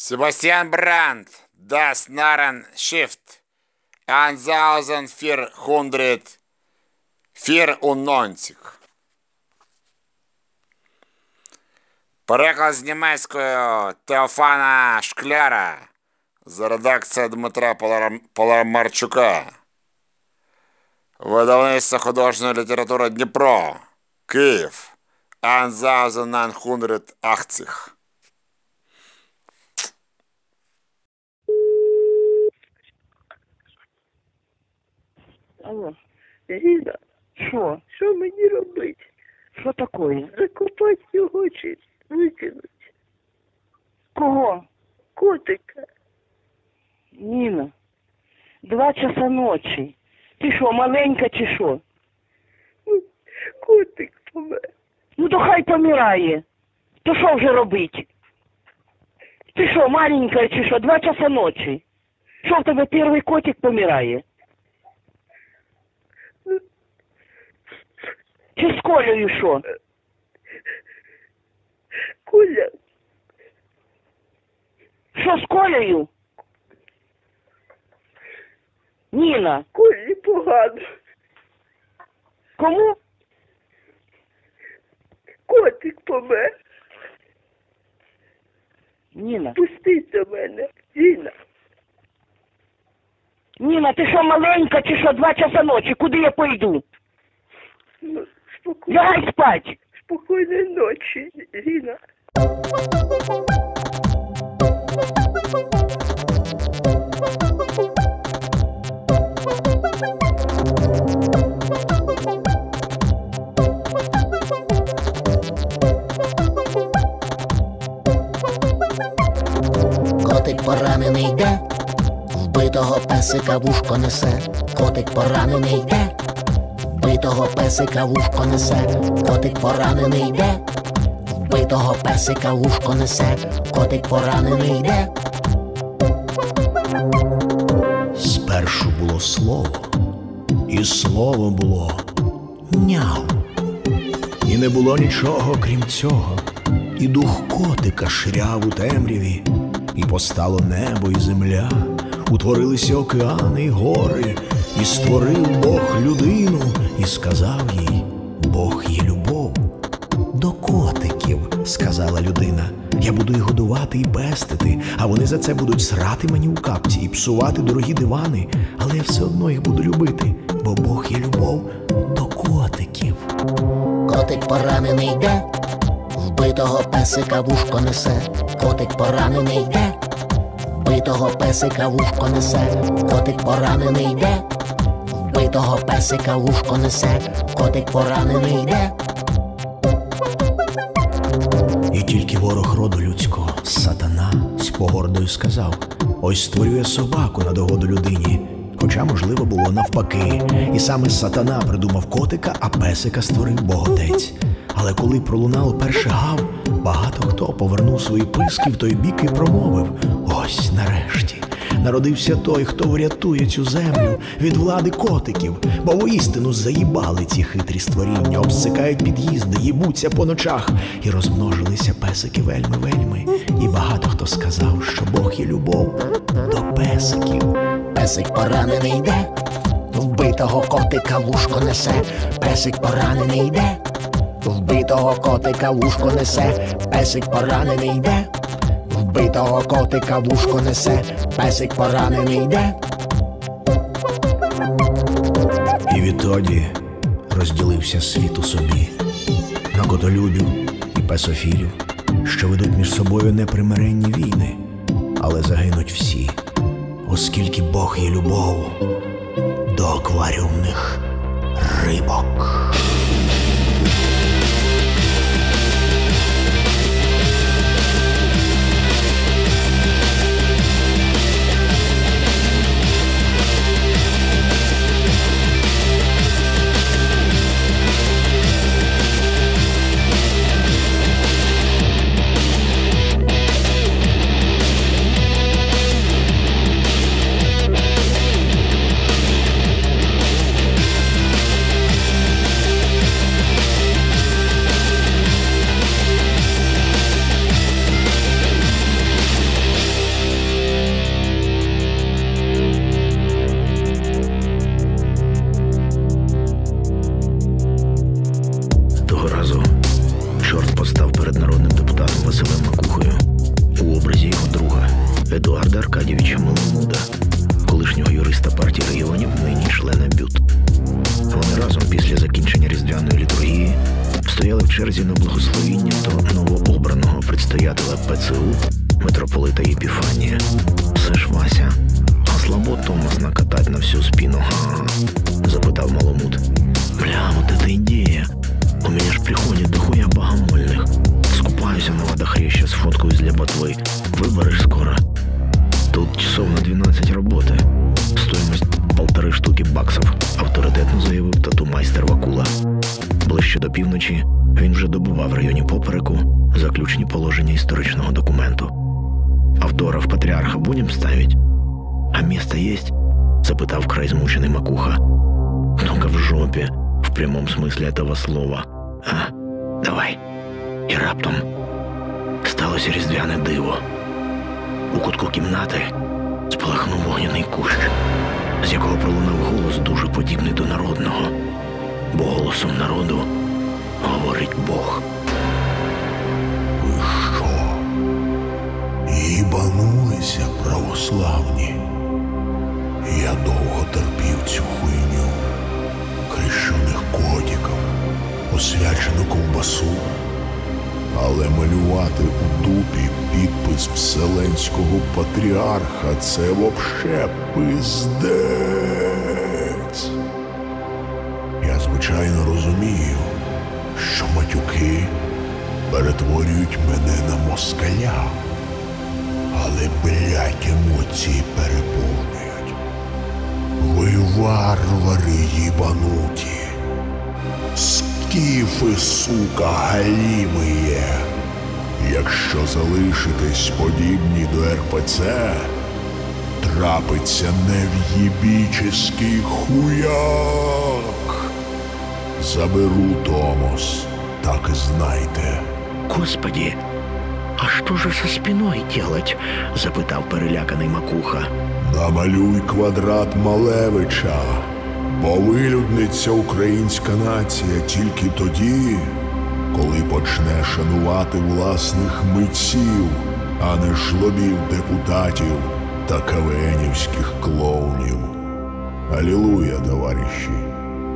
Sebastian Brandt, Das Narren Shift, 1494. Переклад з німецькою Теофана Шкляра за редакцією Дмитра Паламарчука. Видавництво художньої літератури Дніпро. Київ. 1980. Алло, Ліза, Що? що мені робити? Що таке? Закопати його чи викинути? Кого? Котика. Ніна. Два часа ночі. Ти що, маленька чи що? Ну, Котик помер. Ну то хай помирає. То що вже робить? Ти що, маленька чи що? Два часа ночі. Що в тебе перший котик помирає? Ну, Чи з Колею що? Коля, Що з Колею? Ніна, Колі погано. кому? Котик помер. Ніна. Пустіть до мене. Діна. Ніна, ти що маленька чи що? Два часа ночі. Куди я пойду? Ну, спокійно. Лягай спать. Спокійної ночі, Зіна. Котик поранений йде, вбитого песика вушко несе, котик поранений йде, вбитого песика вушко несе, котик поранений йде, вбитого песика вушко несе, котик поранений йде. Спершу було слово, і слово було няв. І не було нічого крім цього, і дух котика шряв у темряві, і постало небо і земля, утворилися океани й гори, і створив Бог людину, і сказав їй, Бог є любов. До котиків, сказала людина. Я буду їх годувати і пестити, а вони за це будуть срати мені у капці і псувати дорогі дивани, але я все одно їх буду любити, бо Бог є любов до котиків. Котик поранений йде, вбитого песика вушко несе, котик поранений йде, вбитого песика вушко несе, котик поранений йде, вбитого песика вушко несе, котик поранений йде. І тільки ворог роду людського, сатана, з погордою сказав: ось створює собаку на догоду людині. Хоча, можливо, було навпаки, і саме сатана придумав котика, а песика створив боготець. Але коли пролунало перше гав, багато хто повернув свої писки в той бік і промовив: ось нарешті. Народився той, хто врятує цю землю від влади котиків, бо воістину заїбали ці хитрі створіння, обсикають під'їзди, їбуться по ночах, і розмножилися песики вельми-вельми. І багато хто сказав, що Бог є любов до песиків. Песик поранений йде, вбитого котика вушко несе, песик поранений йде, вбитого котика вушко несе, песик поранений йде, вбитого котика вушко несе, песик поранений йде. І відтоді розділився світ у собі на котолюбів і песофілів, що ведуть між собою непримиренні війни, але загинуть всі, оскільки Бог є любов до акваріумних рибок. Заключні положення історичного документу. Авторов патріарха будем ставить? А место есть? запитав край змучений макуха. Ну-ка в жопі, в прямому смислі этого слова. А, давай. І раптом сталося різдвяне диво. У кутку кімнати спалахнув вогняний кущ, з якого пролунав голос дуже подібний до народного, бо голосом народу говорить Бог. Їбанулися православні. Я довго терпів цю хуйню. Хрещених котиків, освячену ковбасу. Але малювати у дупі підпис Вселенського патріарха це вообще пиздець. Я звичайно розумію, що матюки перетворюють мене на москаля. Але, блядь, емоції переповнюють. Ви варвари їбануті. Скіфи, сука, галімиє. Якщо залишитесь подібні до РПЦ, трапиться нев'єбіческий хуяк. Заберу Томос, так і знайте. Господи, а що же со спиною делать? запитав переляканий макуха. Намалюй квадрат Малевича, бо вилюдниться українська нація тільки тоді, коли почне шанувати власних митців, а не жлобів депутатів та кавенівських клоунів. Алілуя, товариші!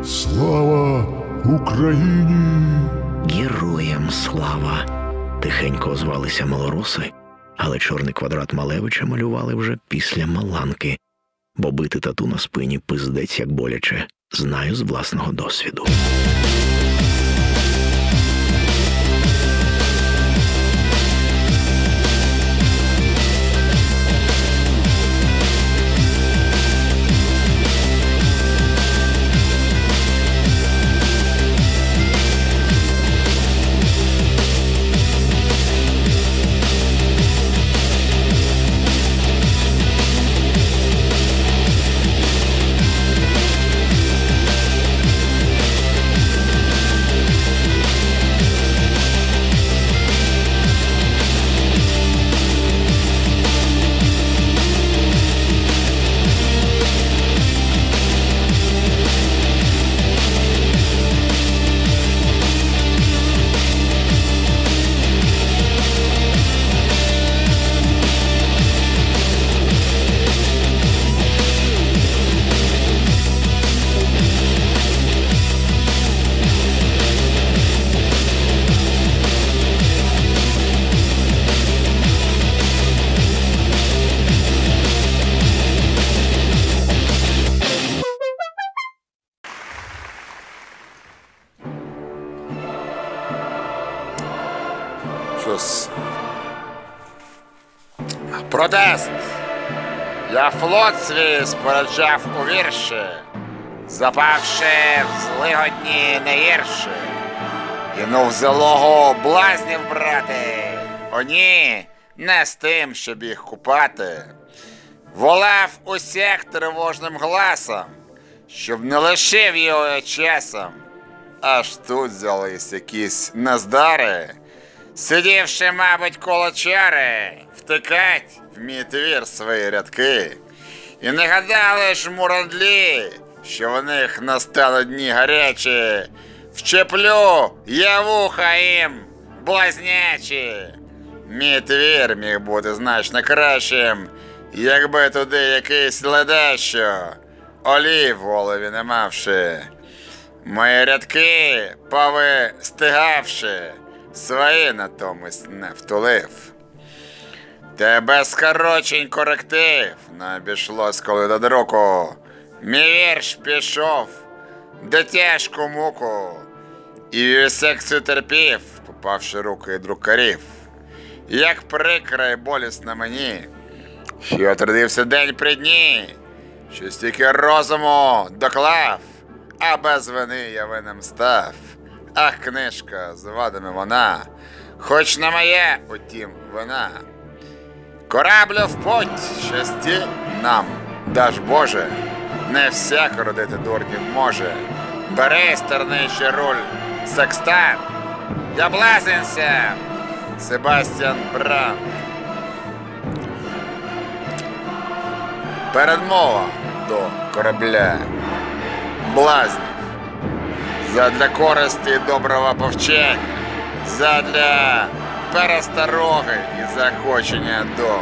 Слава Україні! Героям слава. Тихенько озвалися малороси, але чорний квадрат Малевича малювали вже після маланки, бо бити тату на спині пиздець як боляче, знаю з власного досвіду. Я свій у вірші, запавши в злигодні не гірші. Кинув залогу блазнів брати. О ні, не з тим, щоб їх купати. Волав усіх тривожним гласом, щоб не лишив його часом. Аж тут взялись якісь наздари, сидівши, мабуть, коло чари, втикать в мій твір свої рядки. І не гадали ж мурандлі, що в них настануть дні гарячі. Вчеплю я вуха їм, блазнячі. мій твір міг бути значно кращим, якби туди якийсь ледещо, олів в голові не мавши. Мої рядки, повистигавши, свої натомість не втулив. Та без скорочень коректив не обійшлось коли до друку. Мій вірш пішов, де тяжку муку, і секцію терпів, попавши руки друкарів. Як прикро і болісно мені, що отрядився день при дні, що стільки розуму доклав, а без вини я винен став. Ах, книжка, звадиме вона, хоч не моє, утім, вина. Кораблю в путь, щасті нам, даж Боже, не всяк родити дурнів може. Бери стерничий руль, секстан, я блазенся, Себастьян Бранд. Передмова до корабля. Блазнів. Задля користі доброго повчення, задля перестороги і заохочення до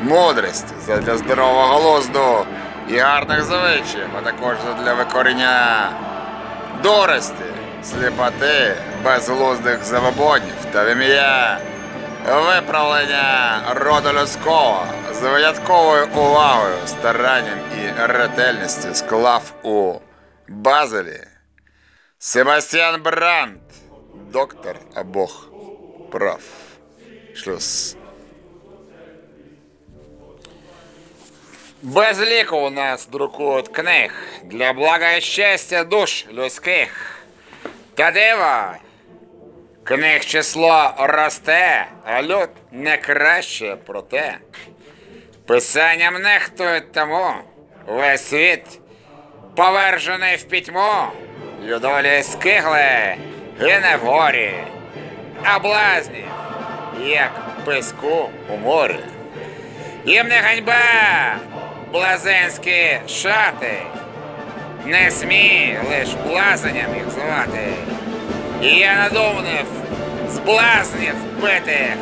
мудрості, задля здорового глузду і гарних звичаїв, а також задля викорення дурості, сліпоти, безглуздих завободів та в ім'я виправлення роду людського з винятковою увагою, старанням і ретельністю склав у Базелі Себастьян Брандт, доктор обох прав. Шлюз. Без ліку у нас друкують книг для блага і щастя душ людських. Та диво, книг число росте, а люд не краще проте. Писанням нехтують тому весь світ повержений в пітьму, й долі скигли гине в горі, а блазнів, як писку у морі. Їм не ганьба, блазенські шати, не смій лиш блазенням їх звати. І я надумнив з блазнів битих,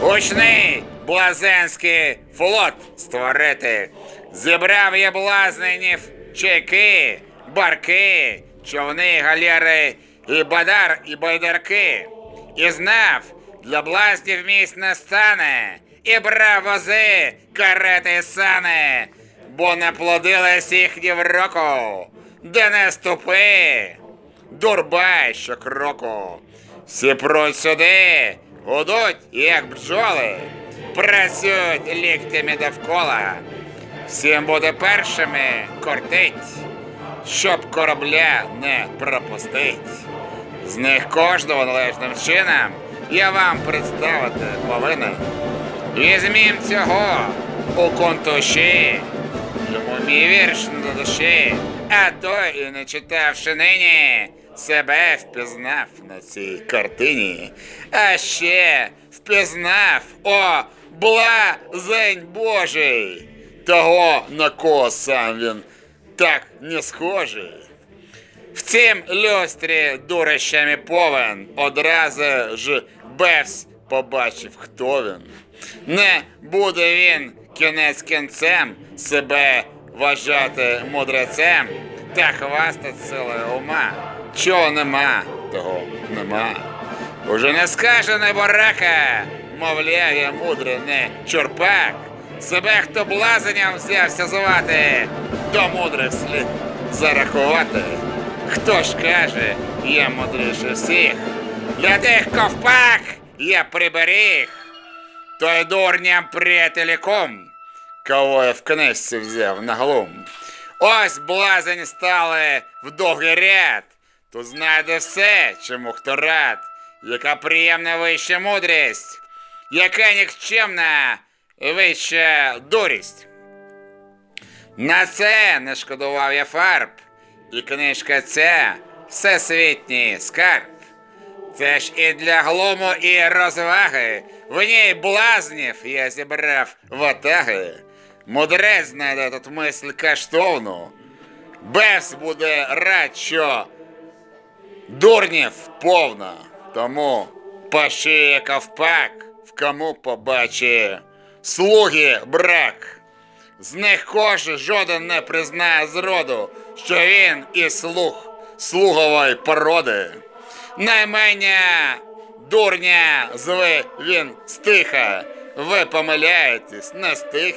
гучний блазенський флот створити. Зібрав я блазненів чайки, барки, човни, галери і бадар, і байдарки. І знав, для блазнів місць не стане, і брав вози, карети сани, бо не плодились їхні в року, де не ступи, дурбай щокроку. Всі пруть сюди, гудуть, як бджоли, працюють ліктями довкола. Всім буде першими кортить, щоб корабля не пропустить. З них кожного належним чином я вам представити повинен. Візьмім цього у контуші, йому мій вірш не до душі, а той, і не читавши нині, себе впізнав на цій картині, а ще впізнав, о, блазень Божий, того, на кого сам він так не схожий. В цім люстрі дурищами повен, одразу ж Бевс побачив, хто він. Не буде він кінець кінцем себе вважати мудрецем та хвастать силою ума. Чого нема, того нема. Уже не скаже неборака, мовляв я мудрий не чурпак. Себе хто блазенням взявся звати, до мудрих слід зарахувати. Хто ж каже, я мудріше всіх. Для тих ковпак я приберіг, той дурням приятеляком, кого я в книжці взяв на глум. Ось блазень стали в довгий ряд, тут знайде все, чому хто рад, яка приємна вища мудрість, яка нікчемна вища дурість. На це не шкодував я фарб, і книжка ця всесвітній скарб. Це ж і для глуму, і розваги. В ній блазнів я зібрав ватаги. Мудрець знайде тут мисль каштовну. Бевс буде рад, що дурнів повно. Тому паши ковпак в кому побачить слуги брак. З них кожен жоден не признає зроду, що він і слуг слугової породи. Наймення дурня зви він стиха. Ви помиляєтесь, не стих.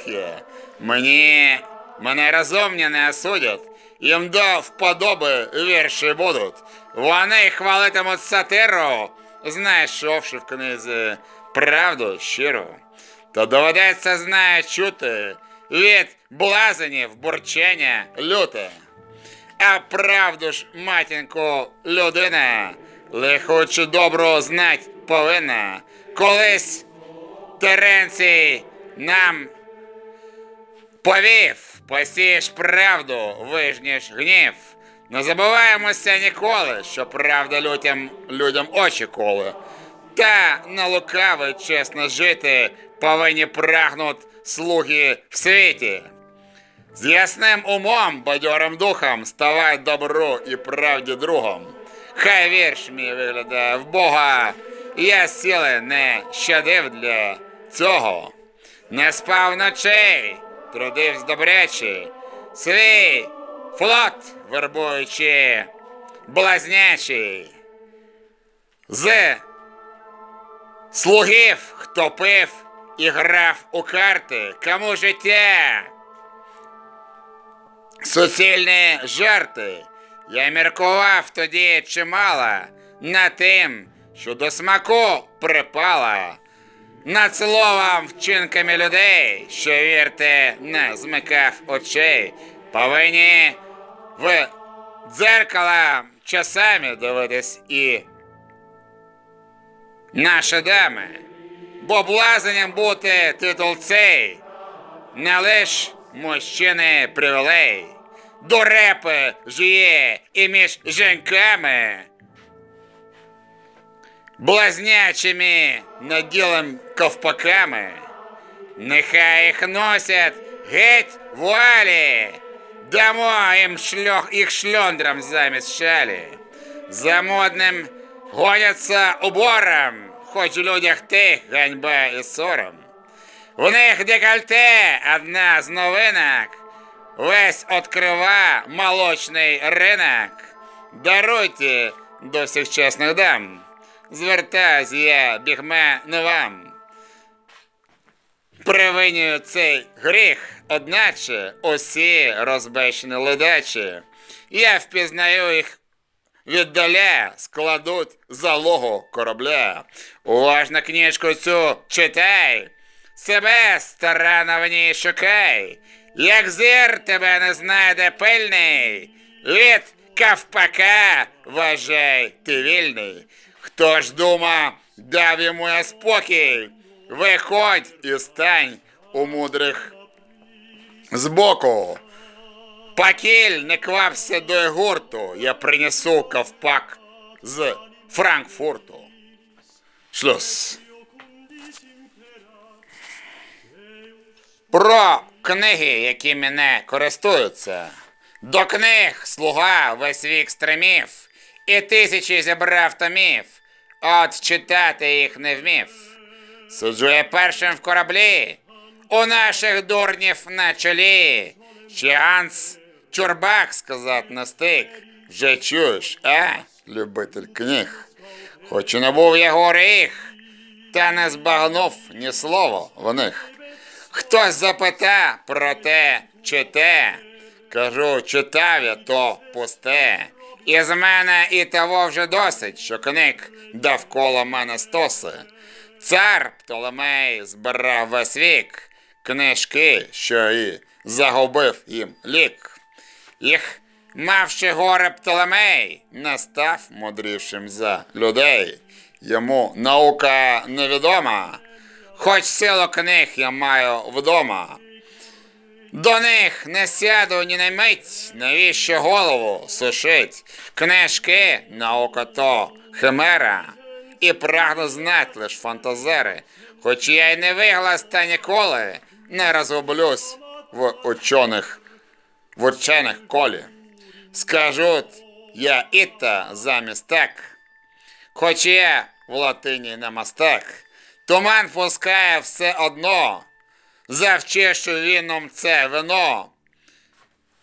Мені мене розумні не осудять. Їм до вподоби вірші будуть. Вони хвалитимуть сатиру, знайшовши в книзі правду щиру. То доведеться знає чути від блазенів бурчення люте. А правду ж, матінку, людина, лиху чи добру знать повинна. Колись Теренцій нам повів, посієш правду, вижнєш гнів. Не забуваємося ніколи, що правда людям, людям очі коле. Та на лукаве чесно жити повинні прагнуть слуги в світі. З ясним умом, бадьорим духом ставай добру і правді другом. Хай вірш мій виглядає в Бога, я сіли не щадив для цього. Не спав ночей, трудився добряче, свій флот вербуючи, блазнячий. З слугів, хто пив і грав у карти, кому життя суцільні жарти. Я міркував тоді чимало над тим, що до смаку припала. Над словом вчинками людей, що вірте, не змикав очей, повинні в дзеркало часами дивитись і наші дами. Бо блазенням бути титул цей, не лиш мужчини привілей. Дурепи жиє і між жінками. Блазнячими наділим ковпаками. Нехай їх носять геть вуалі. Дамо їм шльох, їх шльондрам замість шалі. За модним гоняться убором, хоч у людях тих ганьба і сором. У них декольте одна з новинок. Весь открива молочний ринок. Даруйте до всіх чесних дам. Звертаюсь я бігме вам. Привинюю цей гріх, одначе усі розбещені ледачі. Я впізнаю їх віддаля, складуть залогу корабля. Уважно книжку цю читай, себе старано в шукай. Як зір тебе не знайде пильний, від кавпака вважай ти вільний. Хто ж дума дав йому я спокій, виходь і стань у мудрих збоку. Пакіль, не квапся до гурту, я принесу ковпак з Франкфурту. Шлюз. Про книги, які мене користуються. До книг слуга весь вік стримів, і тисячі зібрав томів, от читати їх не вмів. Суджу я першим в кораблі, у наших дурнів на чолі. Ще Ганс Чурбак сказав на стик. Вже чуєш, а, любитель книг? Хоч і не був я горіх, та не збагнув ні слова в них. Хтось запита про те, чи те. Кажу, читав я то пусте. І з мене і того вже досить, що книг довкола мене стоси. Цар Птолемей збирав весь вік книжки, що і загубив їм лік. Їх, мавши горе Птолемей, не став мудрішим за людей. Йому наука невідома, хоч силу книг я маю вдома. До них не сяду ні на мить, навіщо голову сушить. Книжки, наука то химера, і прагну знать лиш фантазери, хоч я й не виглас та ніколи не розгублюсь в учених, в учених колі. Скажуть, я іта замість так, хоч я в латині не мастак, Туман пускає все одно. Завчешу віном це вино.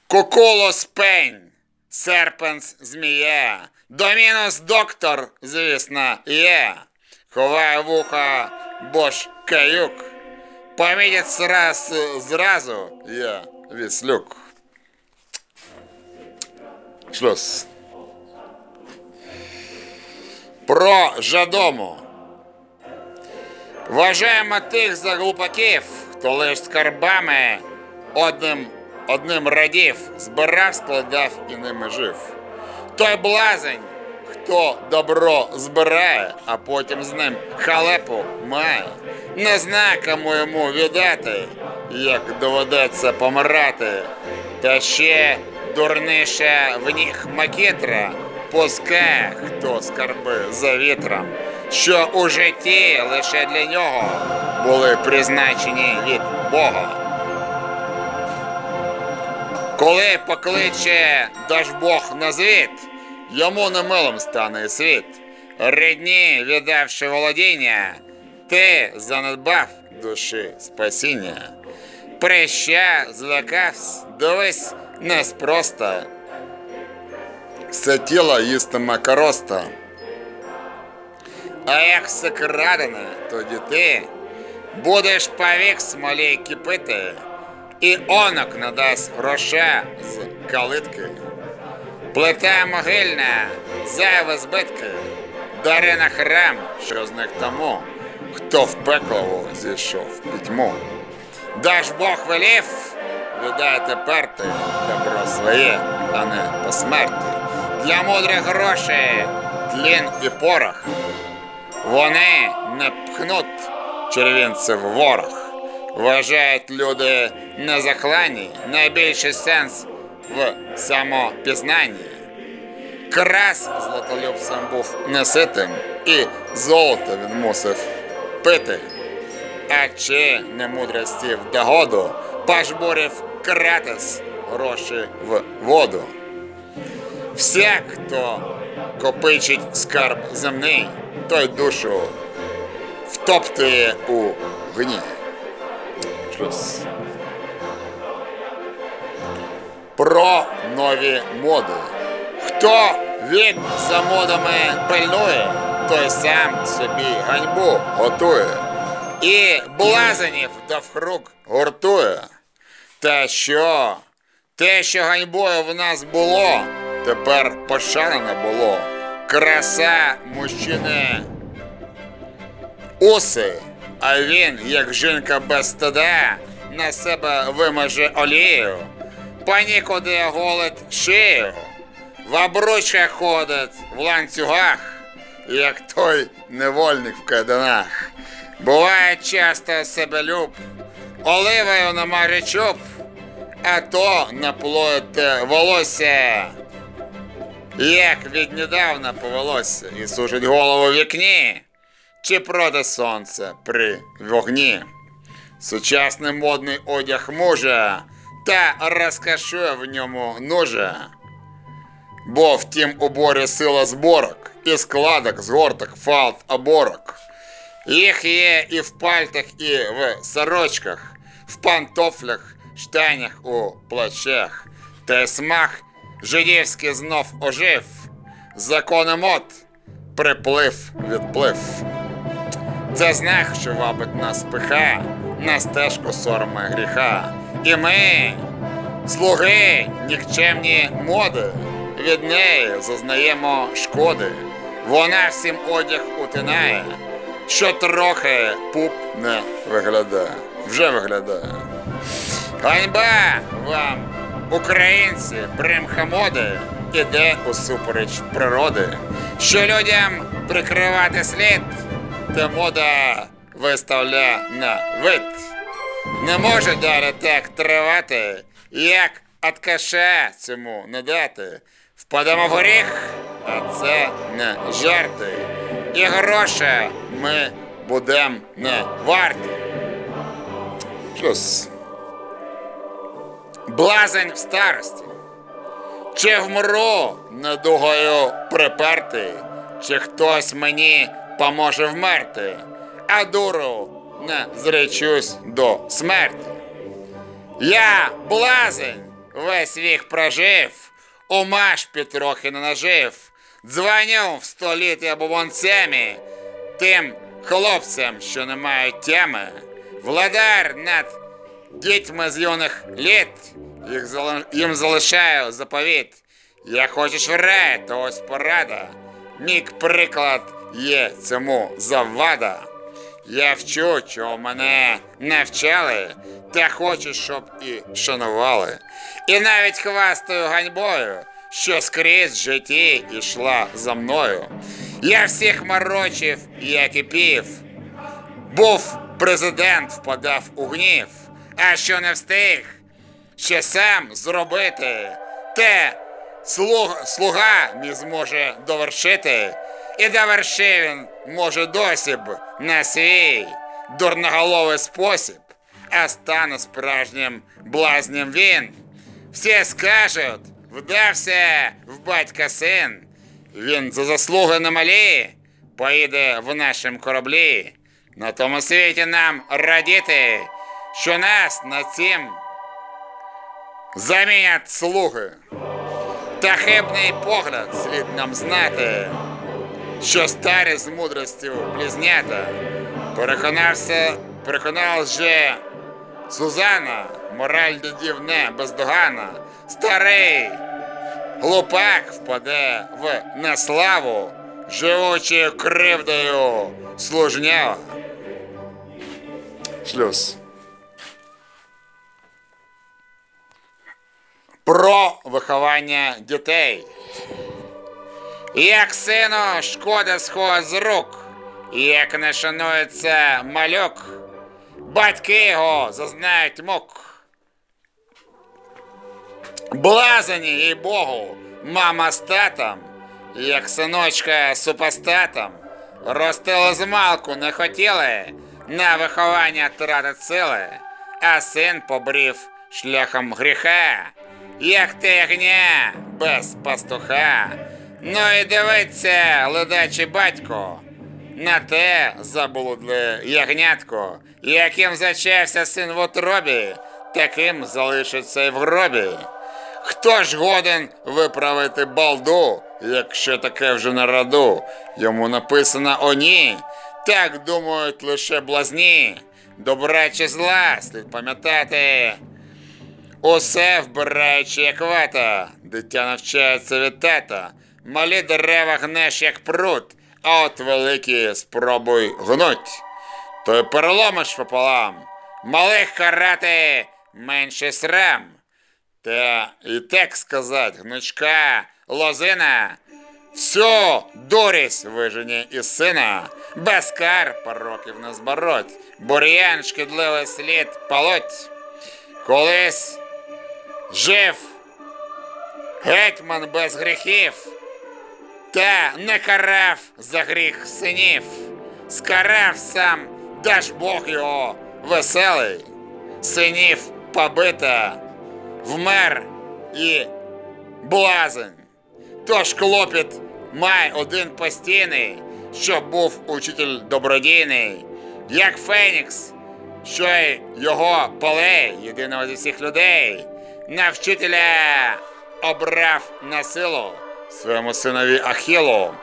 Кукулос пень, серпенс змія. Домінус доктор, звісно, є. Ховає вуха, бо ж каюк. Помітять сраз, зразу я віслюк. Шлюз. Про жадому. Вважаємо тих за глупаків, хто лиш скарбами одним, одним радів, збирав, складав і ними жив. Той блазень, хто добро збирає, а потім з ним халепу має, не знає, кому йому віддати, як доведеться помирати. Та ще дурніше в них макітра пускає, хто скарби за вітром, що у житті лише для нього були призначені від Бога. Коли покличе даж Бог на звіт, йому немилим стане світ. Рідні, віддавши володіння, ти занедбав душі спасіння. Прища злякавсь, дивись неспроста. Все тіло їстиме короста. А як все крадене, тоді ти будеш повік смолі кипити, і онок надасть гроша з калитки. Плита могильна, зайве збитки, дари на храм, що з них тому, хто в пекло зійшов пітьму. Даж Бог велів, віддай тепер ти добро своє, а не по смерті. Для мудрих грошей тлін і порох. Вони не пхнуть червінців ворог. Вважають люди незахланні, найбільший сенс в самопізнанні. Крас златолюбцем був неситим, і золото він мусив пити. А чи не мудрості в догоду пожбурив кратес гроші в воду. Всяк, хто копичить скарб земний, той душу втоптує у гні. Шлюз. Про нові моди. Хто від за модами пильнує, той сам собі ганьбу готує. І блазенів довкруг гуртує. Та що? Те, що ганьбою в нас було, тепер пошанене було. Краса мужчини уси, а він, як жінка без стида, на себе вимаже олію, панікуди голить шию, в обручках ходить в ланцюгах, як той невольник в кайданах. Буває часто себелюб, оливою намаже чуб, а то наплоїте волосся. Як віднедавна повелося і сушить голову в вікні, чи проти сонця при вогні. Сучасний модний одяг мужа та розкашує в ньому нужа. Бо в тім уборі сила зборок, і складок, згорток, фалт, оборок. Їх є і в пальтах, і в сорочках, в пантофлях, штанях у плащах. Та й смах жидівський знов ожив. Закони мод приплив, відплив. Це знак, що вабить нас пиха на стежку сорми гріха. І ми, слуги, нікчемні моди, від неї зазнаємо шкоди. Вона всім одяг утинає, що трохи пуп не виглядає. Вже виглядає. Ганьба вам, українці, примха моди, іде усупереч природи, що людям прикривати слід, та мода виставля на вид. Не може далі так тривати, як откаша цьому не дати. Впадемо в гріх, а це не жарти. І гроша ми будем не варті. Щось. Блазень в старості. Чи вмру недугою припертий, чи хтось мені поможе вмерти, а дуру не зречусь до смерті. Я блазень весь вік прожив, ума ж трохи не нажив. Дзвоню в століття бубонцями тим хлопцям, що не мають теми. Владар над дітьми з юних літ, їх їм залишаю заповіт. Як хочеш в то ось порада. Мік приклад є цьому завада. Я вчу, чого мене навчали, та хочу, щоб і шанували. І навіть хвастаю ганьбою, що скрізь в житті ішла за мною. Я всіх морочив, і пів. Був президент, впадав у гнів, а що не встиг, ще сам зробити, те слуг, слуга не зможе довершити, і довершив він може досі б на свій дурноголовий спосіб, а стане справжнім блазнем він. Всі скажуть, вдався в батька син, він за заслуги на малі поїде в нашому кораблі. На тому світі нам радіти, що нас на цім замінять слуги. Та хибний погляд слід нам знати, що старі з мудростю близнята. Переконався, переконалась же Сузана, мораль дідів не бездоганна. Старий глупак впаде в неславу, живучи кривдою служнява. Шлюз. Про виховання дітей. Як сину шкода сходить з рук, як не шанується малюк, батьки його зазнають мук. Блазані, їй Богу, мама з татом, як синочка супостатом, ростили з малку не хотіли, на виховання тратить сили, а син побрів шляхом гріха, як те ягня без пастуха. Ну і дивиться, ледачий батько, на те заблудле ягнятко, яким зачався син в утробі, таким залишиться й в гробі. Хто ж годен виправити балду, якщо таке вже на раду? Йому написано о ні. Так думають лише блазні. Добра чи зла слід пам'ятати. Усе вбираючи як вата, дитя навчається від тата. Малі дерева гнеш, як прут, а от великі спробуй гнуть. То й переломиш пополам. Малих карати менше срам. Та і так сказать, гнучка лозина, всю дурість вижені із сина, без кар пороків не збороть, бур'ян шкідливий слід полоть. Колись жив. Гетьман без гріхів, та не карав за гріх синів, скарав сам, даж Бог його веселий, синів побита вмер і блазень. Тож клопіт май один постійний, щоб був учитель добродійний, як Фенікс, що й його Пелей, єдиного зі всіх людей, на вчителя обрав на силу своєму синові Ахілу.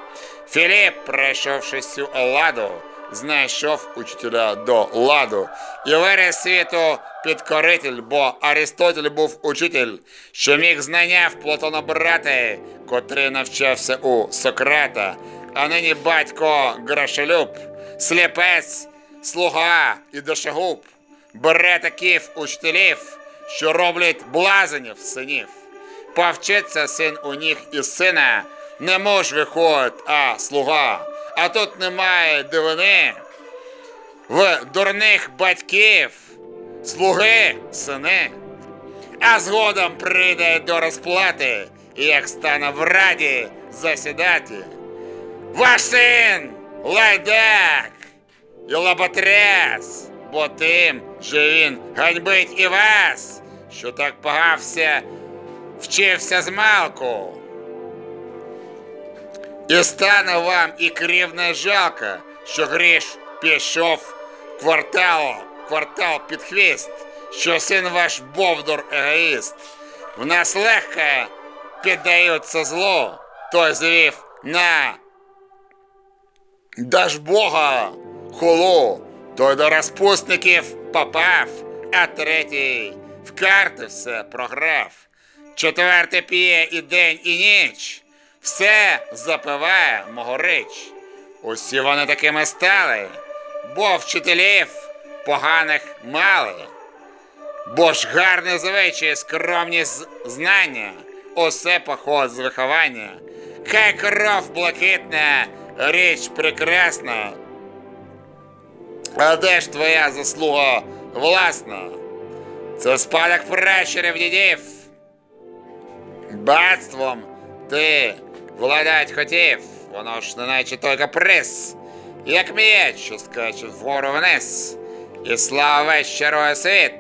Філіп, пройшовши всю Елладу, знайшов учителя до ладу і виріс світу підкоритель, бо Аристотель був учитель, що міг знання в Платона брати, котрий навчався у Сократа, а нині батько Грошелюб, сліпець, слуга і дошогуб, бере таких учителів, що роблять блазенів синів. Повчиться син у них із сина, не муж виходить, а слуга. А тут немає дивини. В дурних батьків, слуги, сини. А згодом прийде до розплати, як стане в раді засідати. Ваш син лайдак і лоботряс, бо тим же він ганьбить і вас, що так погався, вчився з малку. І стане вам і крівне жалко, що гріш пішов квартал, квартал під хвіст, що син ваш бовдур егоїст. В нас легко піддаються злу, той звів на Даж Бога хулу, той до розпусників попав, а третій в карти все програв. Четвертий п'є і день, і ніч, все запиває могорич. Усі вони такими стали, бо вчителів поганих мали. Бо ж гарне звичай, скромні знання, усе поход з виховання. Хай кров блакитна, річ прекрасна. А де ж твоя заслуга власна? Це спадок пращурів дідів. Батством ти владать хотів, воно ж не наче той каприз, як м'яч, що скаче вгору вниз, і слава весь чарує світ,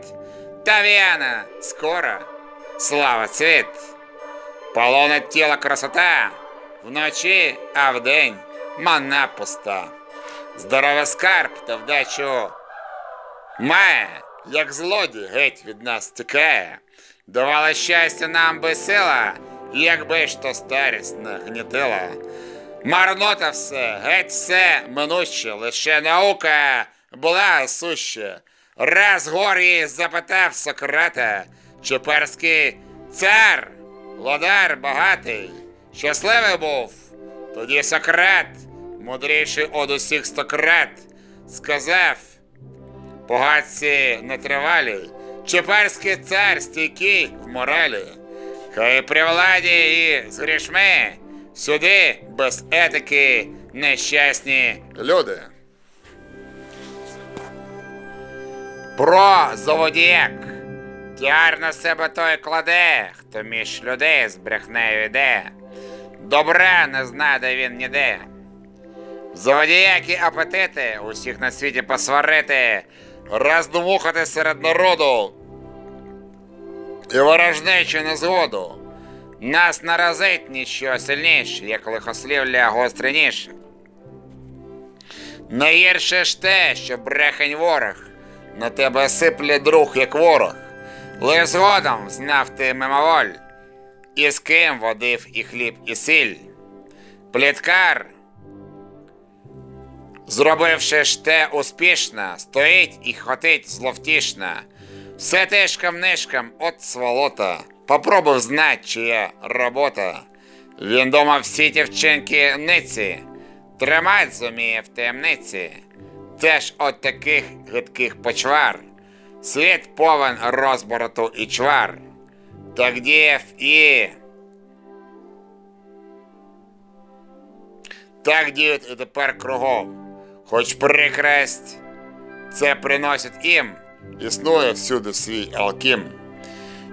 та в'яна скоро, слава цвіт. Полонить тіло красота, вночі, а вдень манна пуста. Здоровий скарб та вдачу має, як злодій геть від нас тікає. Давала щастя нам би сила, якби ж то старість не гнітила. Марнота все, геть все минуще, лише наука була суща. Раз гор її запитав Сократа, чи перський цар, владар багатий, щасливий був. Тоді Сократ, мудріший од усіх стократ, сказав, Погадці нетривалі, чеперський цар стійкий в моралі. Хай при владі і з грішми сюди без етики нещасні люди. Про заводіяк. Тяр на себе той кладе, хто між людей з брехнею йде. Добра не знаде він ніде. Злодіякі апетити, усіх на світі посварити, роздмухати серед народу і ворожнечу незгоду. Нас наразить ніщо сильніше, як лихослівля гострий ніж. Найгірше ж те, що брехень ворог, на тебе сипле друг, як ворог. Лиш згодом знав ти мимоволь, і з ким водив і хліб, і сіль. Пліткар, Зробивши ж те успішно, стоїть і хотить зловтішно. Все тишкам нишкам от сволота. Попробуй знать, чия робота. Він дома всі ті вчинки ниці, тримать зуміє в таємниці. Теж от таких гидких почвар. Світ повен розбороту і чвар. Так діяв і. Так діють і тепер кругом. Хоч прикресть це приносить їм, існує всюди свій алкім.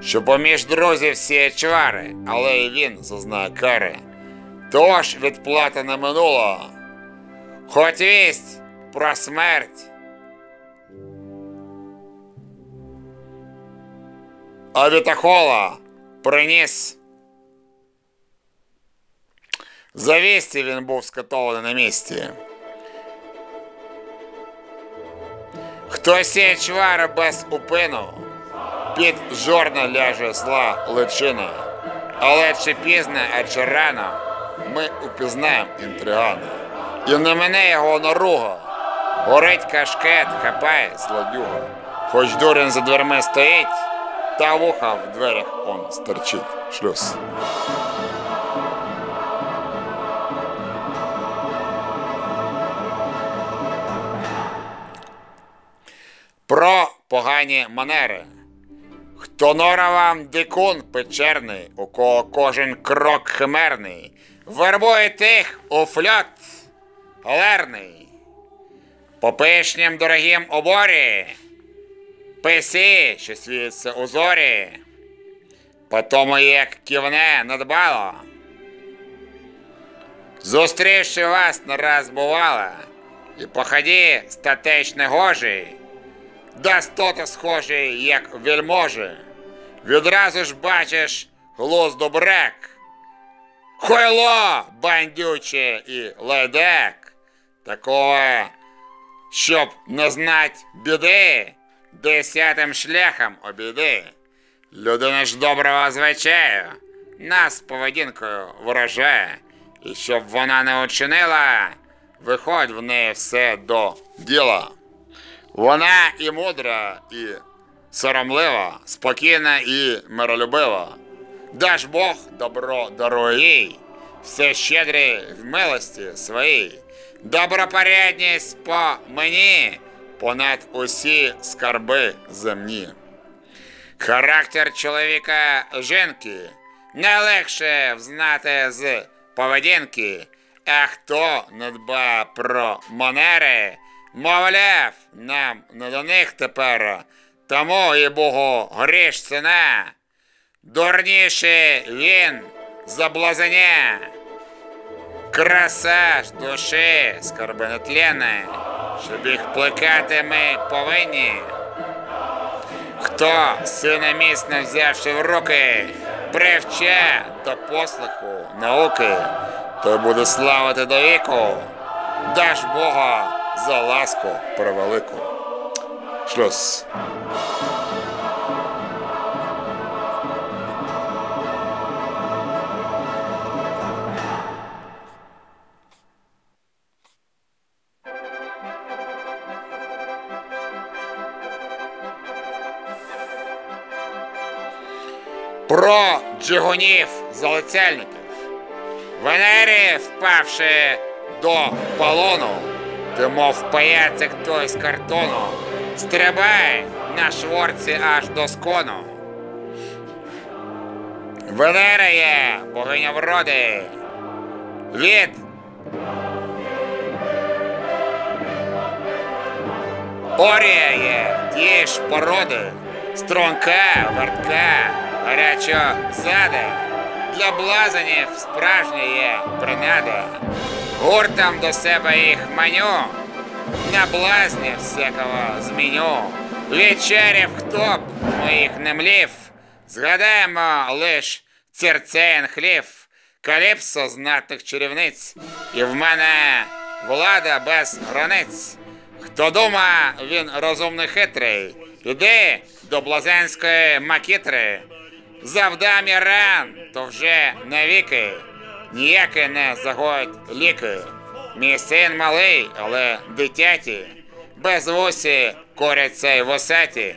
Що поміж друзів всі чвари, але і він зазнає кари. Тож відплата не минула. Хоч вість про смерть. А Вітахола приніс. За вісті він був скатований на місці. Хто сіє чвара без упину, під жорна ляже зла личина. Але чи пізно, а чи рано, ми упізнаємо інтригана. І не мене його наруга. Горить кашкет, хапає злодюга. Хоч дурень за дверми стоїть, та вуха в дверях он стерчить. Шлюз. Про погані манери. Хто нора вам дикун печерний, у кого кожен крок химерний, вербує тих у фльот галерний. По пишнім дорогім оборі, писі, що світиться у зорі, по тому як ківне надбало. Зустрівши вас не раз бувала, і по ході статечно гожий, Достота схожий, як вельможі. Відразу ж бачиш глузду брек. Хойло, бандюче і ледек. Такого щоб не знать біди, десятим шляхом обійди. Людина ж доброго звичаю, нас поведінкою вражає, і щоб вона не учинила, виходь в неї все до діла. Вона і мудра, і соромлива, спокійна і миролюбива. Даш Бог добро дарує їй, все щедрі в милості своїй. Добропорядність по мені, понад усі скарби земні. Характер чоловіка жінки найлегше взнати з поведінки, а хто не дбає про манери, мовляв, нам не до них тепер, тому і Богу гріш ціна. Дурніше він заблазеня. Краса ж душі скарби щоб їх плекати ми повинні. Хто сина міцно взявши в руки, привче до послуху науки, той буде славити до віку, даш Бога за ласку превелику. Шлюз. Про джигунів залицяльників. Венері, впавши до полону, ти мов паяцик той з картону, стрибай на шворці аж до скону. Венера є богиня вроди. Від Орія є ті ж породи, струнка, вертка, гарячо зада. Для блазанів справжня є принада. Гуртом до себе їх маню, на блазнів всякого зміню. Вечерів хто б моїх не млів, згадаємо лиш церцеєн хлів, каліпсо знатних чарівниць, і в мене влада без границь. Хто дума, він розумний хитрий. Іди до блазенської макітри. Завдам ран, то вже навіки. Ніяке не загоїть ліки. Мій син малий, але дитяті. Без вусі коряться й восаті.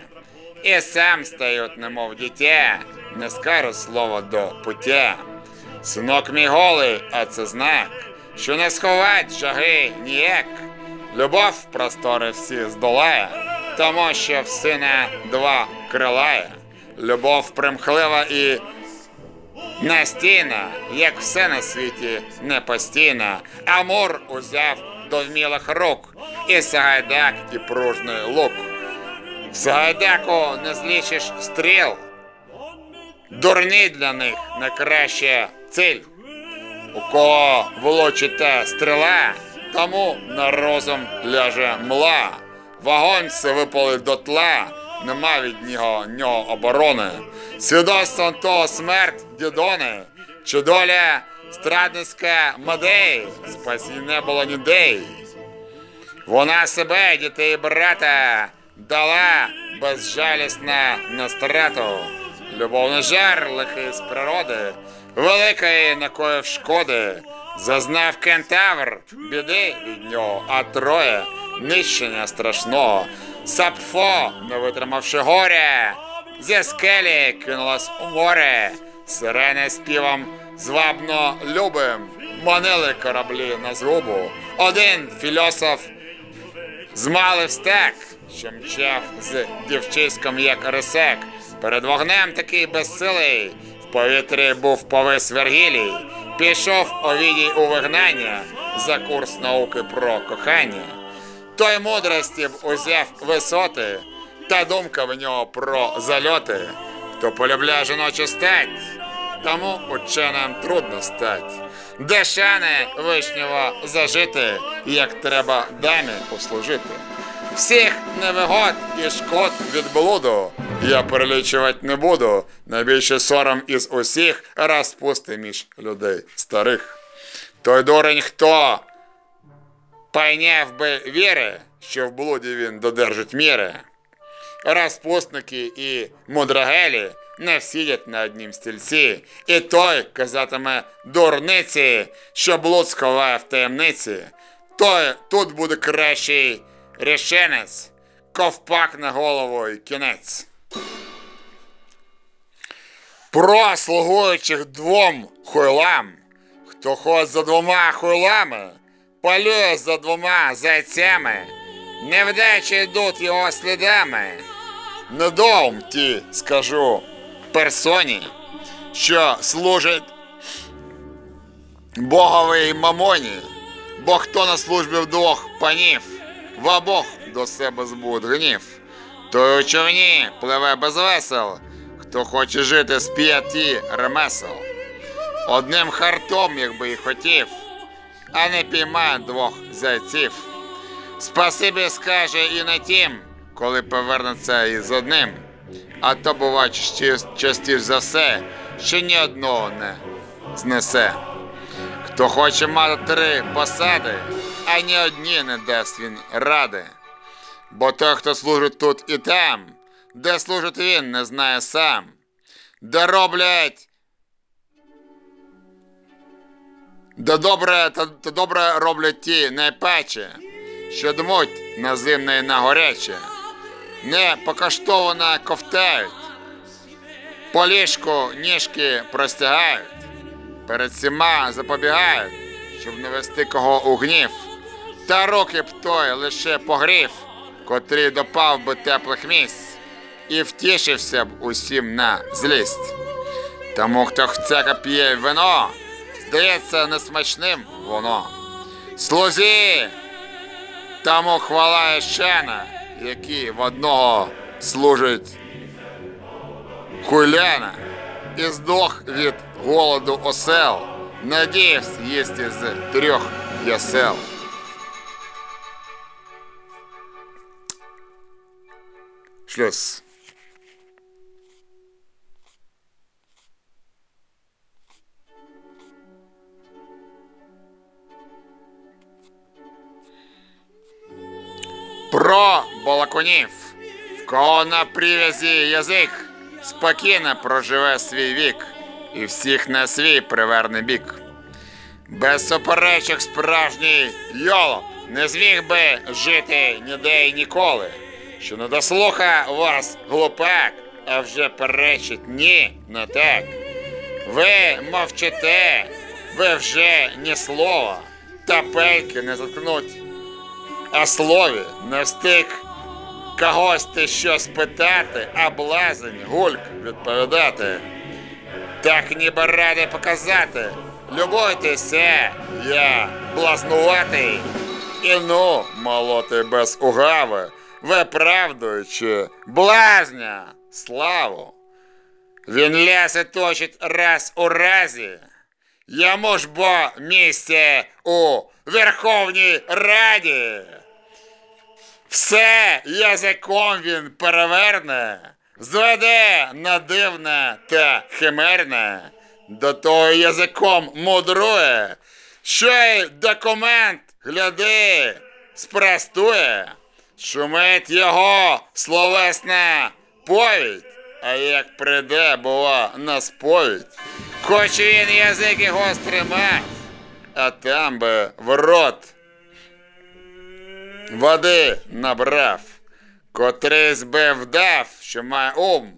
І сам стають, немов дитя, не скажу слово до пуття. Синок мій голий, а це знак, що не сховать жаги ніяк. Любов простори всі здолає, тому що в сина два крилає. Любов примхлива і настійна, як все на світі не непостійна. Амур узяв до вмілих рук, і Сагайдак, і пружний лук. В Сагайдаку не злічиш стріл, дурні для них найкраща ціль. У кого волочита стріла, тому на розум ляже мла. Вогонь се випалить до тла, нема від нього, нього оборони. Свідоцтвом того смерть дідони, чи доля страдницька мадей, спасі не було нідей. Вона себе, дітей брата, дала безжалісна на страту. Любовний жар лихий з природи, великої накоїв шкоди. Зазнав кентавр біди від нього, а троє нищення страшного. Сапфо, не витримавши горя, зі скелі кинулась у море. Сирени співом звабно любим, манили кораблі на згубу. Один філософ змалив стек, що мчав з дівчиськом, як рисек. Перед вогнем такий безсилий, в повітрі був повис Вергілій. Пішов Овідій у вигнання за курс науки про кохання. Той мудрості б узяв висоти, та думка в нього про зальоти. Хто полюбляє жіночу стать, тому ученим трудно стать. Де шани вишнього зажити, як треба дамі послужити. Всіх невигод і шкод від блуду я перелічувати не буду. Найбільше сором із усіх розпусти між людей старих. Той дурень хто пайняв би віри, що в блуді він додержить міри. Розпусники і мудрагелі не всідять на однім стільці, і той казатиме дурниці, що блуд сховає в таємниці. Той тут буде кращий рішенець, ковпак на голову і кінець. Про слугуючих двом хуйлам, хто ходить за двома хуйлами, полює за двома зайцями, невдачі йдуть його слідами. Недовм ті, скажу, персоні, що служить Боговій мамоні, бо хто на службі вдвох панів, в обох до себе збуд гнів. Той у човні пливе без весел, хто хоче жити з п'яті ремесел. Одним хартом, якби і хотів, а не піймає двох зайців. Спасибі скаже і на тім, коли повернеться із одним. А то буває частіше за все, що ні одного не знесе. Хто хоче мати три посади, а ні одні не дасть він ради. Бо той, хто служить тут і там, де служить він, не знає сам. Де роблять. Де добре, та, та добре роблять ті найпаче, що дмуть на зимне і на горяче. Не покаштовано ковтають, по ліжку ніжки простягають, перед всіма запобігають, щоб не вести кого у гнів. Та руки б той лише погрів, котрий допав би теплих місць, і втішився б усім на злість. Тому хто хце п'є вино, здається несмачним воно. Слузі! Тому хвала і шана, які в одного служить хуйляна, і здох від голоду осел, надіявся їсти з трьох ясел. Шлюз. Про балакунів, в кого на прив'язі язик, спокійно проживе свій вік і всіх на свій приверне бік. Без суперечок справжній йолоп не зміг би жити ніде й ніколи, що не дослуха вас глупак, а вже перечить ні, не так. Ви мовчите, ви вже ні слова, та пельки не заткнуть а слові не встиг когось ти щось питати, а блазень гульк відповідати. Так ніби ради показати. Любуйтеся, я блазнуватий. І ну, молоти без угави, виправдуючи блазня славу. Він ляси точить раз у разі. Йому ж бо місце у Верховній Раді. Все язиком він переверне, зведе на дивне та химерне, до того язиком мудрує, що й документ, гляди, спростує, шумить його словесна повідь, а як прийде, бува, на сповідь, хоч він язик і гострий мать, а там би в рот води набрав, котрий би вдав, що має ум,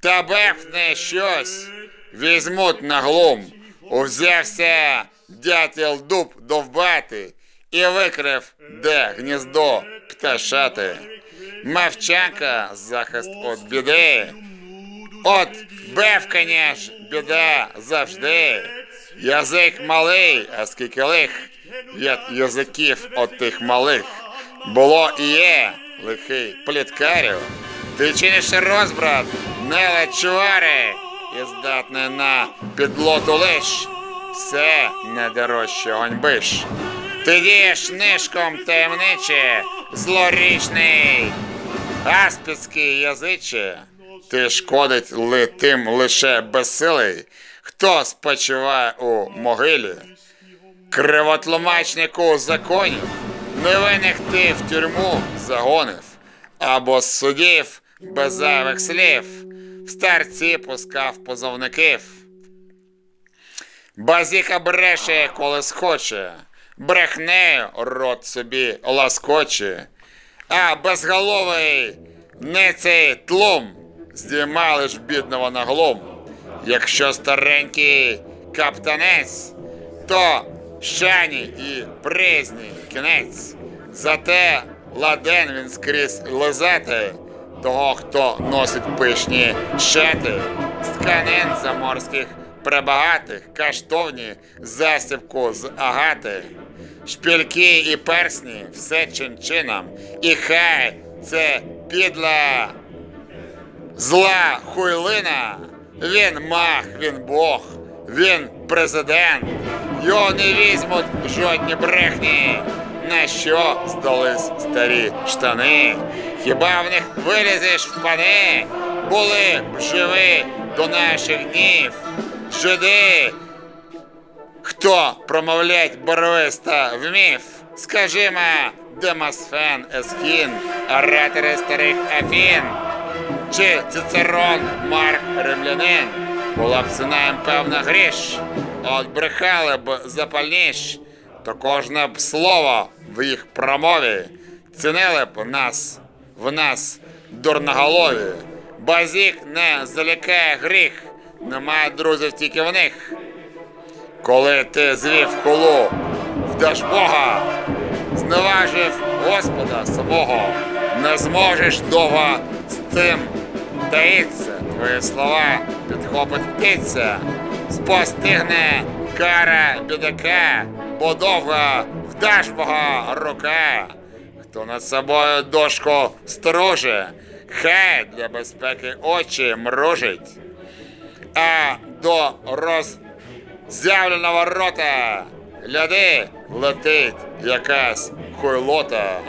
та бехне щось, візьмуть на глум, узявся дятел дуб довбати і викрив, де гніздо пташати. Мовчанка захист від біди, от бевкання ж біда завжди. Язик малий, а скільки лих язиків от тих малих. Було і є лихий пліткарів. Ти чиниш розбрат, не чувари, і здатний на підлоту лиш. Все не дорожче гоньбиш. Ти дієш нишком таємниче, злорічний, аспідський язиче. Ти шкодить ли тим лише безсилий, хто спочиває у могилі. кривотлумачнику законів, невинних ти в тюрму загонив, або судів без зайвих слів, в старці пускав позовників. Базіка бреше, коли схоче, брехнею рот собі ласкоче, а безголовий не цей тлум здіймали ж бідного на глум. Якщо старенький каптанець, то щані і призні кінець. Зате ладен він скрізь лизати того, хто носить пишні щети, тканин заморських прибагатих, каштовні засібку з агати, шпільки і персні, все чин-чином, і хай це підла зла хуйлина. Він мах, він Бог, він президент. Його не візьмуть жодні брехні. На що здались старі штани? Хіба в них вилізеш в пани? Були б живі до наших днів. Жиди, хто промовлять барвиста вмів? Скажімо, Демосфен Есхін, оратори старих Афін. Чи Цицерон Марк Римлянин була б ціна їм певна гріш, от брехали б запальніш, то кожне б слово в їх промові цінили б нас в нас дурноголові. Базік не залякає гріх, немає друзів тільки в них. Коли ти звів хулу, вдаш Бога, зневажив Господа самого, не зможеш довго з цим таїться. Твої слова підхопить птиця, спостигне кара бідака, бо довго вдаш Бога рука. Хто над собою дошку строже, хай для безпеки очі мружить, а до роззявленого рота гляди, летить якась хуйлота.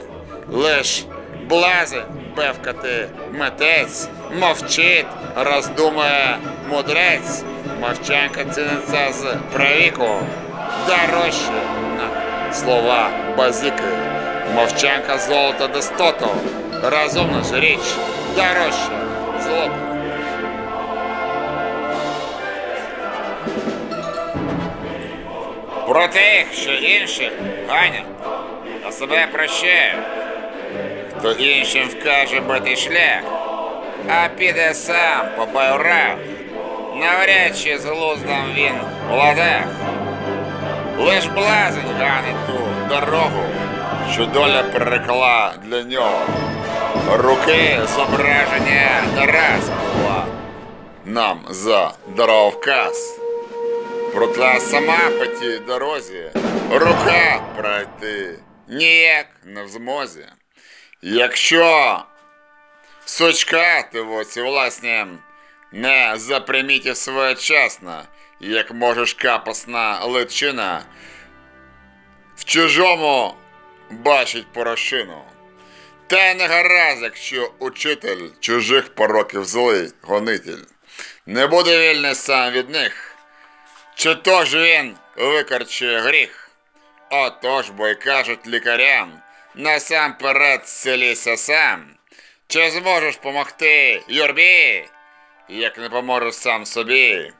Лиш блазень бевкати митець, мовчить, роздумує мудрець, мовчанка ціниться з правіку, дорожче на слова базіки, мовчанка золота достоту, розумна ж річ, дорожче золота. Про тих, що інших ганять, а себе прощають. Хто іншим вкаже битий шлях, а піде сам по байрах, навряд чи з глуздом він в ладах. Лиш блазень ганить ту дорогу, що доля перекла для нього. Руки зображення не раз була нам за дороговказ. Проте сама по тій дорозі рука пройти ніяк не в змозі. Якщо сучкати в оці власні не запримітив своєчасно, як можеш капосна личина, в чужому бачить порошину. Та не гаразд, якщо учитель чужих пороків злий гонитель, не буде вільний сам від них. Чи то ж він викарчує гріх? Отож бо й кажуть лікарям, насамперед селіся сам. Чи зможеш помогти юрбі, як не поможеш сам собі?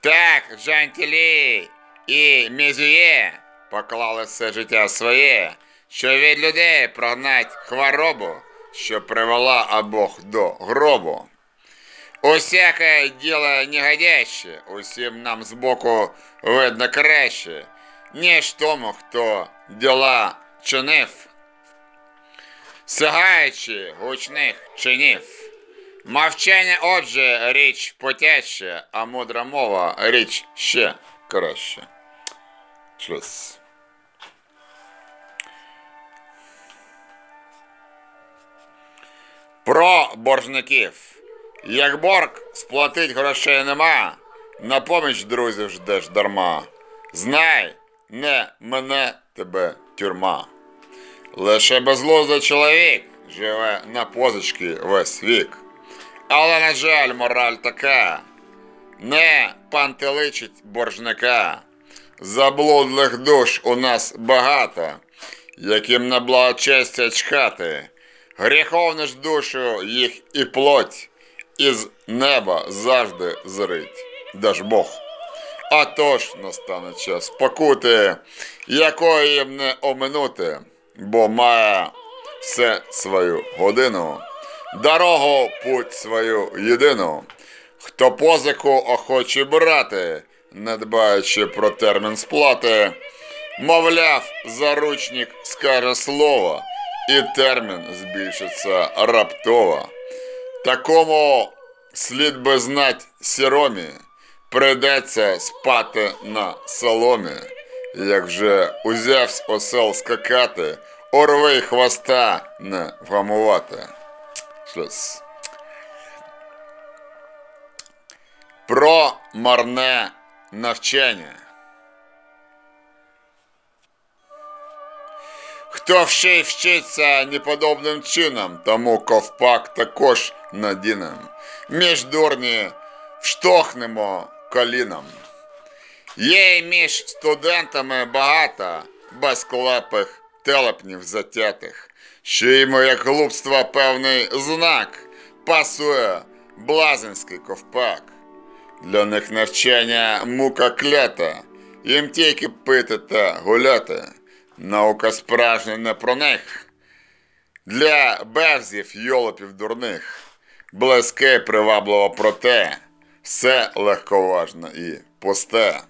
Так, Жантілі і Мізює поклали все життя своє, що від людей прогнать хворобу, що привела обох до гробу. Усяке діло негодяще, усім нам збоку видно краще, ніж тому, хто діла чинив, сягаючи гучних чинів. Мовчання, отже, річ потяща, а мудра мова річ ще краще. Шлюз. Про боржників. Як борг сплатить грошей нема, на поміч друзів ждеш дарма. Знай, не мене тебе тюрма. Лише безлузий чоловік живе на позички весь вік. Але, на жаль, мораль така. Не пантеличить боржника. Заблудлих душ у нас багато, яким на благочестя чхати. Гріховну ж душу їх і плоть із неба завжди зрить. Даж Бог. А тож настане час покути, якої не оминути, бо має все свою годину, дорогу путь свою єдину. Хто позику охоче брати, не дбаючи про термін сплати, мовляв, заручник скаже слово, і термін збільшиться раптово. Такому слід би знать сіромі, прийдеться спати на соломі. Як вже узявсь осел скакати, орви хвоста не вгамувати. Про марне навчання. Хто ще й вчиться неподобним чином, тому ковпак також надінем. Між дурні вштовхнемо коліном. Є між студентами багато безклепих телепнів затятих, що йому як глупства певний знак пасує блазенський ковпак. Для них навчання мука клята, їм тільки пити та гуляти. Наука справжня не про них. Для бевзів йолопів дурних, близьке привабливо проте, все легковажно і пусте.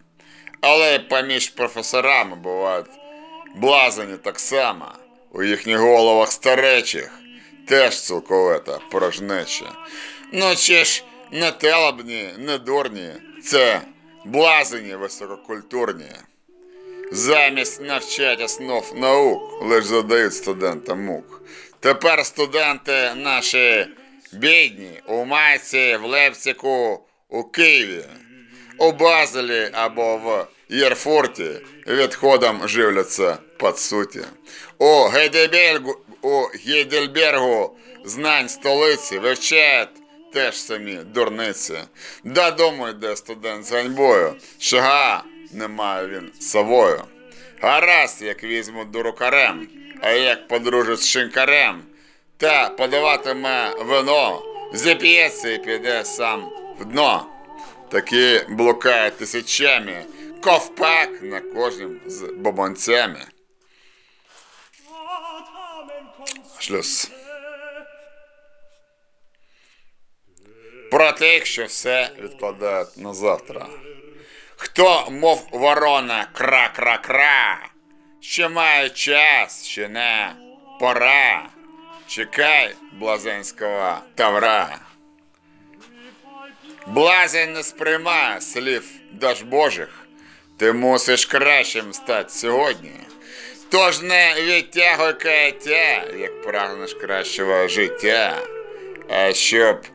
Але поміж професорами бувають блазені так само, у їхніх головах старечих теж цілковита порожнеча. Ну чи ж не телебні, не дурні, це блазені висококультурні. Замість навчати основ наук лиш задають студентам мук. Тепер студенти наші бідні у Майці, в Лепсіку, у Києві, у Базелі або в Єрфорті відходом живляться під суті. У Гейдельбергу, у Гейдельбергу знань столиці вивчають теж самі дурниці. Додому йде студент з ганьбою, що га немає він совою. Гаразд, як візьмуть дурукарем, а як подружить з шинкарем, та подаватиме вино, зап'ється і піде сам в дно. Такі блукають тисячами, ковпак на кожнім з бобонцями. Шлюз. Про тих, що все відкладають на завтра. Хто, мов ворона, кра-кра-кра, ще має час, ще не пора. Чекай блазенського тавра. Блазень не сприймає слів даж Божих. Ти мусиш кращим стати сьогодні. Тож не відтягуй каяття, як прагнеш кращого життя. А щоб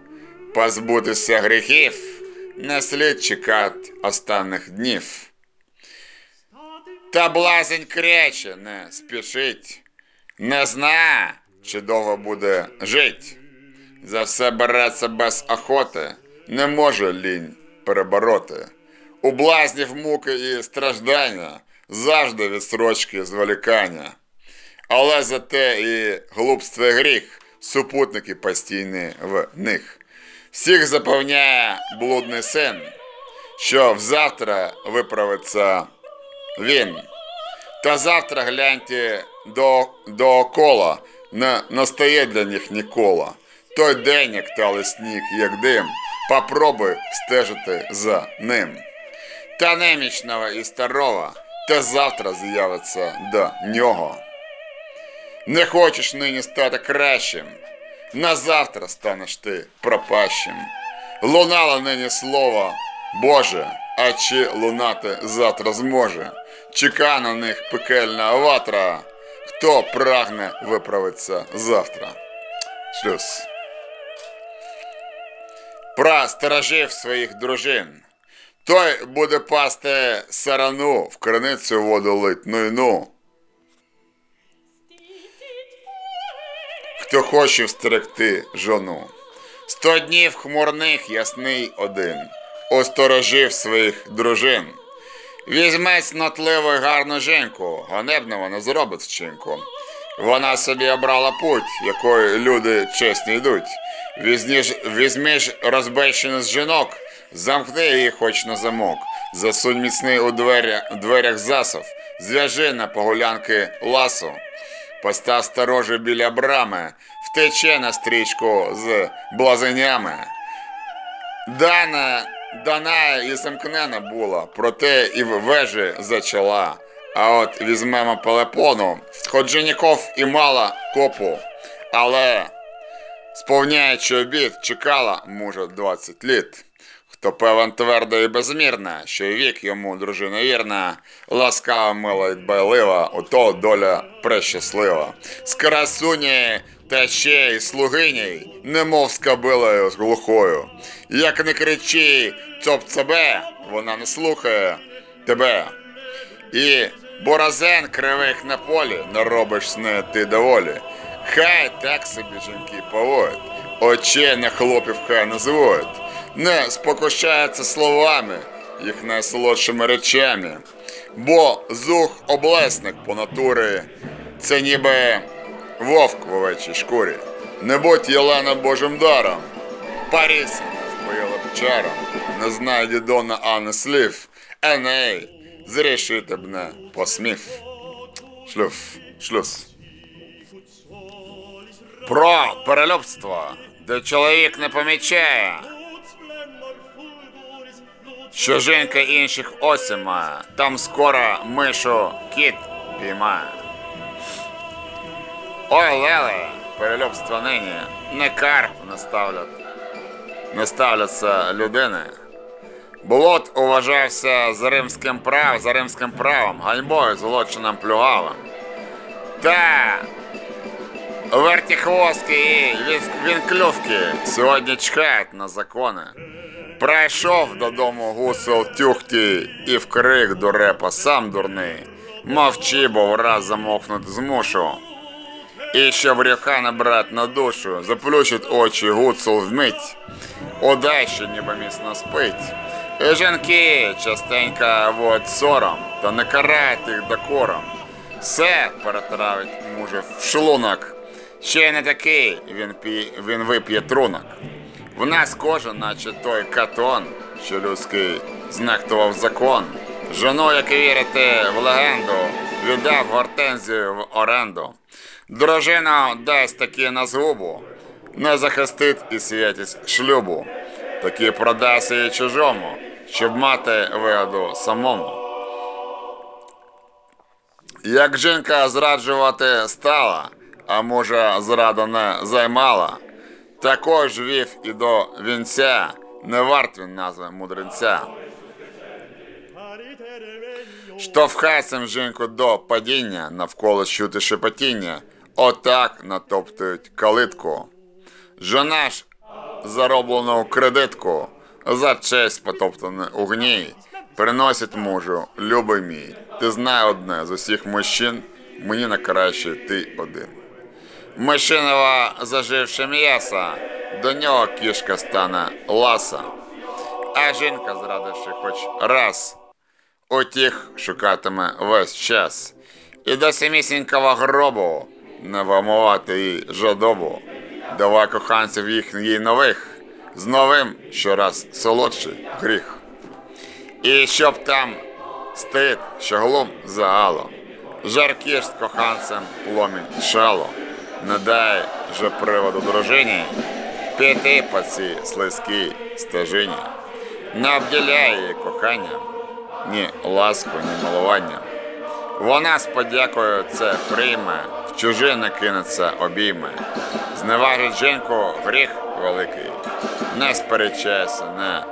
позбутися гріхів, не слід чекати останніх днів. Та блазень кряче, не спішить, не зна, чи довго буде жить. За все береться без охоти, не може лінь перебороти. У блазнів муки і страждання завжди відсрочки зволікання. Але зате і глупство і гріх, супутники постійні в них. Всіх запевняє блудний син, що взавтра виправиться він. Та завтра гляньте до, доокола, не настає для них ніколи. Той день, як талий сніг, як дим, попробуй стежити за ним. Та немічного і старого, та завтра з'явиться до нього. Не хочеш нині стати кращим, на завтра станеш ти пропащим. Лунало нині слово Боже, а чи лунати завтра зможе? Чека на них пекельна ватра, хто прагне виправиться завтра. Шлюз. Сторожив своїх дружин. Той буде пасти сарану, в криницю воду лить, ну. Хто хоче встерегти жону. Сто днів хмурних ясний один, осторожив своїх дружин. Візьме снотливу й гарну жінку, ганебного не зробить вчинку. Вона собі обрала путь, якою люди чесні йдуть. Візьми ж, візьми розбещену з жінок, замкни її хоч на замок, засунь міцний у двері, дверях засов, зв'яжи на погулянки ласу. Постав сторожі біля брами, втече на стрічку з блазенями. Дана, дана і замкнена була, проте і в вежі зачала. А от візьмемо Пелепону, хоч женіков і мала копу, але сповняючи обід, чекала мужа 20 літ. Хто певен твердо і безмірна, що вік йому дружина вірна, ласкава, мила й дбайлива, ото доля прещаслива. З красуні та ще й слугиній, немов з з глухою. Як не кричи цоп цебе, вона не слухає тебе. І боразен кривих на полі, не робиш нею ти доволі. Хай так собі жінки поводять, очей на хлопів хай зводять, не спокушаються словами, їх найсолодшими речами. Бо зух облесник по натурі, це ніби вовк в овечій шкурі. Не будь Єлена Божим даром, Паріс б чаром, не знає дідона Анни слів, Еней, зрішити б не посмів. Шлюф, шлюз. Про перелюбство, де чоловік не помічає, що жінка інших осіма, там скоро мишу кіт піймає. Ой, Леле, перелюбство нині, не карп не ставлять, не ставляться людини. Блот уважався за римським прав, за римським правом, ганьбою, злочином плюгавим. Та вертихвостки і він- вінклювки сьогодні чекають на закони. Прийшов додому гусел тюхті і в крик до репа сам дурний. Мовчи, бо враз замовкнути змушу. І щоб ріха набрати на душу, заплющить очі гуцул вмить. Удачі ніби міцно спить. І жінки частенько вот сором, та не карають їх докором. Все перетравить мужа в шлунок. Ще й не такий він, пі... він вип'є трунок. В нас кожен, наче той катон, що людський знехтував закон. Жону, як вірити в легенду, віддав гортензію в оренду. Дружина дасть таки на згубу, не захистить і святість шлюбу, таки продасть її чужому, щоб мати вигоду самому. Як жінка зраджувати стала, а мужа зрада не займала, також вів і до вінця, не варт він назви мудреця. Штовхай цим жінку до падіння, навколо чути шепотіння, отак натоптують калитку. Жона ж зароблену кредитку, за честь потоптане у гній, приносить мужу, любий мій, ти знай одне з усіх мужчин, мені на краще ти один. Мишинова заживши м'яса, до нього кішка стане ласа, а жінка, зрадивши хоч раз, утіх шукатиме весь час. І до самісінького гробу не вимувати їй жадобу. Давай коханців їх їй нових, з новим щораз солодший гріх. І щоб там стид, що глум заало, жаркі з коханцем пломінь шало, не дай же приводу дружині піти по цій слизькій стежині, не обділяй її коханням, ні ласку, ні милуванням. Вона з подякою це прийме, в чужини кинеться обійме. Зневажить жінку гріх великий, не сперечайся, не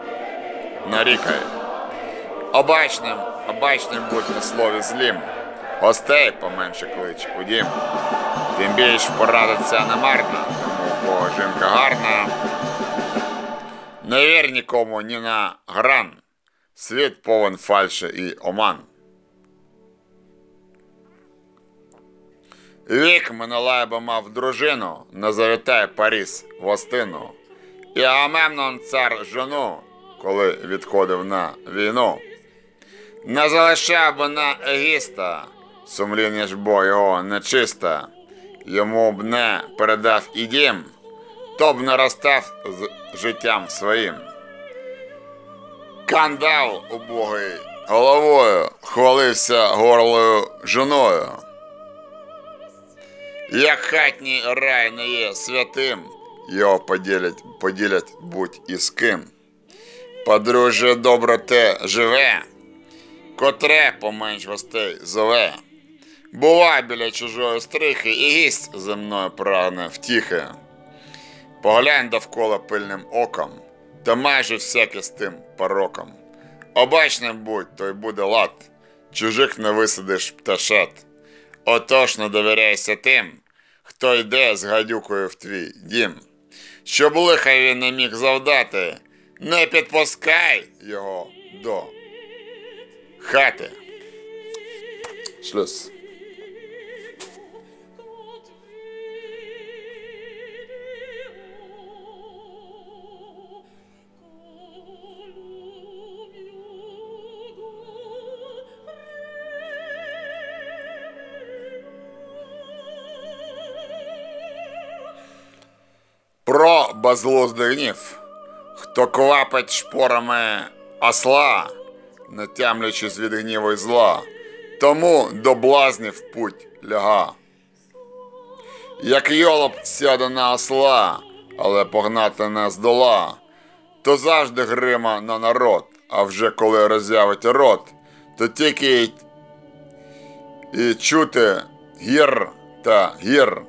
нарікай. Обачним, обачним будь на слові злім, гостей поменше клич у дім. Тим більш порадиться не марно, тому кого жінка гарна. Не вір нікому ні на гран, світ повен фальші і оман. Вік Менелайба мав дружину, не завітає Паріс в гостину. І Агамемнон цар жону, коли відходив на війну. Не залишав би на егіста, сумління ж бо його нечиста, йому б не передав і дім, то б не розстав з життям своїм. Кандал убогий головою, хвалився горлою жоною. Як хатній рай не є святим, його поділять, поділять будь із ким. Подружжя добре те живе, котре поменш гостей зове. Бувай біля чужої стрихи і гість зі мною прагне втіхи. Поглянь довкола пильним оком, та майже всяке з тим пороком. Обачним будь, то й буде лад, чужих не висадиш пташат. Отож не довіряйся тим, хто йде з гадюкою в твій дім. Щоб лиха він не міг завдати, не підпускай його до хати. Шлюз. Про безглуздий гнів. Хто квапить шпорами осла, не тямлячись від гніву й зла, тому до блазнів путь ляга. Як йолоп сяде на осла, але погнати не здола, то завжди грима на народ, а вже коли роззявить рот, то тільки і чути гір та гір.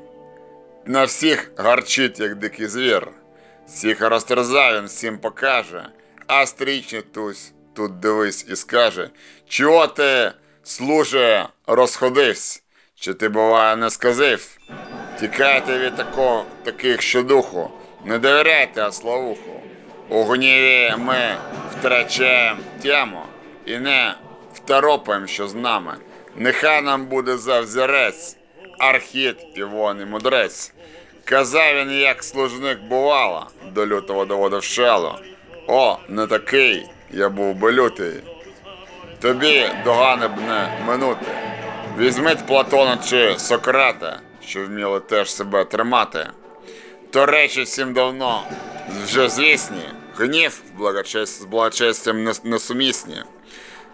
На всіх гарчить, як дикий звір. Всіх розтерзав всім покаже, а стрічний тусь тут дивись і скаже, чого ти, служе, розходився, чи ти, буває, не сказив? Тікайте від такого, таких щодуху, не довіряйте ословуху. У гніві ми втрачаємо тему і не второпаємо, що з нами. Нехай нам буде завзірець, архіт і мудрець. Казав він, як служник бувало, до лютого доводив шало. О, не такий, я був би лютий. Тобі догани б не минути. Візьміть Платона чи Сократа, що вміли теж себе тримати. То речі всім давно вже звісні, гнів з благочестям несумісні.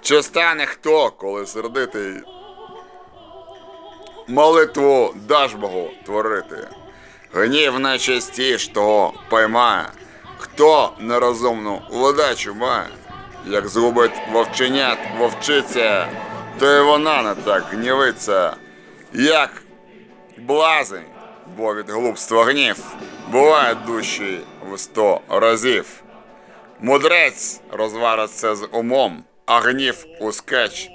Чи стане хто, коли сердитий молитву даш Богу творити? Гнів найчастіш того поймає, хто нерозумну ледачу має, як згубить вовченят вовчиця, то і вона не так гнівиться, як блазень, бо від глупства гнів буває дужчий в сто разів. Мудрець розвариться з умом, а гнів ускач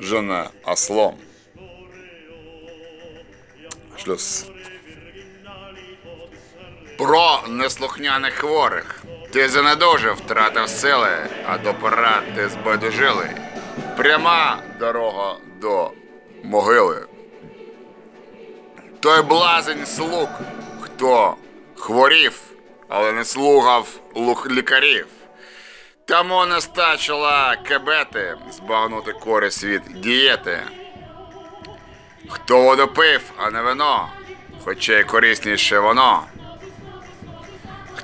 жене ослом. Шлюз. Про неслухняних хворих. Ти занедужив, втратив сили, а до порад ти збайдужилий. Пряма дорога до могили. Той блазень слуг, хто хворів, але не слухав лух лікарів. Тому не стачила кебети збагнути користь від дієти. Хто воду пив, а не вино, хоча й корисніше воно.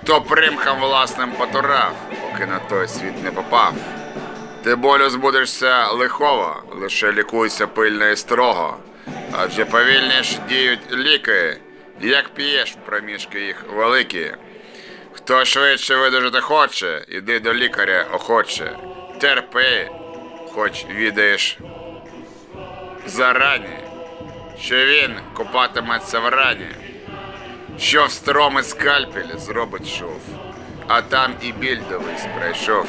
Хто примхам власним потурав, поки на той світ не попав. Ти болю збудешся лихово, лише лікуйся пильно і строго. Адже повільніш діють ліки, як п'єш проміжки їх великі. Хто швидше видужити хоче, іди до лікаря охоче. Терпи, хоч відаєш зарані, що він купатиметься в рані що встромить скальпель зробить шов, а там і біль дивись прийшов.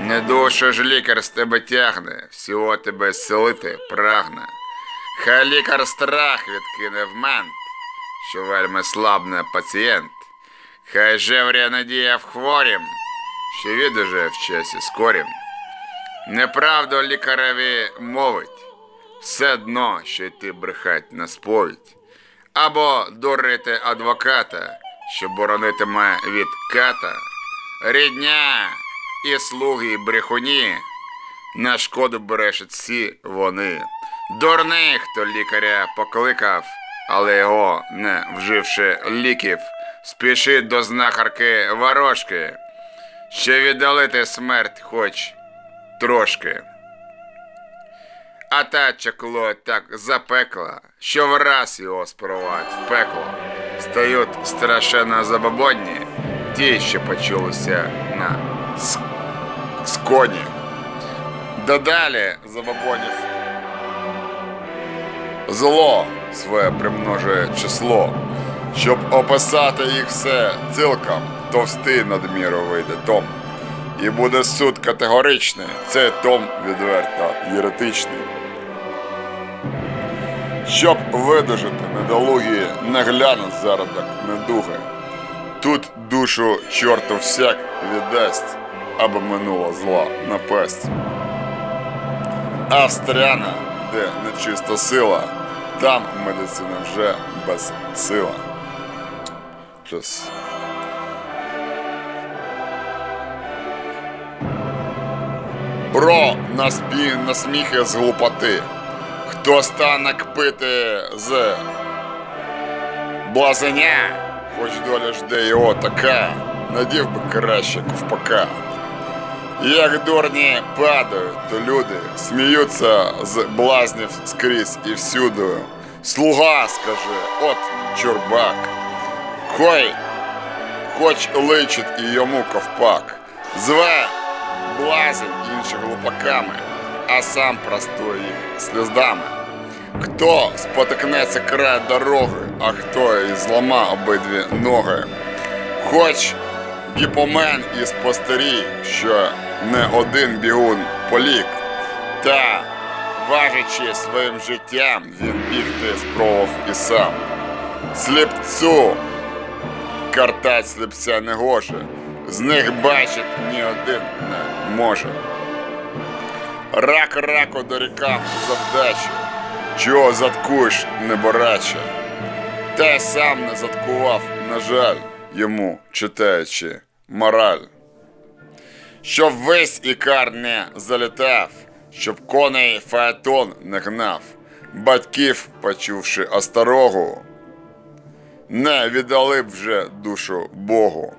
Не душа ж лікар з тебе тягне, всього тебе зцілити прагне. Хай лікар страх відкине в мент, що вельми слабне пацієнт. Хай жевря надія в хворім, що відуже в часі скорім. Неправду лікареві мовить, все дно, що йти брехать на сповідь або дурити адвоката, що боронитиме від ката, рідня і слуги й брехуні, на шкоду брешуть всі вони. Дурний, хто лікаря покликав, але його, не вживши ліків, спішить до знахарки ворожки, ще віддалити смерть хоч трошки. А та чекло так запекла, що враз його спровадь в пекло. Стають страшенно забобонні, ті, що почулися на сконі. Дедалі забобонів зло своє примножує число. Щоб описати їх все цілком, товстий надміру вийде том. І буде суд категоричний, цей том відверто єретичний. Щоб видужити недолугі, не глянуть зародок недуги. Тут душу чорту всяк віддасть, аби минула зла напасть. Австріана, де нечиста сила, там медицина вже без сила. Щось. Про насміхи з глупоти. Хто стане кпити з блазеня, хоч доля жде його така, надів би краще ковпака. Як дурні падають, то люди сміються з блазнів скрізь і всюди. Слуга, скаже, от чурбак. Хой, хоч личить і йому ковпак. Зве блазень інших глупаками, а сам простує їх сльоздами. Хто спотикнеться край дороги, а хто і злама обидві ноги. Хоч гіпомен і спостеріг, що не один бігун полік, та, важачи своїм життям, він бігти спробував і сам. Сліпцю картать сліпця не гоже, з них бачить ні один не може. Рак раку дорікав завдачі, чого заткуєш небораче. Й сам не заткував, на жаль, йому читаючи мораль. Щоб весь ікар не залітав, щоб коней фаетон не гнав, батьків, почувши осторогу, не віддали б вже душу Богу.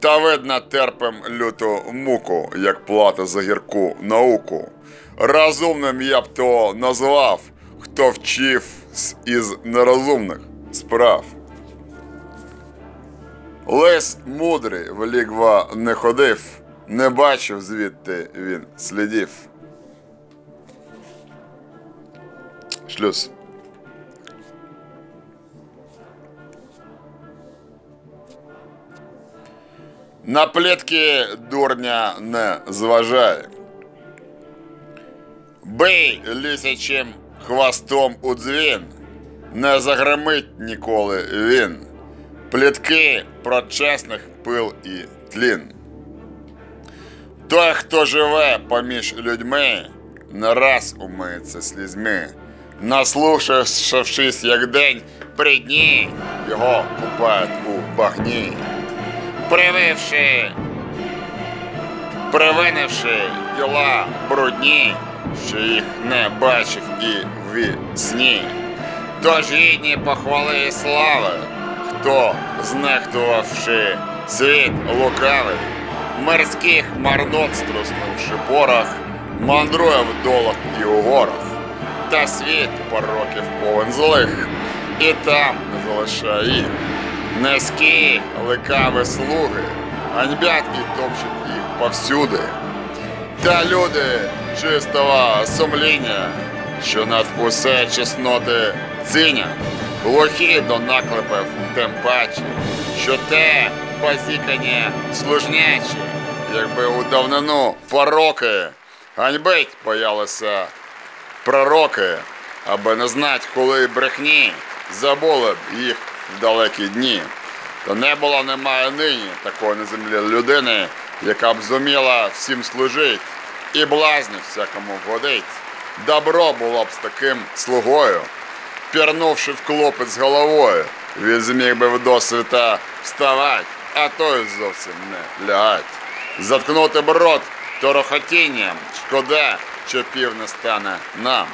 Та видно терпим люту муку, як плата за гірку науку. Розумним я б то назвав, хто вчив із нерозумних справ. Лис мудрий в лігва не ходив, не бачив звідти він слідів. Шлюз. На плітки дурня не зважай. Бий лісячим хвостом у дзвін, не загримить ніколи він. Плітки про чесних пил і тлін. Той, хто живе поміж людьми, не раз умиється слізьми. Наслушавшись, як день при дні, його купають у багні. Прививши, привинивши діла брудні, що їх не бачив і в сні. Тож гідні похвали і слави, хто, знехтувавши світ лукавий, морських марнот струснувши порох, мандрує в долах і у горах, та світ пороків повен злих, і там не залишає їх. Низькі лекаві слуги, ганьбять і топчуть їх повсюди. Та люди чистого сумління, що над усе чесноти цінять, глухі до наклепів тим паче, що те базікання служнячі, якби у давнину пороки ганьбить боялися пророки, аби не знать, коли брехні, забули б їх в далекі дні. Та не було немає нині такої на землі людини, яка б зуміла всім служить і блазню всякому вгодить. Добро було б з таким слугою, пірнувши в клопець головою, він зміг би вдосвіта вставать, а то й зовсім не лягать. Заткнути б рот торохотінням, шкода, що пів не стане нам.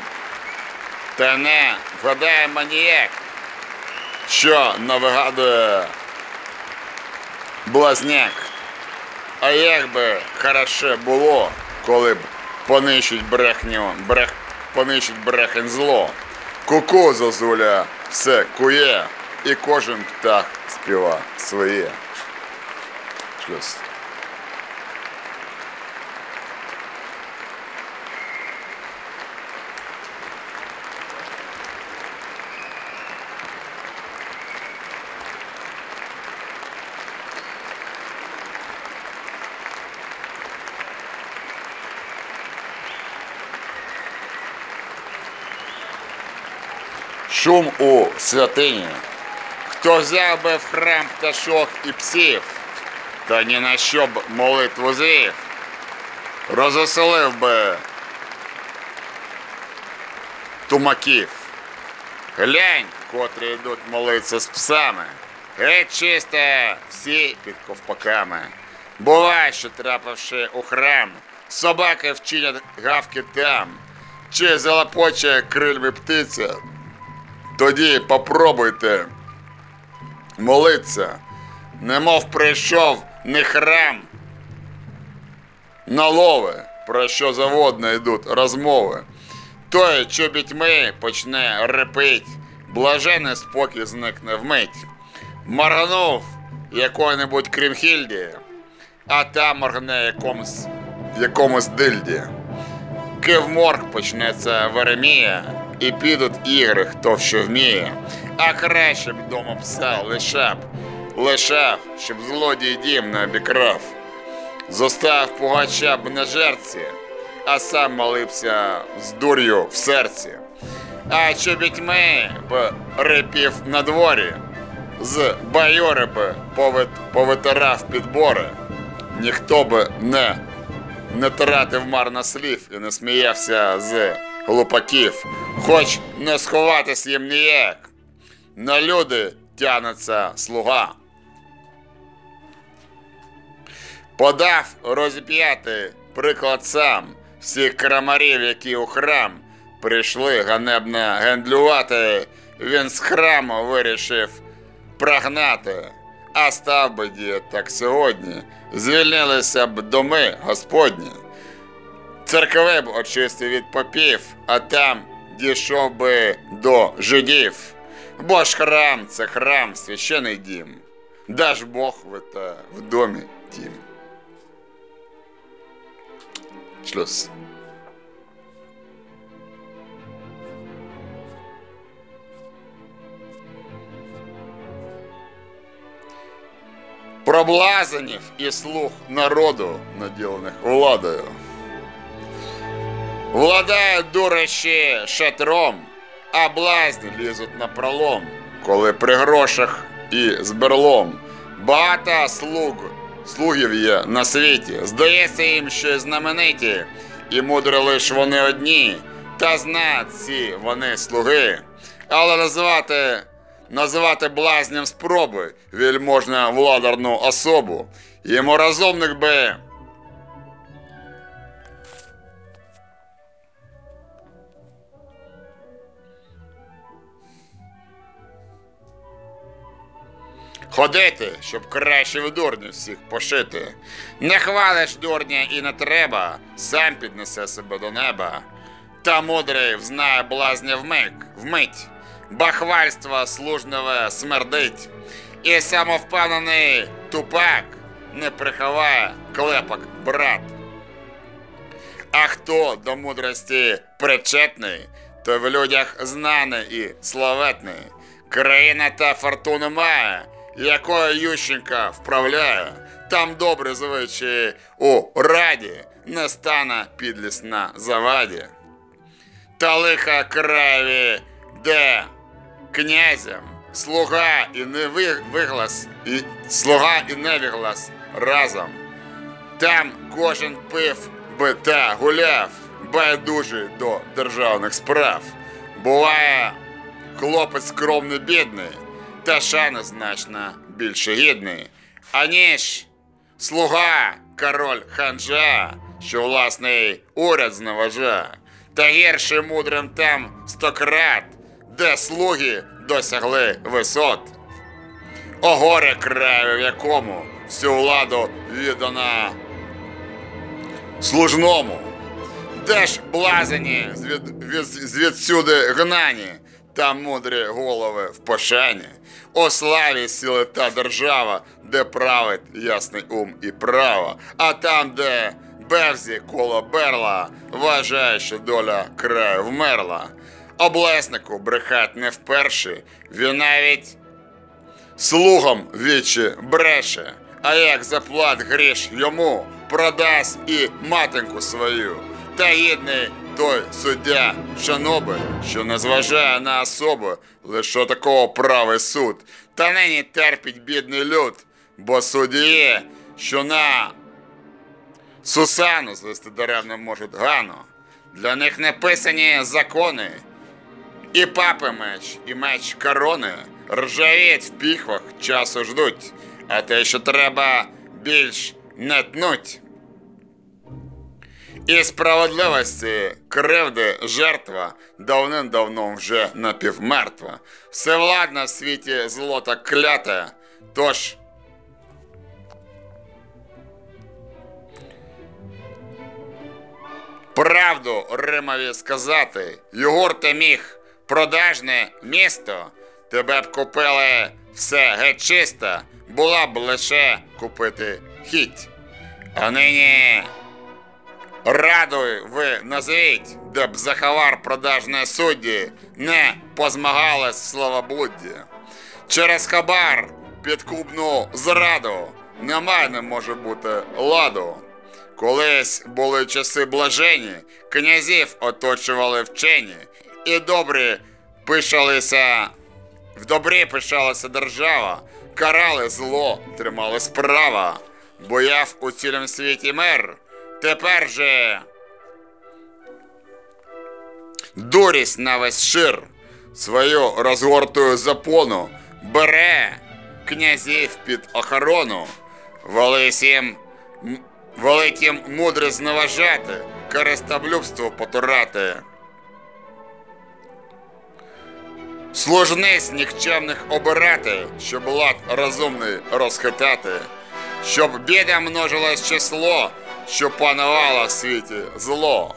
Та не вгадає маніяк, що навигадує блазняк. А як би хороше було, коли понищить брехню, брех, понищить брехень зло. Куку зозуля все кує, і кожен птах співа своє. Шлюз. Шум у святині. Хто взяв би в храм пташок і псів, та ні на що б молитву звів, розоселив би тумаків. Глянь, котрі йдуть молитися з псами. Геть чисте всі під ковпаками. Буває, що трапивши у храм, собаки вчинять гавки там, чи залапоче крильми птиця. Тоді попробуйте молитися, немов прийшов не храм, на лови, про що заводно йдуть розмови. Той, що бітьми почне репить, блажений спокій зникне вмить. Моргнув якої-небудь Крімхільді, а та моргне якомусь, якомусь дильді. Кивморг почнеться Веремія, і підуть ігри, хто що вміє. А краще б дома пса лишав, лишав, щоб злодій дім не обікрав. Зостав пугача б на жерці, а сам молився з дур'ю в серці. А чобітьми б рипів на дворі, з байори б повит- повитирав підбори. Ніхто би не не тратив марно слів і не сміявся з глупаків, хоч не сховатись їм ніяк. На люди тянеться слуга. Подав розіп'яти приклад сам всіх крамарів, які у храм прийшли ганебно гендлювати, він з храму вирішив прогнати. А став би дід так сьогодні, звільнилися б доми Господні. Церкви б очистив від попів, а там дійшов би до жидів. Бо ж храм це храм, священий дім. Даж Бог в, это, в домі тім. Шлюз. Про блазенів і слух народу, наділених владою. Владають дурощі шатром, а блазні лізуть на пролом, коли при грошах і з берлом. Багато слуг, слугів є на світі. Здається їм, що знамениті, і мудро лиш вони одні, та знають ці вони слуги. Але називати, називати блазням спроби вельможна владарну особу. Йому розумник би Ходити, щоб краще в дурні всіх пошити. Не хвалиш дурня і не треба, сам піднесе себе до неба. Та мудрий взнає блазня вмик, вмить, бахвальство служневе смердить. І самовпевнений тупак не приховає клепок брат. А хто до мудрості причетний, то в людях знаний і славетний. Країна та фортуну має, якою Ющенка вправляє. Там добре звичаї у раді, не стане підліс на заваді. Та лиха краєві, де князям слуга і не виглас, і слуга і невіглас разом. Там кожен пив би та гуляв, байдужий до державних справ. Буває хлопець скромний бідний, та шани значно більше гідний, аніж слуга король ханжа, що власний уряд зневажає, та гірше мудрим там стократ, де слуги досягли висот. О горе краю, в якому всю владу віддана служному. Де ж блазені звід, від, звідсюди гнані та мудрі голови в пошані? О славі сіли та держава, де править ясний ум і право, а там, де бевзі коло берла, вважає, що доля краю вмерла. Облеснику брехать не вперше, він навіть слугам вічі бреше, а як заплат гріш йому, продасть і матеньку свою. Та гідний той суддя шаноби, що не зважає на особу, лише такого правий суд. Та нині терпить бідний люд, бо судді, що на Сусану звести дерев не можуть гано. Для них не писані закони, і папи меч, і меч корони ржавіють в піхвах, часу ждуть, а те, що треба більш не тнуть. І справедливості кривди жертва давним-давно вже напівмертва. Всевладна в світі злота кляте, тож Правду Римові сказати, Югур ти міг продажне місто, тебе б купили все геть чисто, була б лише купити хіть. А нині радуй ви назвіть, де б заховар продажне судді не позмагалось словоблудді. Через хабар підкупну зраду немає не може бути ладу. Колись були часи блажені, князів оточували вчені, і добрі пишалися, в добрі пишалася держава, карали зло, тримали справа, бояв у цілім світі мир. Тепер же. Дурість на весь шир свою розгортую запону. Бере князів під охорону, волись їм м- велить їм мудрость зневажати, користолюбство потурати. Служниць нікчемних обирати, щоб лад розумний розхитати, щоб біда множилось число, щоб панувало в світі зло.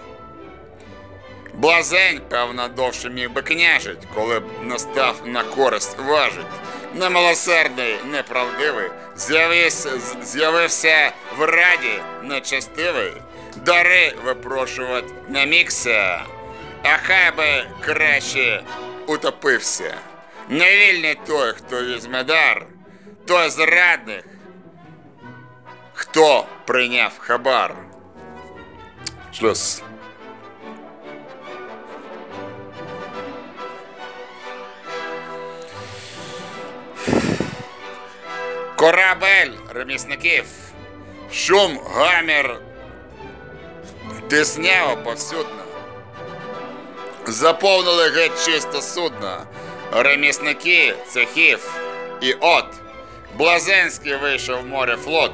Блазень, певно, довше міг би княжить, коли б настав на користь важить. Немилосердний, неправдивий, з'явився, в раді нечестивий, дари випрошувати не мігся, а хай би краще утопився. Невільний той, хто візьме дар, той зрадник, хто прийняв хабар. Шлюз. Корабель ремісників, шум, гамір, тиснява повсюдно. Заповнили геть чисто судно, ремісники цехів і от. Блазенський вийшов в море флот.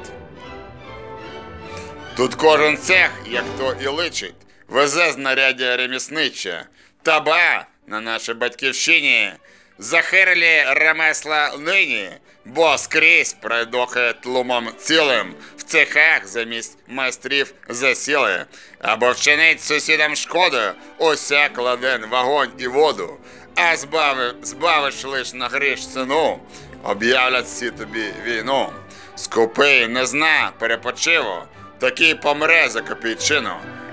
Тут кожен цех, як то і личить, везе знаряддя ремісниче. Таба на нашій батьківщині захирлі ремесла нині, бо скрізь пройдохає тлумом цілим, в цехах замість майстрів засіли, або вчинить сусідам шкоду, уся кладен вогонь і воду, а збави, збавиш лиш на гріш ціну, об'являть всі тобі війну. Скупий не зна перепочиву, такий помре за копійчину,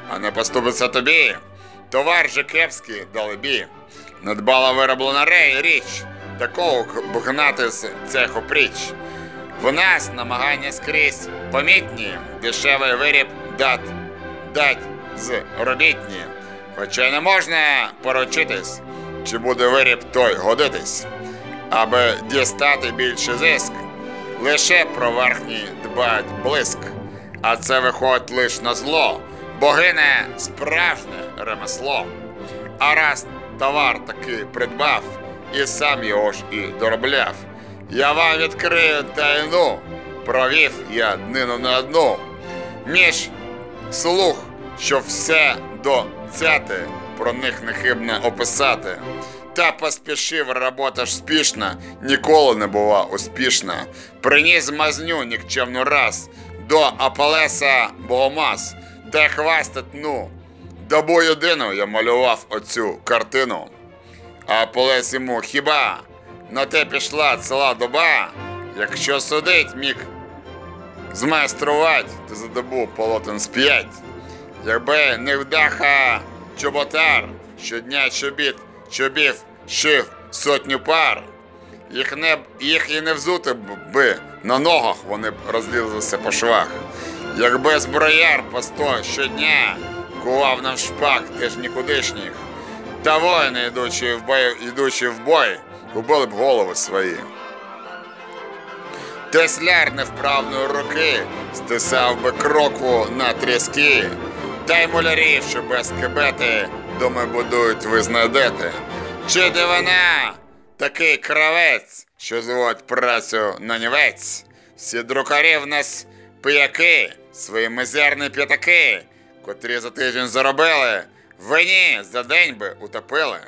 а не поступиться тобі. Товар же кепський далебі. Надбала вироблена рей річ, такого г- б гнати з цеху пріч. В нас намагання скрізь помітні, дешевий виріб дат, дать з робітні. Хоча не можна поручитись, чи буде виріб той годитись, аби дістати більше зиск. Лише про верхній дбають блиск, а це виходить лиш на зло, бо гине справжнє ремесло. А раз товар таки придбав, і сам його ж і доробляв. Я вам відкрию тайну, провів я днину на одну. Між слух, щоб все до цяти про них нехибно описати. Та поспішив, робота ж спішна, ніколи не була успішна. Приніс мазню нікчемну раз до Апалеса Богомаз, та й хвастать, ну. Добу єдину я малював оцю картину. А Апалес йому хіба на те пішла ціла доба, якщо судить міг змайструвати, то за добу полотен з п'ять. Якби не вдаха чоботар, щодня чобіт, чобів, шив сотню пар, їх, не, їх і не взути би на ногах вони розлізлися по швах. Якби зброяр по сто щодня кував нам шпак теж нікудишніх, та воїни, йдучи в бой, йдучи в бой, губили б голови свої. Тесляр невправної руки стисав би кроку на тріски, та й мулярів, що без кебети доми будують, ви знайдете. Чи дивина такий кравець, що зводить працю на нівець? Всі друкарі в нас пияки, свої мизерні п'ятаки, котрі за тиждень заробили, вині за день би утопили.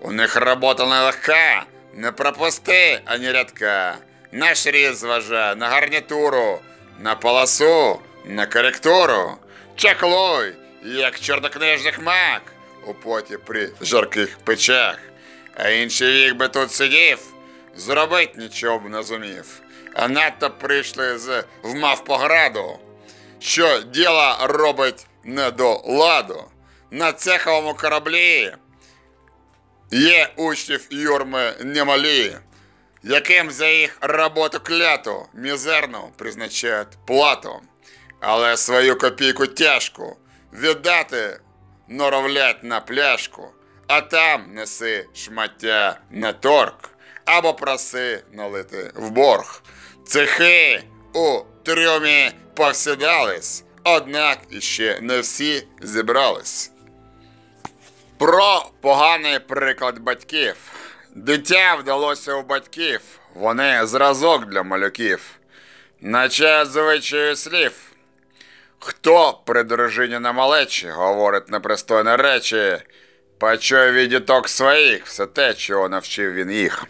У них робота нелегка, не пропусти ані рядка. На шріз зважа, на гарнітуру, на полосу, на коректуру. Чаклуй, як чорнокнижник мак у поті при жарких печах. А інший вік би тут сидів, зробить нічого б не зумів. А надто прийшли з вмавпограду, що діла робить не до ладу. На цеховому кораблі Є учнів юрми немалі, яким за їх роботу кляту мізерну призначають плату, але свою копійку тяжку віддати норовлять на пляшку, а там неси шмаття на торг або проси налити в борг. Цехи у трьомі повсідались, однак іще не всі зібрались. Про поганий приклад батьків. Дитя вдалося у батьків, вони зразок для малюків. Наче звичаю слів. Хто при дружині на малечі говорить непристойні речі, почує від діток своїх все те, чого навчив він їх.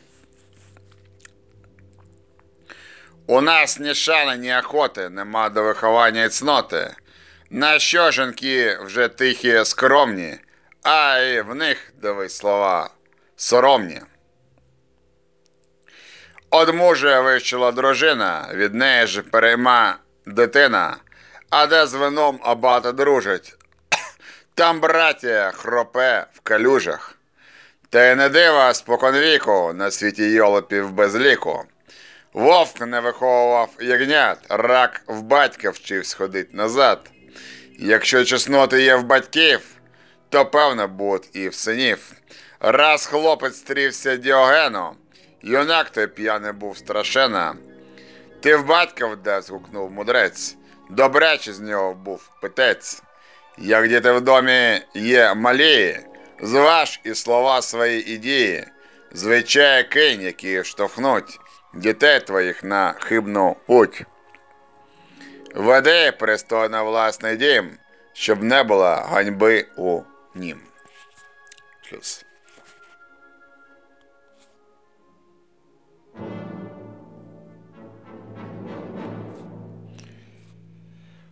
У нас ні шани, ні охоти, нема до виховання і цноти. На що жінки вже тихі, скромні, а і в них, дивись слова, соромні. Од мужа вивчила дружина, від неї ж перейма дитина, а де з вином абати дружить. Там браття хропе в калюжах. Та й не дива споконвіку на світі йолопів без ліку. Вовк не виховував ягнят, рак в батька вчився ходить назад. Якщо чесноти є в батьків, то певно будуть і в синів. Раз хлопець стрівся Діогену, юнак той п'яний був страшена. Ти в батька вде, згукнув мудрець, добряче з нього був питець. Як діти в домі є малі, зваж і слова свої і дії, звичай кинь, які штовхнуть дітей твоїх на хибну путь. Веди пристойно власний дім, щоб не було ганьби у нім. Шлюз.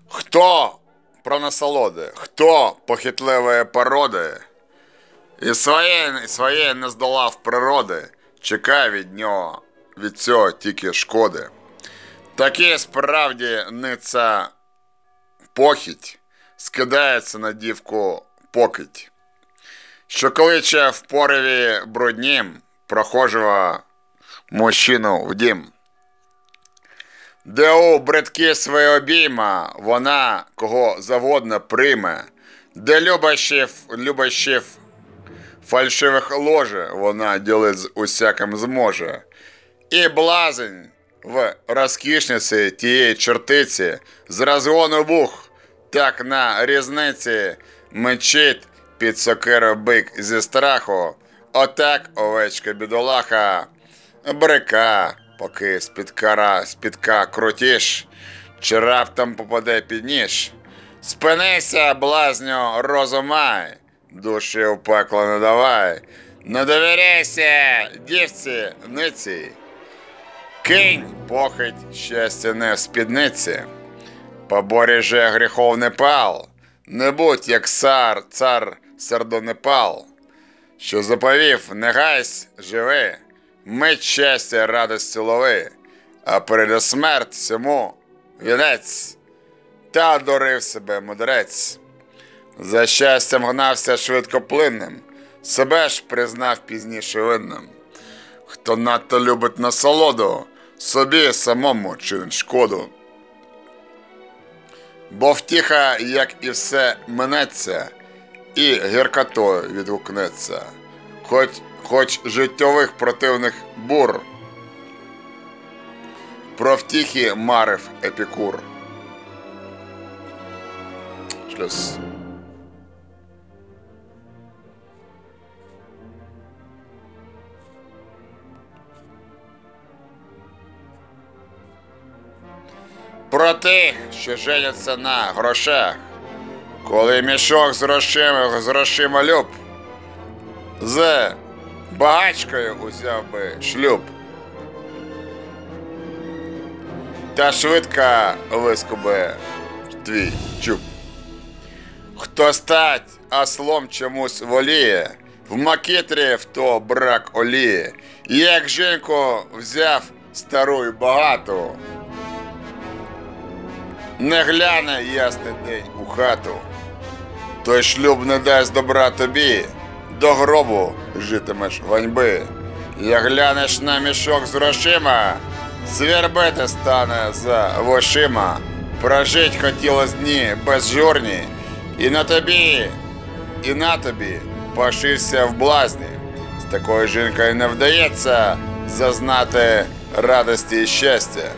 Хто про насолоди, хто похитливої породи і своєї, своєї не здолав природи, чекає від нього від цього тільки шкоди. Такі справді ниця похідь скидається на дівку покидь, що кличе в пориві бруднім прохожого мужчину в дім. Де у бридки своє обійма, вона кого завгодно прийме, де любощів, любощів фальшивих ложе, вона ділить з усяким зможе. І блазень в розкішниці тієї чортиці з розгону бух, так на різниці мечить під сокиру бик зі страху, отак овечка бідолаха, брика, поки з-під кара, з-підка крутіш, чи раптом попаде під ніж. Спинися, блазню, розумай, душі в пекло не давай. Не довіряйся дівці ниці. Кинь похить щастя не в спідниці. Поборі же гріховний пал. Не будь як цар, цар сердонепал, що заповів, не гайсь, живи, мить щастя, радості лови, а переде смерть всьому вінець, та дорив себе мудрець. За щастям гнався швидкоплинним, себе ж признав пізніше винним. Хто надто любить насолоду, собі самому чинить шкоду. Бо втіха, як і все минеться, і гіркотою відгукнеться, хоч, хоч життєвих противних бур. Про втіхи марив епікур. Шлюз. Про тих, що женяться на грошах, коли мішок з грошима, з грошима люб, з багачкою узяв би шлюб. Та швидко вискубе твій чуб. Хто стать ослом чомусь воліє, в макітрі в то брак олії, як жінку взяв стару й багату, не гляне ясний день у хату, той шлюб не дасть добра тобі, до гробу житимеш ганьби. Як глянеш на мішок з грошима, свербити стане за вошима. Прожить хотілось дні безжурні, і на тобі, і на тобі пошився в блазні. З такою жінкою не вдається зазнати радості і щастя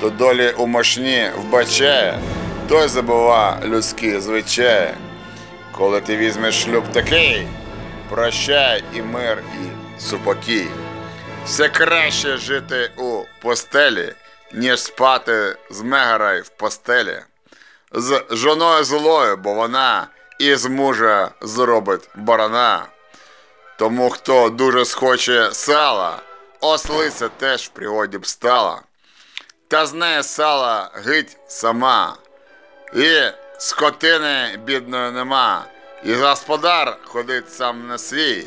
то долі у мошні вбачає, той забува людські звичаї. Коли ти візьмеш шлюб такий, прощай і мир, і супокій. Все краще жити у постелі, ніж спати з мегарай в постелі. З жоною злою, бо вона із мужа зробить барана. Тому хто дуже схоче сала, ослиця теж в пригоді б стала та з неї сала гить сама, і скотини бідної нема, і господар ходить сам на свій,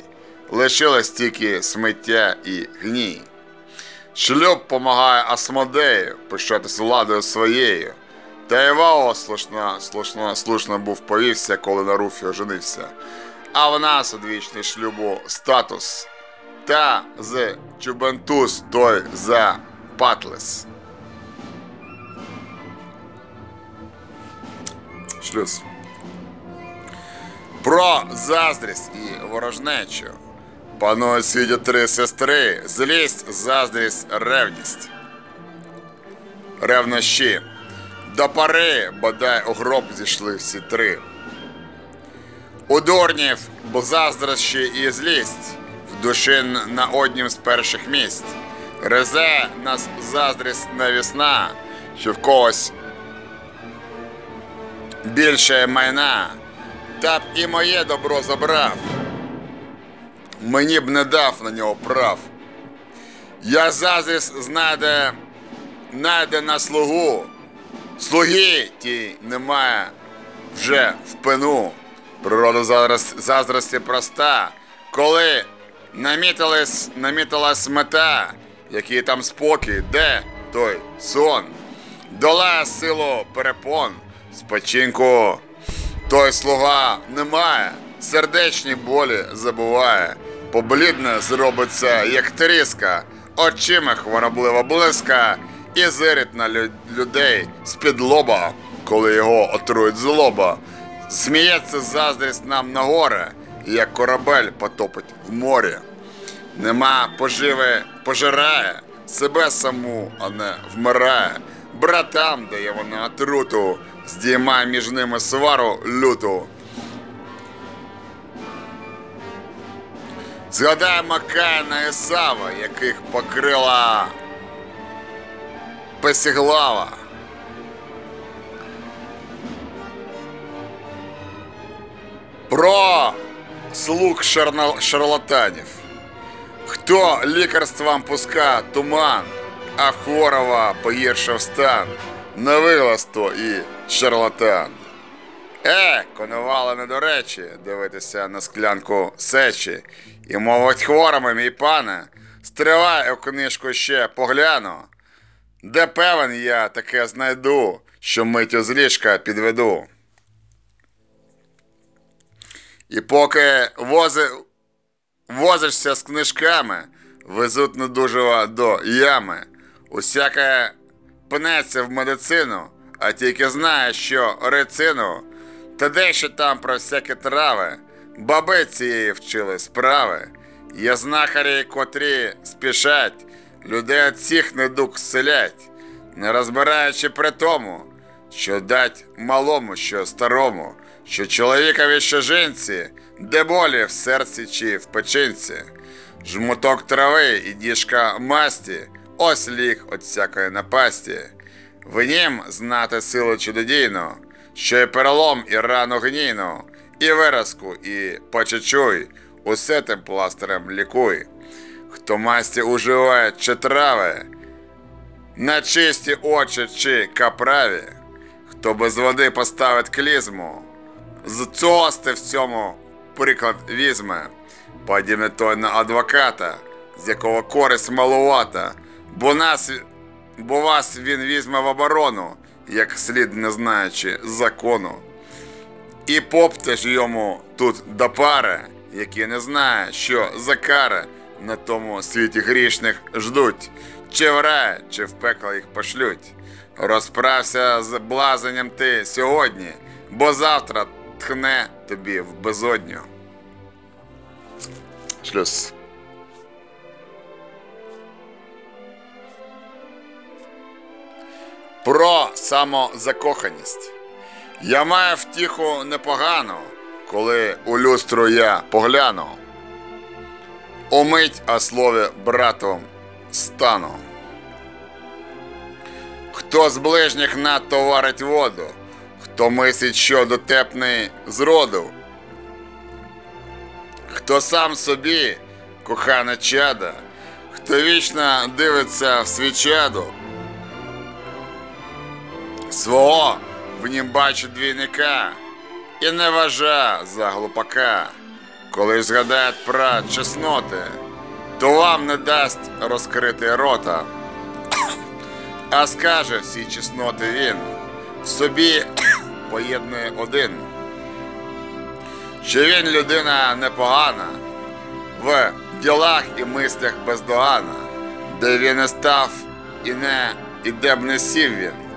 лишилось тільки сміття і гній. Шлюб помагає Асмодею пишатись владою своєю, та Івао слушно, слушно, слушно був повівся, коли на руфі оженився. А в нас одвічний шлюбу статус, та з Чубентус той за Патлес. Шлюз. Про заздрість і ворожнечу. Панує світі три сестри, злість, заздрість, ревність. Ревнощі. До пари, бодай у гроб зійшли всі три. У дурнів, заздрощі і злість в душі на однім з перших місць. Резе нас заздрість навісна, що в когось більше майна, та б і моє добро забрав. Мені б не дав на нього прав. Я заздрість знайде, найде на слугу. Слуги тій немає вже в пину. Природа зараз заздрості проста. Коли намітилась, намітилась мета, який там спокій, де той сон, долає силу перепон. Спочинку той слуга немає, сердечні болі забуває, поблідне зробиться, як тріска, очима хвороблива блиска, і зирить на лю- людей з-під лоба, коли його отрують злоба. Сміється заздрість нам на горе, як корабель потопить в морі. Нема поживи, пожирає себе саму, а не вмирає. Братам дає вона отруту, здіймає між ними свару люту. Згадаємо Каїна і Сава, яких покрила песіглава. Про слуг шарлатанів. Хто лікарствам пуска туман, а хворого погіршив стан, на виглас то і шарлатан. Е, конувало не до речі дивитися на склянку сечі і мовить хворими, мій пане, стривай у книжку ще погляну. Де певен я таке знайду, що миттю з ліжка підведу. І поки вози, возишся з книжками, везуть недужого до ями. Усяке пнеться в медицину, а тільки знає, що рецину, та де ще там про всякі трави, баби цієї вчили справи. Є знахарі, котрі спішать, людей от всіх недуг селять, не розбираючи при тому, що дать малому, що старому, що чоловікові, що жінці, де болі в серці чи в печінці. Жмуток трави і діжка масті, ось лік от всякої напасті. В нім знати силу чудодійну, що і перелом, і рану гнійну, і виразку, і почечуй, усе тим пластирем лікуй. Хто масті уживає чи трави, на чисті очі чи каправі, хто без води поставить клізму, з цости в цьому приклад візьме, подібне той на адвоката, з якого користь малувата, бо нас, бо вас він візьме в оборону, як слід не знаючи закону. І поп теж йому тут до пари, які не знає, що за кари на тому світі грішних ждуть, чи в рай, чи в пекло їх пошлють. Розправся з блазенням ти сьогодні, бо завтра тхне тобі в безодню. Шлюз. Про самозакоханість. Я маю втіху непогану, коли у люстру я погляну. Умить о слові братом стану. Хто з ближніх надто варить воду, хто мислить, що дотепний зроду, хто сам собі кохане чада, хто вічно дивиться в свічаду, свого в нім бачить двійника і не вважа за глупака. Коли згадає про чесноти, то вам не дасть розкрити рота. А скаже всі чесноти він, в собі поєднує один. Що він людина непогана, в ділах і мислях бездоганна, де він не став і не і де б не сів він,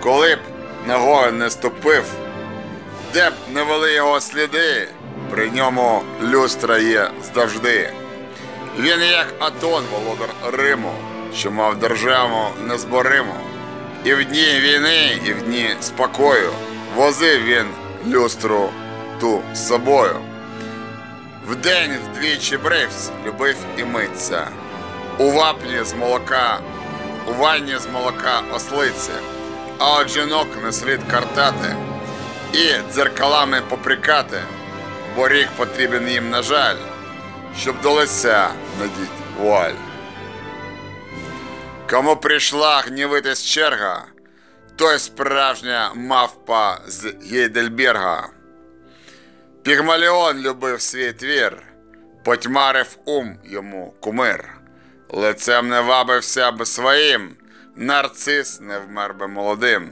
коли б ногою не ступив, де б не вели його сліди, при ньому люстра є завжди. Він як Атон, володар Риму, що мав державу незбориму. І в дні війни, і в дні спокою возив він люстру ту з собою. Вдень вдвічі бривсь, любив і миться. У вапні з молока, у ванні з молока ослиці, а от жінок не слід картати і дзеркалами поприкати, бо рік потрібен їм, на жаль, щоб до лиця надіть вуаль. Кому прийшла гнівитись черга, той справжня мавпа з Гейдельберга. Пігмаліон любив свій твір, потьмарив ум йому кумир. Лицем не вабився би своїм, нарцис не вмер би молодим.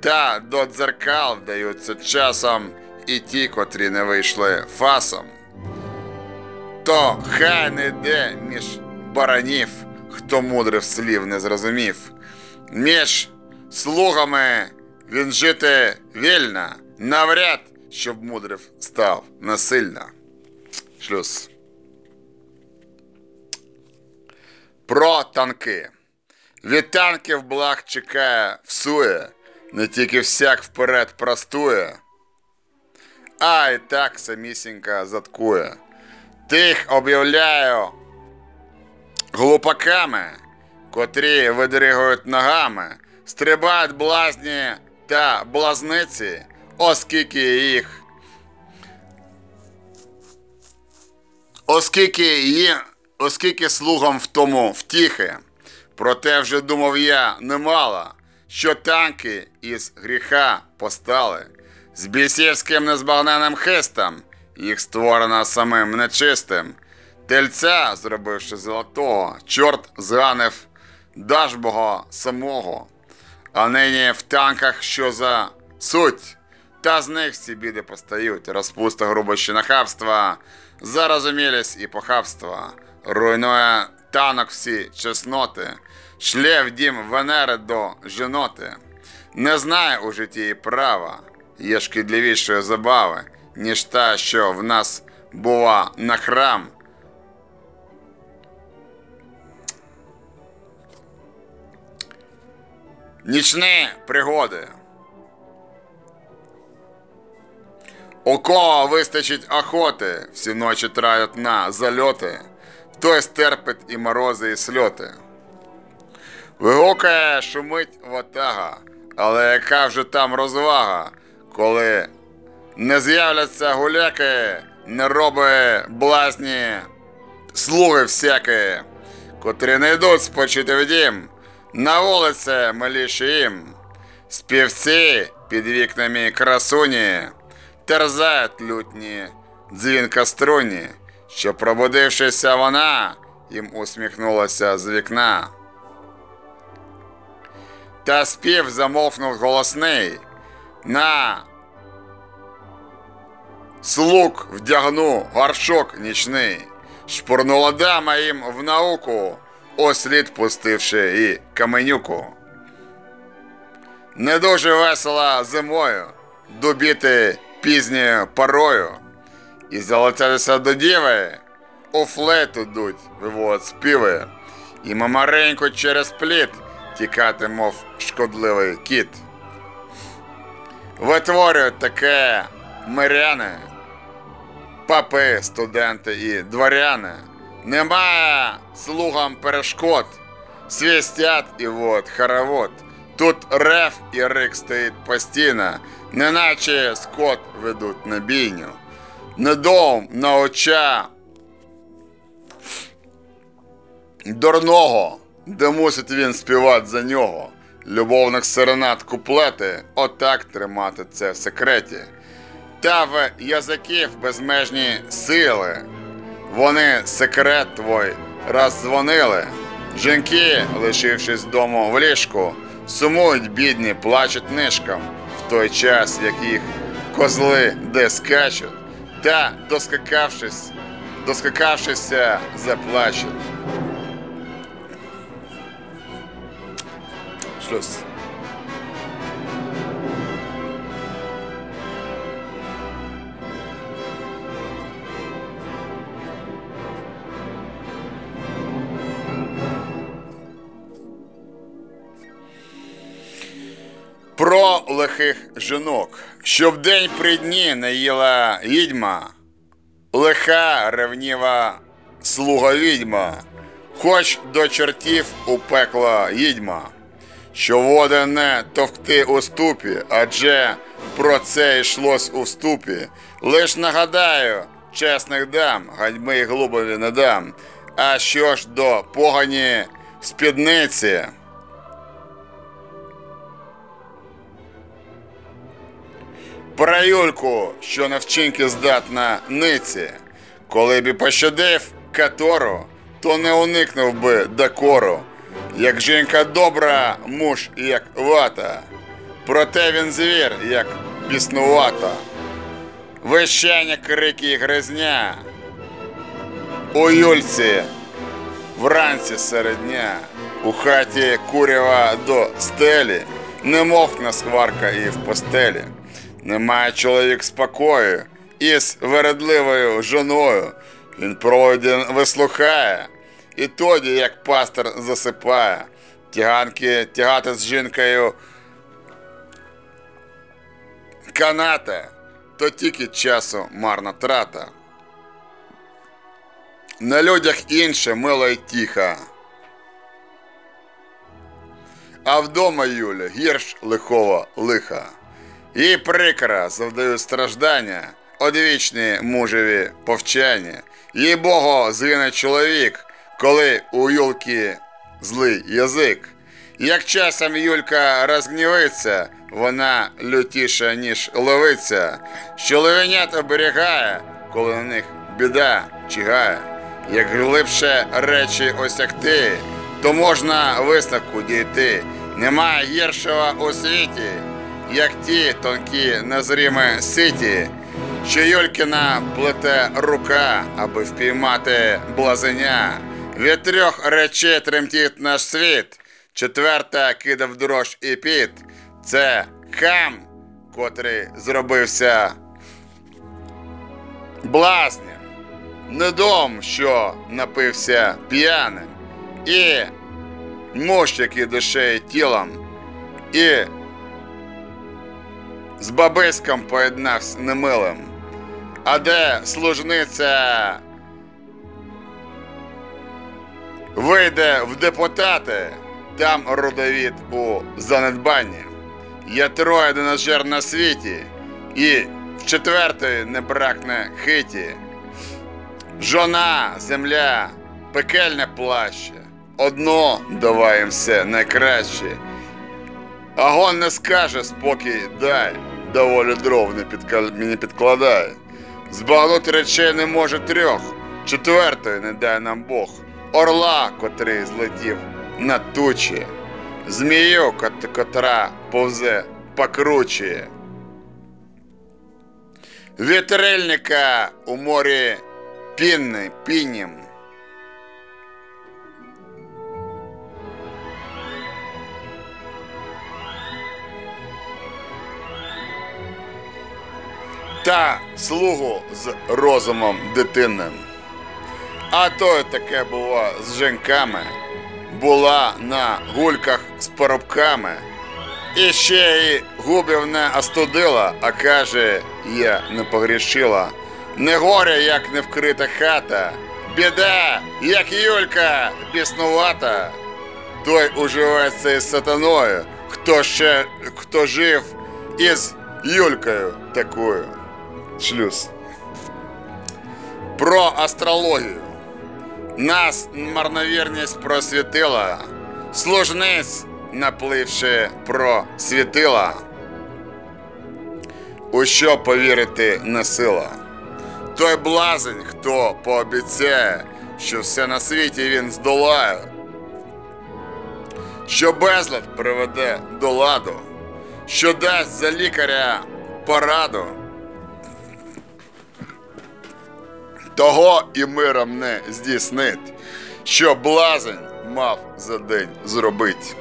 Та до дзеркал вдаються часом і ті, котрі не вийшли фасом. То хай не йде між баранів, хто мудрих слів не зрозумів. Між слугами він жити вільно, навряд, щоб мудрив став насильно. Шлюз. Про танки. Від танків благ чекає всує, не тільки всяк вперед простує, а і так самісінька заткує. Тих об'являю глупаками, котрі видригують ногами, стрибають блазні та блазниці, оскільки їх Оскільки їм, оскільки слугам в тому втіхи, проте вже думав я немало, що танки із гріха постали, з бісівським незбагненним хистом, їх створено самим нечистим. Тельця, зробивши золотого, чорт зганив дажбого самого, а нині в танках що за суть, та з них всі біди постають, розпуста грубощі нахабства, зарозумілість і похабства, руйнує танок всі чесноти, шлє в дім Венери до жіноти. Не знає у житті і права, є шкідливішої забави, ніж та, що в нас була на храм. Нічні пригоди. У кого вистачить охоти, всі ночі тратять на зальоти, той стерпить і морози, і сльоти. Вигукає, шумить ватага, але яка вже там розвага, коли не з'являться гуляки, не роби блазні слуги всякі, котрі не йдуть спочити в дім, на вулиці миліше їм. Співці під вікнами красуні терзають лютні дзвінкоструні, що, пробудившися вона, їм усміхнулася з вікна. Та спів замовкнув голосний. На слуг вдягну горшок нічний, шпурнула дама їм в науку, ослід пустивши і каменюку. Не дуже весела зимою, дубіти пізньою порою, і залицятися до діви, у флейту йдуть, виводять співи, і мамаренько через пліт тікати, мов шкодливий кіт. Витворюють таке миряни, папи, студенти і дворяни. Немає слугам перешкод, свістять і вот хоровод. Тут рев і рик стоїть постійно, неначе скот ведуть на бійню. Не дом на оча дурного, де мусить він співати за нього. Любовних серенад куплети, отак тримати це в секреті. Та в язиків безмежні сили. Вони секрет твой роздзвонили. Жінки, лишившись дому в ліжку, сумують бідні, плачуть нишком в той час, як їх козли де скачуть, та доскакавшись, доскакавшися, заплачет. Шлюз. Про лихих жінок, що вдень при дні не їла їдьма, лиха ревніва слуга відьма, хоч до чортів у пекло їдьма, що води не товкти у ступі, адже про це йшлось у вступі. Лиш нагадаю, чесних дам, ганьби й глубові не дам. А що ж до погані спідниці? Про Юльку, що на вчинки здатна ниці, коли б і пощадив катору, то не уникнув би докору. Як жінка добра, муж як вата, проте він звір, як біснувата. Вищання, крики і гризня. У Юльці вранці серед дня, у хаті курява до стелі, не мовкна сварка і в постелі. Немає чоловік спокою, із вередливою жоною. Він проводін вислухає, і тоді, як пастор засипає, тяганки тягати з жінкою каната, то тільки часу марна трата. На людях інше мило й тихо. А вдома Юля гірш лихого лиха. Їй прикро завдають страждання, одвічні мужеві повчання, Їй богу, згине чоловік, коли у Юлки злий язик. Як часом Юлька розгнівиться, вона лютіша, ніж левиця, що левенят оберігає, коли на них біда чигає. Як глибше речі осягти, то можна висновку дійти. Немає гіршого у світі, як ті тонкі незріми ситі, що Юлькіна плете рука, аби впіймати блазеня. Від трьох речей тремтить наш світ. Четверта кидав дрож і піт. Це хам, котрий зробився блазнем. Недом, що напився п'яним, і мощ, який душею тілом, і з бабиськом поєднався немилим. А де служниця вийде в депутати, там родовід у занедбанні. Є троє диножер на світі, і в четвертої не бракне хиті. Жона, земля, пекельне плаще. Одно давай їм все найкраще. Агон не скаже спокій дай, доволі дров не, підка... не підкладай. Збагнути речей не може трьох, четвертої не дай нам Бог. Орла, котрий злетів на тучі, змію, кот- котра повзе покруче. Вітрильника у морі пінни, піннім. Та слугу з розумом дитинним. А то таке було з жінками, була на гульках з поробками. І ще й губів не остудила, а каже, я не погрішила. Не горе, як не вкрита хата, біда, як Юлька, біснувата. Той уживається із сатаною, хто ще хто жив із Юлькою такою. Шлюз. Про астрологію. Нас марновірність просвітила, служниць, напливши просвітила. У що повірити не сила. Той блазень, хто пообіцяє, що все на світі він здолає, що безлад приведе до ладу, що дасть за лікаря пораду. Того і миром не здійснить, що блазень мав за день зробить.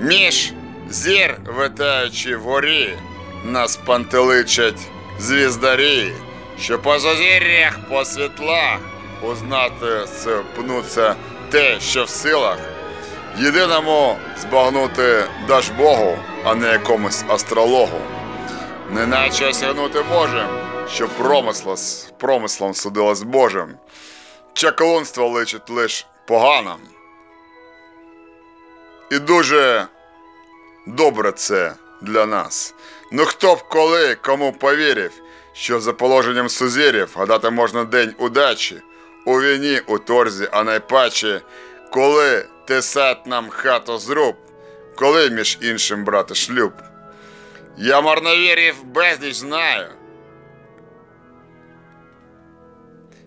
Між зір, витаючи вгорі, нас пантеличать звіздарі, що по зазір'ях, по світлах узнати пнуться те, що в силах. Єдиному збагнути даш Богу, а не якомусь астрологу. Неначе осягнути можем, що промисло, з- промислом судило з Божим. Чаклунство личить лиш поганим. І дуже добре це для нас. Ну хто б коли кому повірив, що за положенням сузір'їв гадати можна день удачі, у війні, у торзі, а найпаче, коли тесать нам хату зруб, коли між іншим брати шлюб. Я марновірів безліч знаю.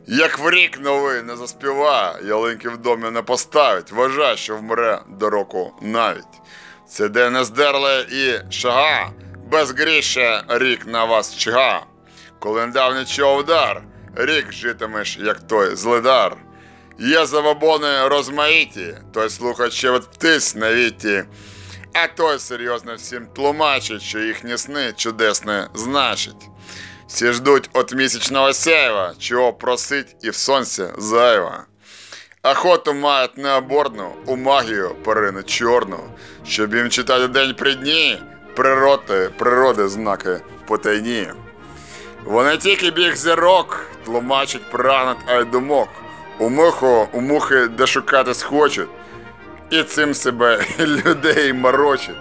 Як в рік новий не заспіває, ялинки в домі не поставить, вважай, що вмре до року навіть. Це де не здерли і шага, безгріше рік на вас чга. Коли не дав нічого вдар, рік житимеш, як той злидар. Є забобони розмаїті, той слухать ще від птиць на віті, а той серйозно всім тлумачить, що їхні сни чудесне значить. Всі ждуть от місячного сяйва, чого просить і в сонці зайва. Охоту мають необорну, у магію порину чорну, щоб їм читати день при дні, природи, природи знаки потайні. Вони тільки біг зірок, тлумачить прагнуть, а й думок. У муху, у мухи де шукати схочуть, і цим себе людей морочить.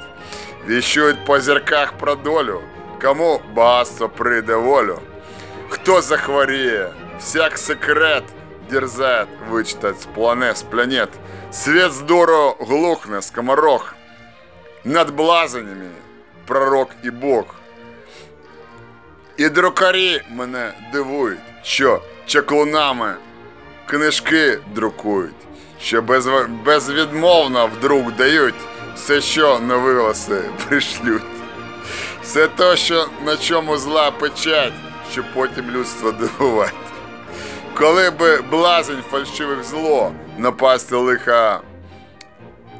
Віщують по зірках про долю, кому багатство прийде волю. Хто захворіє, всяк секрет дерзает вычитать с планет, с планет. Свет здорово глухне, скоморох. Над блазанями пророк і Бог. І друкарі мене дивують, що чаклунами книжки друкують, що без, безвідмовно вдруг дають все, що на вигласи пришлють. Все то, що на чому зла печать, щоб потім людство дивувати. Коли би блазень фальшивих зло напасти лиха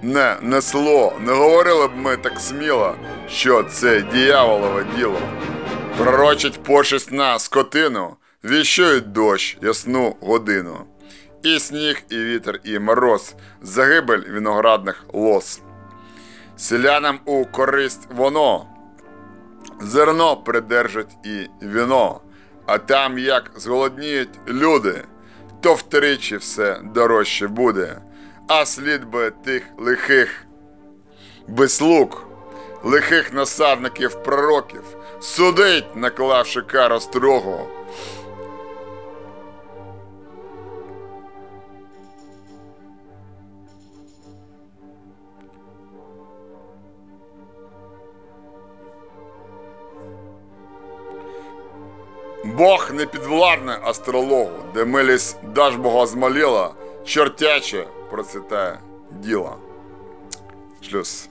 не несло, не говорили б ми так сміло, що це діяволове діло. Пророчить пошесть на скотину, віщують дощ, ясну годину. І сніг, і вітер, і мороз, загибель виноградних лос. Селянам у користь воно, зерно придержать і віно, а там як зголодніють люди, то втричі все дорожче буде, а слід би тих лихих безслуг, лихих насадників пророків, судить, наклавши кару строго. Бог не підвладне астрологу, де милість даж Бога змоліла, чортяче процвітає діло. Шлюз.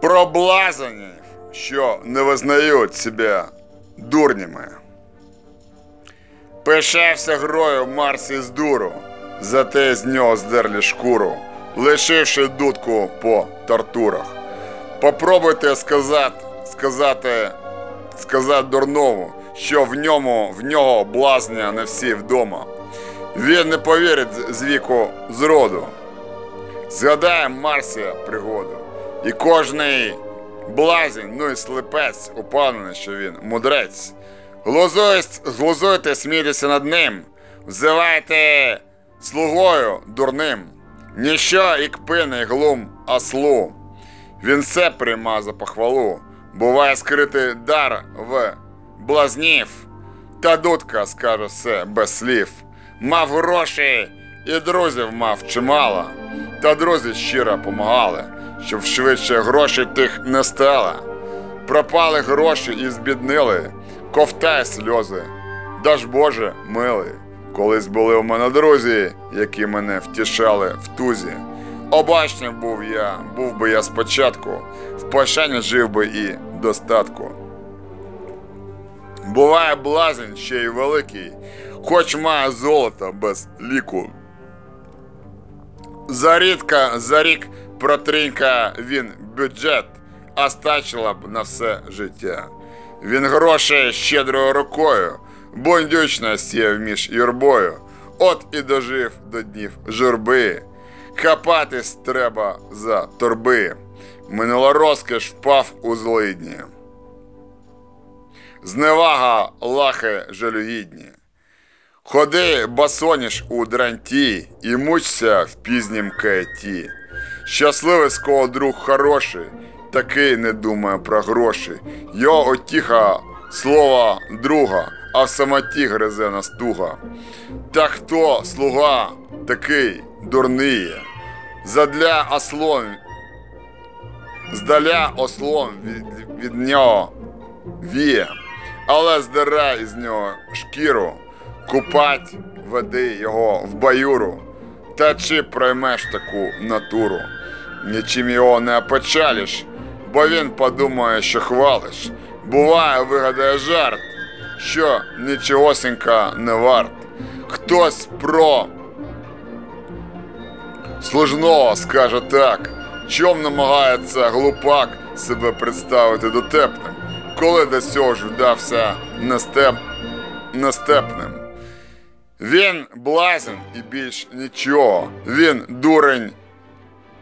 Про блазанів, що не визнають себе дурнями. Пишався грою Марсі з дуру, зате з нього здерли шкуру, лишивши дудку по тортурах. Попробуйте сказати, сказати, сказати дурному, що в ньому в нього блазня не всі вдома. Він не повірить з віку зроду. Згадаємо Марсія пригоду. І кожний блазень, ну і слепець, упевнений, що він мудрець. Глузуйте, смійтеся над ним, взивайте слугою дурним. Ніщо і кпини глум ослу. Він все прийма за похвалу. Буває скритий дар в блазнів. Та дудка скаже все без слів. Мав гроші і друзів мав чимало. Та друзі щиро помагали, щоб швидше грошей тих не стало. Пропали гроші і збіднили, ковтає сльози. Даж Боже, милий, колись були у мене друзі, які мене втішали в тузі. Обачним був я, був би я спочатку, в пошані жив би і достатку. Буває блазень ще й великий, хоч має золото без ліку. Зарідка, за рік протринька він бюджет, а стачила б на все життя. Він грошей щедрою рукою, бундючно сів між юрбою, от і дожив до днів журби. Хапатись треба за торби. Минула розкіш впав у злидні. Зневага лахи жалюгідні. Ходи, басоніш у дранті і мучся в пізнім каяті. Щасливий з кого друг хороший, такий не думає про гроші. Його отіха слова друга, а в самоті гризе настуга. Та хто слуга такий дурний? Задля ослон, здаля ослон від, від нього віє, але здирай із нього шкіру, купать веди його в баюру. Та чи проймеш таку натуру? Нічим його не опечалиш, бо він подумає, що хвалиш. Буває, вигадає жарт, що нічогосінька не варт. Хтось про служного скаже так, чом намагається глупак себе представити дотепним, коли до цього ж вдався нестеп... нестепним. Він блазен і більш нічого. Він дурень,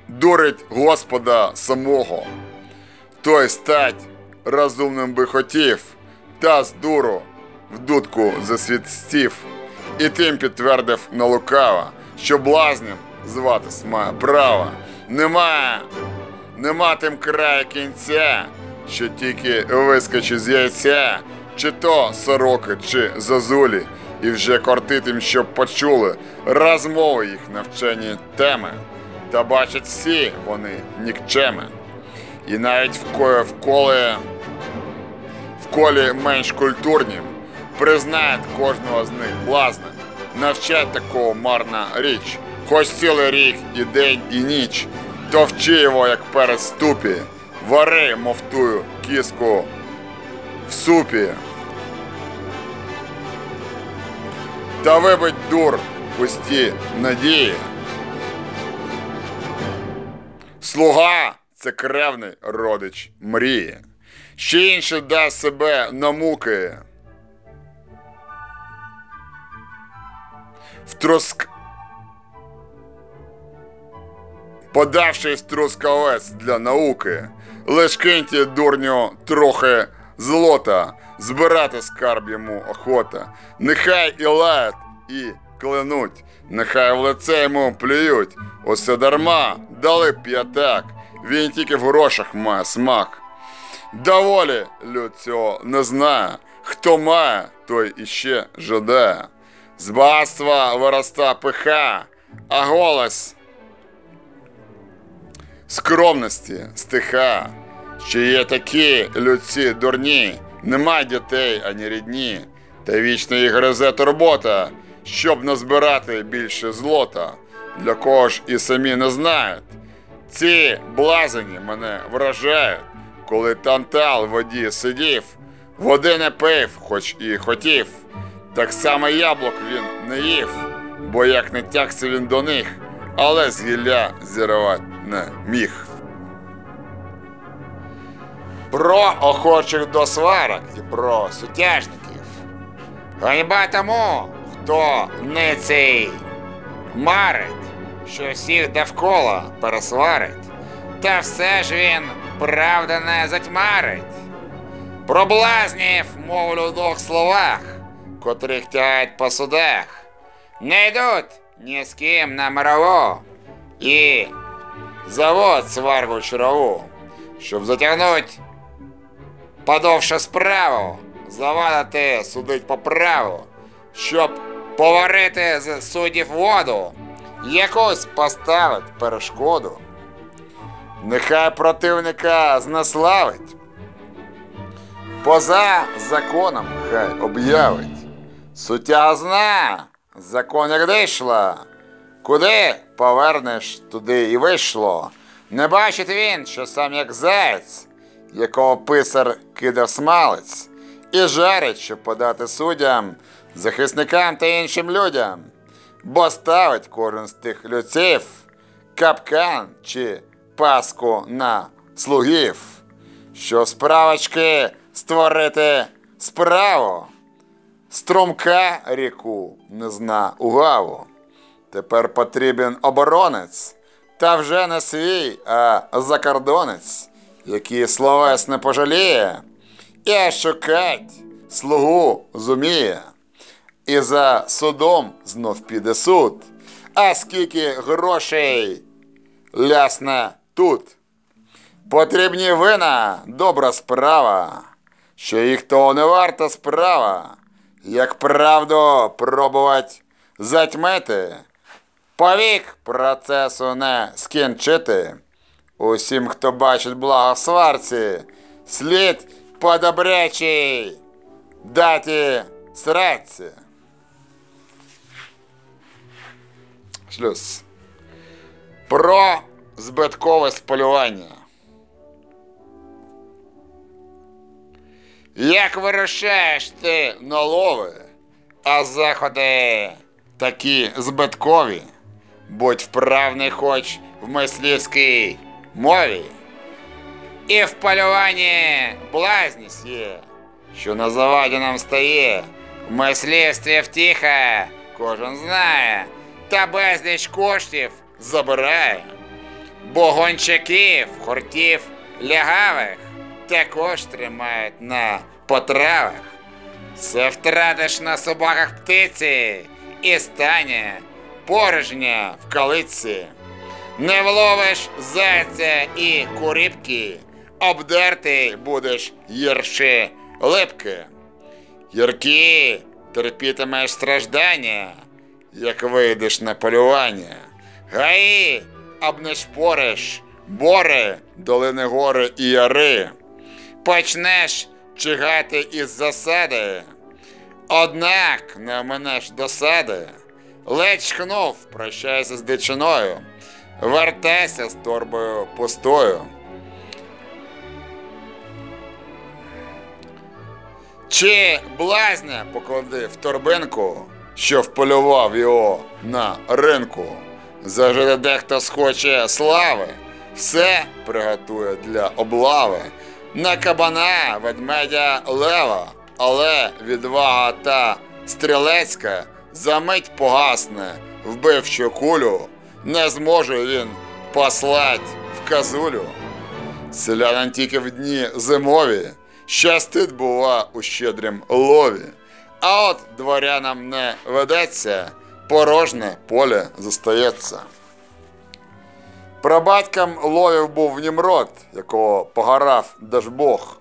дурить Господа самого. Той стать розумним би хотів, та з дуру в дудку засвідстів, і тим підтвердив на лукава, що блазнем зватись має право. Нема, нема тим краю кінця, що тільки вискочить з яйця, чи то сороки, чи зазулі, і вже кортитим, щоб почули розмови їх навчені теми. Та бачать всі вони нікчеми. І навіть в колі, в колі менш культурнім признають кожного з них блазним. Навчать такого марна річ, хоч цілий рік і день, і ніч, то вчи його, як перед ступі, вари, мов тую кіску в супі. Та вибить дур пусті надії. Слуга це кревний родич мрії. Ще інше дасть себе на муки. В труск... Подавшись трускавець для науки, лиш киньте дурню трохи злота, збирати скарб йому охота. Нехай і лаять, і клянуть, нехай в лице йому плюють. Усе дарма, дали п'ятак, він тільки в грошах має смак. Доволі люд цього не знає. Хто має, той іще жадає. З багатства вироста пиха, а голос скромності стиха. Що є такі людці дурні, нема дітей ані рідні, та вічно їх гризе турбота, щоб назбирати більше злота, для кого ж і самі не знають. Ці блазені мене вражають, коли тантал в воді сидів, води не пив, хоч і хотів. Так само яблук він не їв, бо як не тягся він до них, але з гілля зірвати не міг. Про охочих до сварок і про сутяжників. Ганьба тому, хто не цей марить, що всіх довкола пересварить, та все ж він правда не затьмарить. Про блазнів мовлю в двох словах, котрих тягають по судах, не йдуть ні з ким на мирову і завод сваргу чарову, щоб затягнуть подовше справу, завадити судить по праву, щоб поварити з суддів воду, якусь поставить перешкоду. Нехай противника знеславить, поза законом хай об'явить. Суття зна, закон як дійшла. Куди повернеш, туди і вийшло. Не бачить він, що сам як заєць, якого писар кидав смалець, і жарить, щоб подати суддям, захисникам та іншим людям. Бо ставить кожен з тих людців капкан чи паску на слугів, що справочки створити справу. Струмка ріку не зна угаву. Тепер потрібен оборонець, та вже не свій, а закордонець, який словес не пожаліє, і шукать слугу зуміє. І за судом знов піде суд. А скільки грошей лясне тут. Потрібні вина, добра справа, що їх того не варта справа, як правду пробувати затьмити, повік процесу не скінчити. Усім, хто бачить благо сварці, слід по добрячій даті сраці. Шлюз. Про збиткове сполювання. Як вирушаєш ти на лови, а заходи такі збиткові, будь вправний хоч в мислівській мові. І в полюванні блазність є, що на заваді нам стає, в мислівстві втіха, кожен знає, та безліч коштів забирає. Бо гончаків, хортів лягавих також тримають на потравах. Все втратиш на собаках птиці і стане порожня в калиці. Не вловиш зайця і куріпки, обдертий будеш гірше липки. Гіркі терпітимеш страждання, як вийдеш на полювання. Гаї обнешпориш, бори, долини гори і яри. Почнеш чигати із засади. Однак не минеш досади. Ледь чхнув, прощайся з дичиною. Вертайся з торбою пустою. Чи блазня поклади в торбинку, що вполював його на ринку. Зажити дехто схоче слави, все приготує для облави. На кабана, ведмедя лева, але відвага та стрілецька замить погасне, вбивчу кулю, не зможе він послать в казулю. Селянин тільки в дні зимові, щастить бува у щедрім лові. А от дворянам не ведеться, порожне поле зостається. Прабатьком ловів був Німрод, якого погорав Дажбог.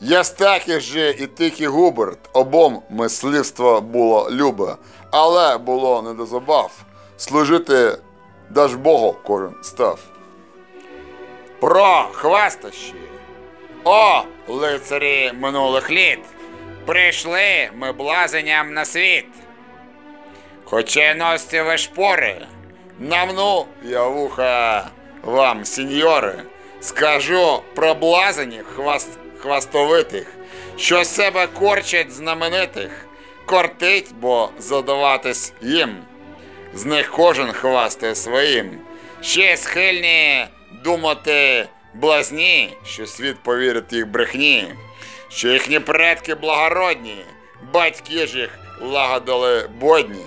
Єстаків же і Тихий Губерт, обом мисливство було любе, але було не до забав. Служити Дажбогу кожен став. Про хвастощі. О, лицарі минулих літ! Прийшли ми блазеням на світ. Хоча носите ви шпори, намну я вуха вам, сеньори, скажу про блазенів хваст, хвастовитих, що себе корчать знаменитих, кортить, бо задаватись їм. З них кожен хвастає своїм. Ще схильні думати блазні, що світ повірить їх брехні, що їхні предки благородні, батьки ж їх лагодили бодні.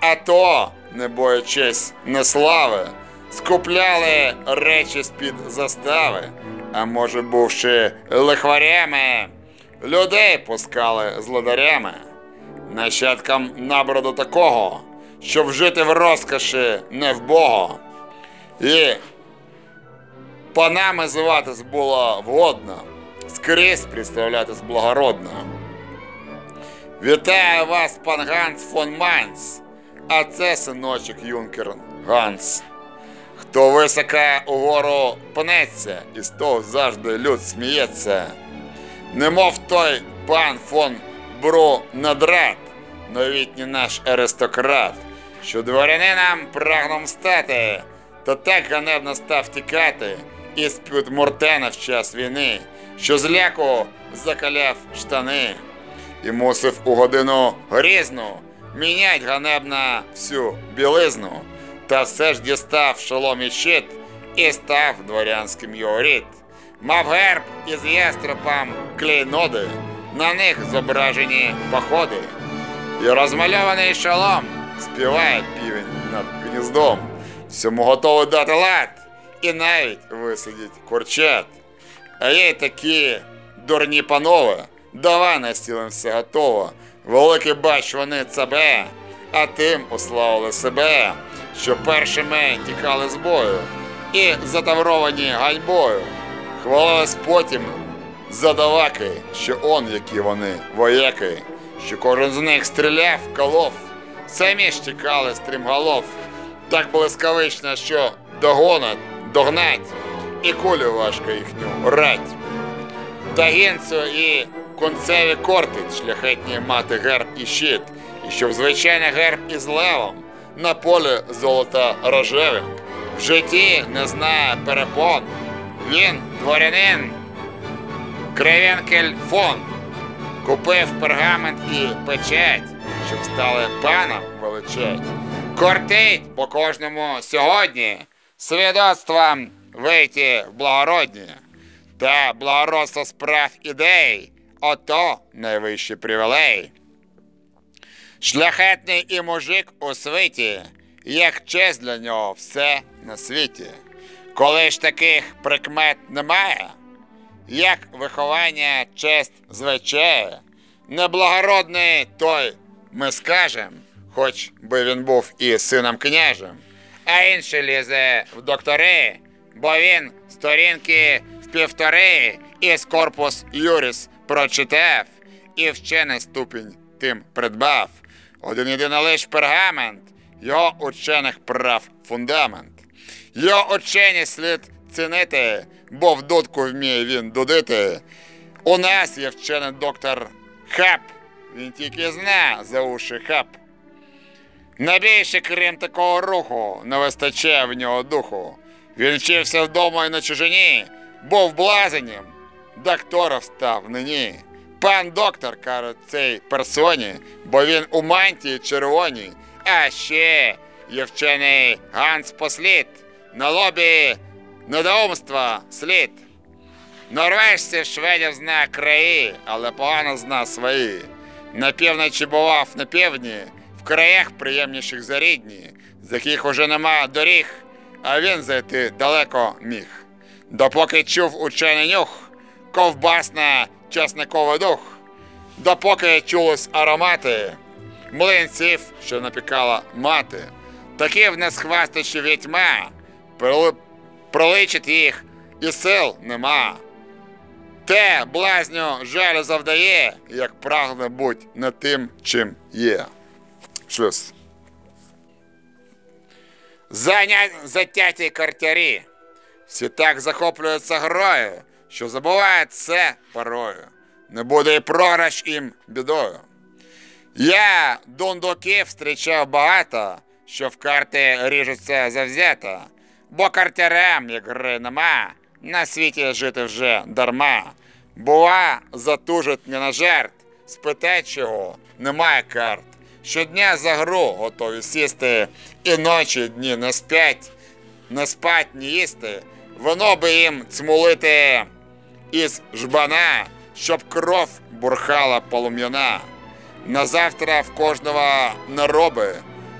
А то, не боячись неслави, скупляли речі з-під застави, а може, бувши лихварями, людей пускали злодарями, нащадкам наброду такого, щоб жити в розкоші не в Бога. І панами зватись було вгодно, скрізь представлятись благородно. Вітаю вас, пан Ганс фон Майнц, а це синочок Юнкер Ганс. Хто високо угору пнеться, і з того завжди люд сміється. Немов той пан фон Бру надрат, новітній наш аристократ, що дворянинам прагнув стати, та так ганебно став тікати із під Мортена в час війни, що зляку закаляв штани і мусив у годину грізну мінять ганебно всю білизну, та все ж дістав шолом і щит і став дворянським його. Мав герб із ястребом клейноди, на них зображені походи. І розмальований шолом співає півень над гніздом. Всьому готовий дати лад і навіть висадіть курчат. А є такі дурні панове, давай настілим все готово. Великий бач вони цебе, а тим уславили себе, що першими тікали з бою і затавровані ганьбою. Хвалились потім задаваки, що он, які вони вояки, що кожен з них стріляв, колов, самі ж тікали стрімголов, так блискавично, що догонать, догнать, і кулю важко їхню рать. Та і концеві кортить шляхетні мати герб і щит, і щоб звичайний герб із левом на полі золота рожевим. В житті не знає перепон. Він дворянин, Кривенкель фон, купив пергамент і печать, щоб стали паном величать. Кортить по кожному сьогодні свідоцтвом вийти в благородні. Та благородство справ ідей, ото найвищий привілей. Шляхетний і мужик у світі, як честь для нього все на світі. Коли ж таких прикмет немає, як виховання честь звичає, неблагородний той ми скажем, хоч би він був і сином княжем, а інший лізе в доктори, бо він сторінки півтори із корпус Юріс прочитав і вчений ступінь тим придбав. Один єдиний лиш пергамент, його учених прав фундамент. Його учені слід цінити, бо в дудку вміє він дудити. У нас є вчений доктор Хеп, він тільки зна за уші хеп. Не більше, крім такого руху, не вистачає в нього духу. Він вчився вдома і на чужині, був блазенем, доктором став нині. Пан доктор, каже цей персоні, бо він у мантії червоній, а ще є вчений Ганс Послід, на лобі недоумства слід. Норвежці шведів зна краї, але погано зна свої. На півночі бував на півдні, в краях приємніших за рідні, з яких уже нема доріг, а він зайти далеко міг. Допоки чув учений нюх, ковбасна часниковий дух, допоки чулись аромати млинців, що напікала мати, такі в нас хвастачі відьма, проличить їх і сил нема. Те блазню жалю завдає, як прагне будь не тим, чим є. Шлюз. Заня... Затяті картярі. Всі так захоплюються грою, що забувають це порою. Не буде і програш їм бідою. Я дундуків зустрічав багато, що в карти ріжуться завзято, бо картярам, як гри нема, на світі жити вже дарма. Бува, затужить не на жарт, спитай чого, немає карт. Щодня за гру готові сісти, і ночі дні не спять, не спать, ні їсти. Воно би їм цмулити із жбана, щоб кров бурхала полум'яна. На завтра в кожного нароби,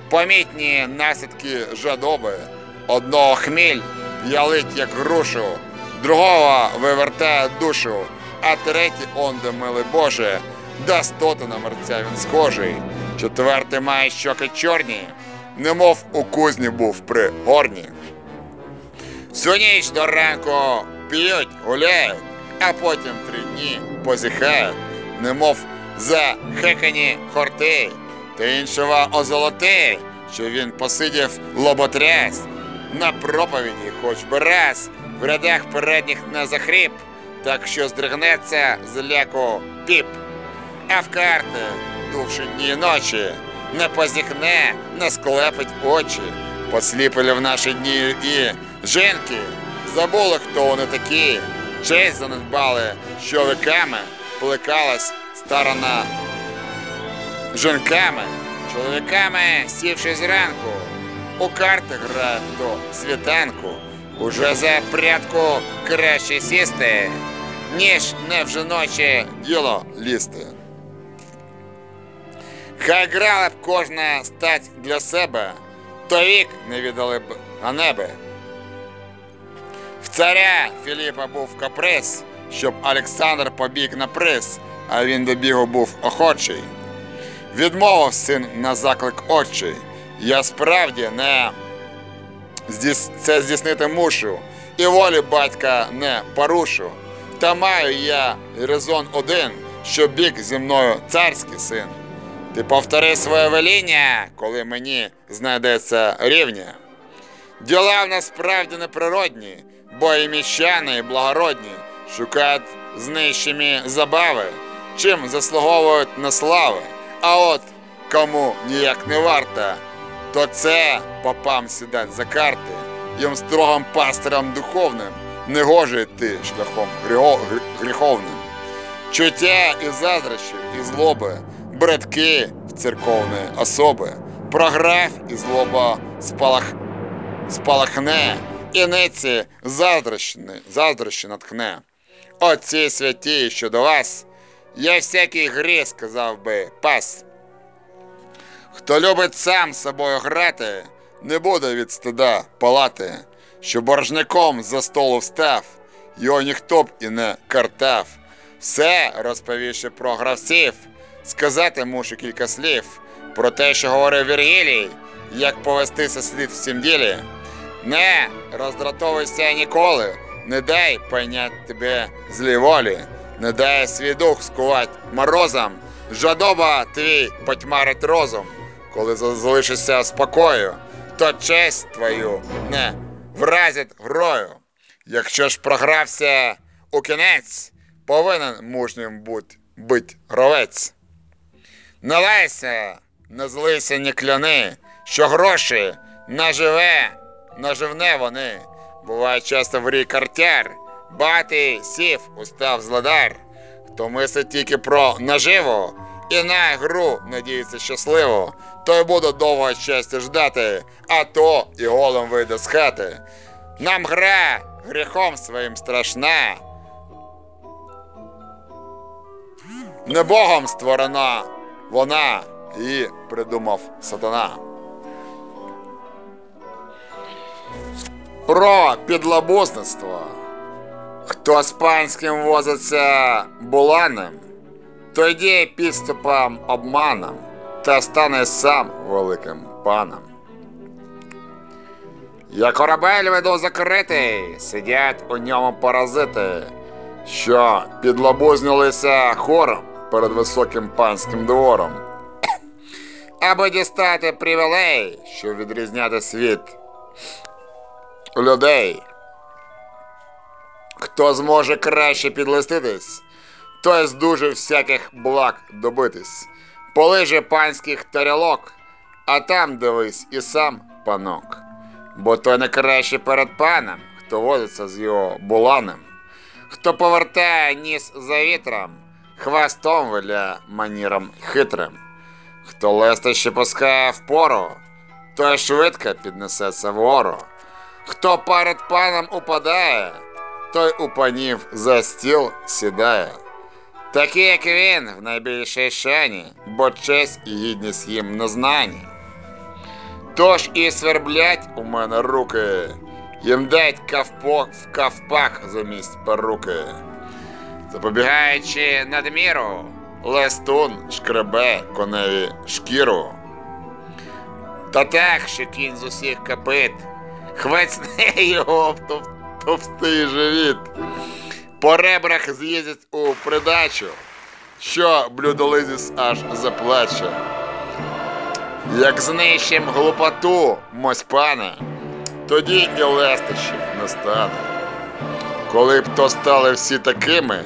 помітні наслідки жадоби. Одного хміль ялить, як грушу, другого вивертає душу, а третій онде, милий Боже, до стоти на мерця він схожий. Четвертий має щоки чорні, немов у кузні був при горні. Всю ніч до ранку п'ють, гуляють, а потім три дні позіхають, немов захекані хорти, та іншого озолоти, що він посидів лоботряс на проповіді, хоч би раз в рядах передніх не захріп, так що здригнеться з ляку піп. А в карти, дувши дні і ночі, не позіхне, не склепить очі, посліпили в наші дні і жінки, забули, хто вони такі, честь занедбали, що віками плекалась старана жінками, чоловіками, сівши зранку, у карти грають до світанку, уже за прядку краще сісти, ніж не в жіноче діло лізти. Хай грала б кожна стать для себе, то вік не віддали б ганеби. В царя Філіпа був каприз, щоб Олександр побіг на приз, а він до бігу був охочий. Відмовив син на заклик очі. Я справді не це здійснити мушу, і волі батька не порушу. Та маю я резон один, що біг зі мною царський син. Ти повтори своє веління, коли мені знайдеться рівня. Діла в нас справді неприродні, бо і міщани, і благородні шукають знищені забави, чим заслуговують на слави. А от кому ніяк не варто, то це попам сідать за карти, їм строгим пастирам духовним не гоже йти шляхом гріховним. Чуття і заздрощів, і злоби, братки в церковні особи, програв і злоба спалах, спалахне, і ниці заздрощі, наткне. Оці святі, що до вас, я всякий гріх сказав би пас. Хто любить сам собою грати, не буде від стида палати, що боржником за столу встав, його ніхто б і не картав. Все, розповівши про гравців, сказати мушу кілька слів про те, що говорив Вергілій, як повестися слід в цім ділі. Не роздратовуйся ніколи, не дай пойнять тебе злій волі, не дай свій дух скувати морозом, жадоба твій потьмарить розум, коли залишишся спокою, то честь твою не вразить грою. Якщо ж програвся у кінець, повинен мужнім бути бить гровець. Не лайся, не злися, ні кляни, що гроші наживе, наживне вони. Буває часто в рій картяр, бати сів, устав зладар. Хто мислить тільки про наживу і на гру надіється щасливо, той буде довго щастя ждати, а то і голим вийде з хати. Нам гра гріхом своїм страшна. Не Богом створена вона, її придумав сатана. Про підлабузництво. Хто з панським возиться буланем, то йде підступом обманом та стане сам великим паном. Я корабель веду закритий, сидять у ньому паразити, що підлабузнилися хором перед високим панським двором, аби дістати привілей, щоб відрізняти світ людей. Хто зможе краще підлиститись, той здужив всяких благ добитись. Полиже панських тарілок, а там дивись і сам панок. Бо той не краще перед паном, хто возиться з його буланем, хто повертає ніс за вітром, хвостом виля маніром хитрим, хто лестище пускає впору, той швидко піднесеться вгору. Хто перед паном упадає, той у панів за стіл сідає. Такий, як він, в найбільшій шані, бо честь і гідність їм не знані. Тож і сверблять у мене руки, їм дать кавпо, в кавпак замість перуки. Запобігаючи надміру, лестун шкребе коневі шкіру. Та так, що кінь з усіх копит, хвецне його в товстий живіт. По ребрах з'їздять у придачу, що блюдолизіс аж заплаче. Як знищим глупоту, мось пане, тоді і лестощів не стане. Коли б то стали всі такими,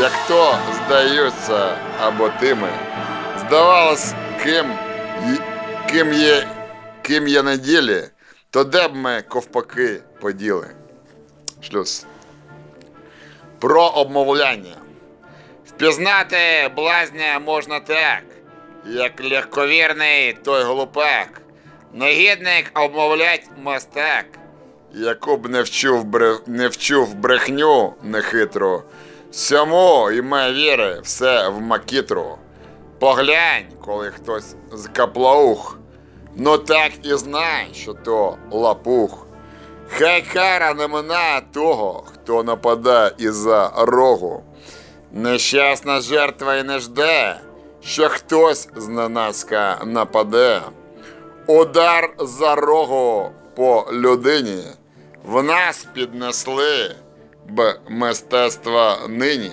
як то здаються або тими, здавалось, ким, ким є, ким є на ділі, то де б ми ковпаки поділи. Шлюз. Про обмовляння. Впізнати блазня можна так, як легковірний той глупак. Негідник обмовлять мастак. Яку б не вчув, бре... не вчув брехню нехитру, сьому іме віри все в макітру. Поглянь, коли хтось з каплаух, ну так і знай, що то лапух. Хай кара не минає того, хто нападає із-за рогу. Нещасна жертва й не жде, що хтось зненацька нападе. Удар за рогу по людині в нас піднесли б мистецтва нині.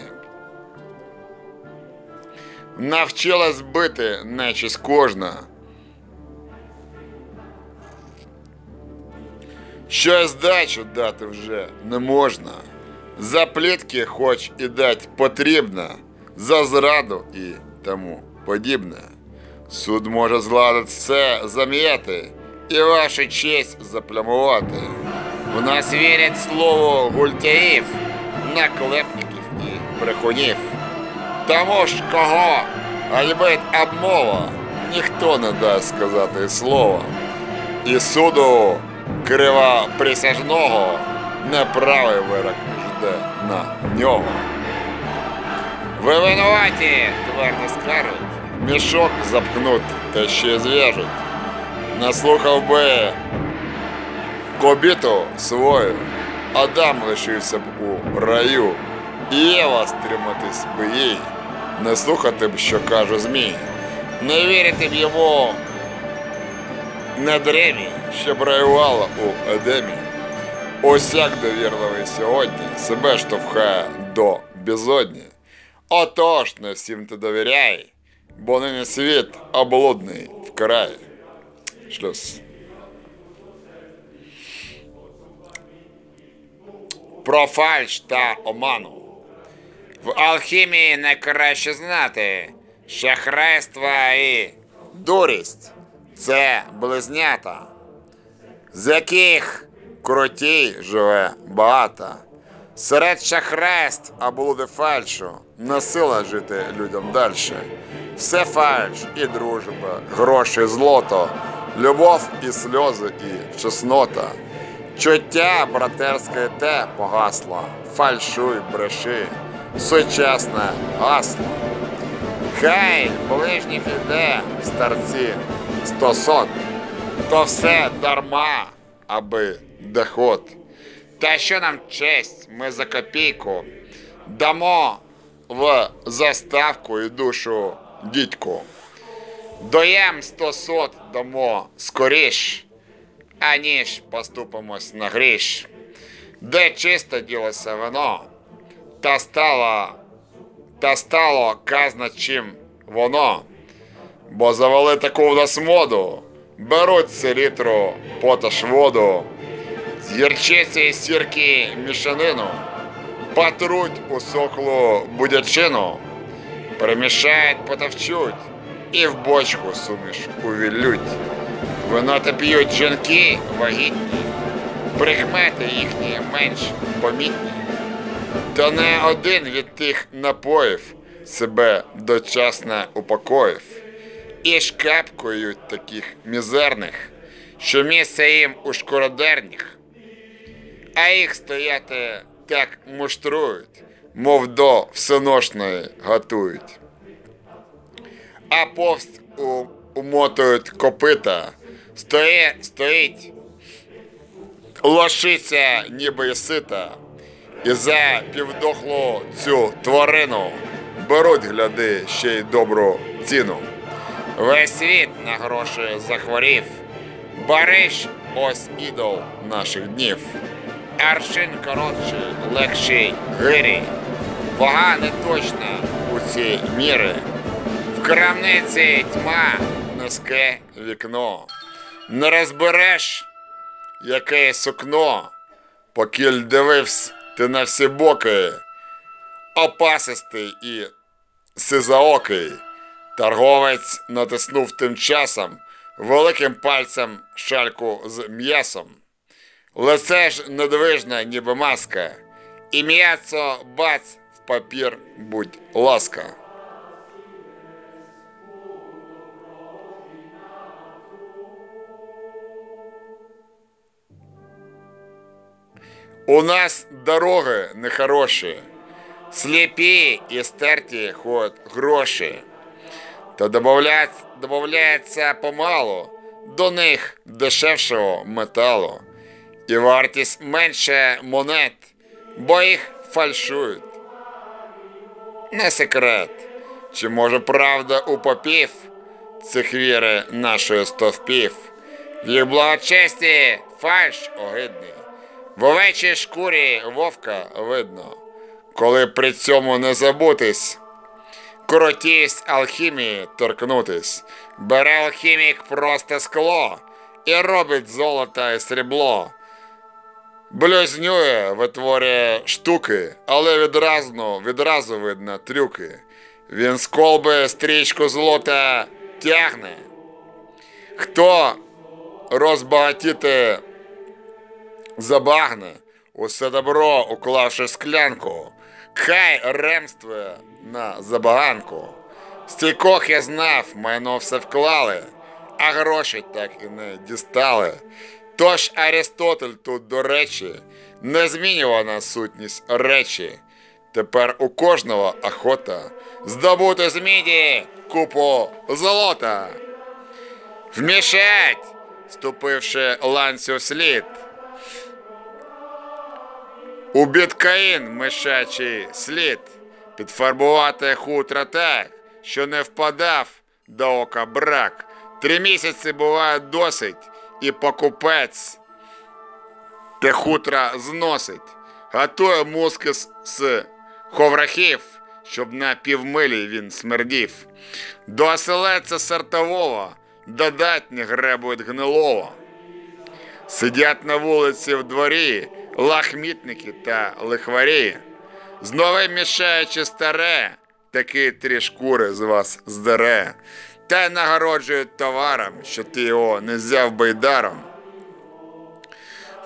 Навчилась бити нечість кожна. Що здачу дати вже не можна. За плітки хоч і дать потрібно, за зраду і тому подібне. Суд може зладити все зам'яти і вашу честь заплямувати. В нас вірять слово гультяїв, наклепників і брехунів. Тому ж кого ганьбить обмова, ніхто не дасть сказати слова. І суду кривоприсяжного неправий вирок жде на нього. Ви винуваті, твердо скажуть, мішок запхнуть та ще зв'яжуть. Наслухав би кобіту свою, Адам лишився б у раю, і Єва стриматись би їй, не слухати б, що каже Змій, не вірити б йому недреві, що браювала у Едемі. Ось як довірливий сьогодні себе штовхає до безодні. Отож, не всім ти довіряй, бо нині світ облудний вкрай. Шлюз. Про фальш та оману. В алхімії найкраще знати шахрайство і дурість це близнята, з яких крутій живе багато. Серед шахрайств або луди фальшу не сила жити людям далі. Все фальш і дружба, гроші, злото, любов і сльози, і чеснота. Чуття братерське те погасло, фальшуй, бреши, сучасне гасло. Хай ближніх іде старці сто сот, то все дарма, аби доход. Та що нам честь, ми за копійку дамо в заставку і душу дідьку. Доєм сто сот дамо скоріш, аніж поступимось на гріш. Де чисто ділося вино, та стало, та стало казна чим воно. Бо завели таку в нас моду, беруть селітру, поташ воду, з гірчиці і сірки мішанину, патруть у сохлу будячину, перемішають, потовчуть і в бочку суміш увіллють. Вино та п'ють жінки вагітні, прикмети їхні менш помітні. Та не один від тих напоїв себе дочасно упокоїв. І шкапкують таких мізерних, що місце їм у шкородерніх, а їх стояти так муштрують, мов до всеношної готують. А повст у, умотують копита, стоїть, стоїть, лошиця ніби сита, і за півдохлу цю тварину беруть, гляди, ще й добру ціну. Весь світ на гроші захворів. Бариш ось ідол наших днів. Аршин коротший, легший гирі. Вага не точна у ці міри. В крамниці тьма, низьке вікно. Не розбереш, яке сукно, покіль дивився ти на всі боки, опасистий і сизаокий. Торговець натиснув тим часом великим пальцем шальку з м'ясом. Лице ж недвижне, ніби маска, і м'ясо бац в папір, будь ласка. У нас дороги нехороші, сліпі і стерті ход гроші та добавляється помалу до них дешевшого металу. І вартість менше монет, бо їх фальшують. Не секрет, чи може правда у попів цих віри нашої стовпів, в їх благочесті фальш огидний, в овечій шкурі вовка видно, коли при цьому не забутись. Крутість алхімії торкнутись. Бере алхімік просто скло і робить золото і срібло. Блюзнює, витворює штуки, але відразу, відразу видно трюки. Він з колби стрічку золота тягне. Хто розбагатіти забагне, усе добро уклавши склянку, хай ремствує на забаганку. Стількох я знав, майно все вклали, а гроші так і не дістали. Тож Арістотель тут, до речі, не змінювана сутність речі. Тепер у кожного охота здобути з міді купу золота. Вмішать, ступивши ланцю слід. У біткаїн мишачий слід підфарбувати хутро так, що не впадав до ока брак, Три місяці буває досить, і покупець те хутра зносить, готує мозки з, ховрахів, щоб на півмилі він смердів. До оселедця сортового додать не гребують гнилого. Сидять на вулиці в дворі лахмітники та лихварі. З новим мішаючи старе, таки три шкури з вас здере, та нагороджують товаром, що ти його не взяв байдаром.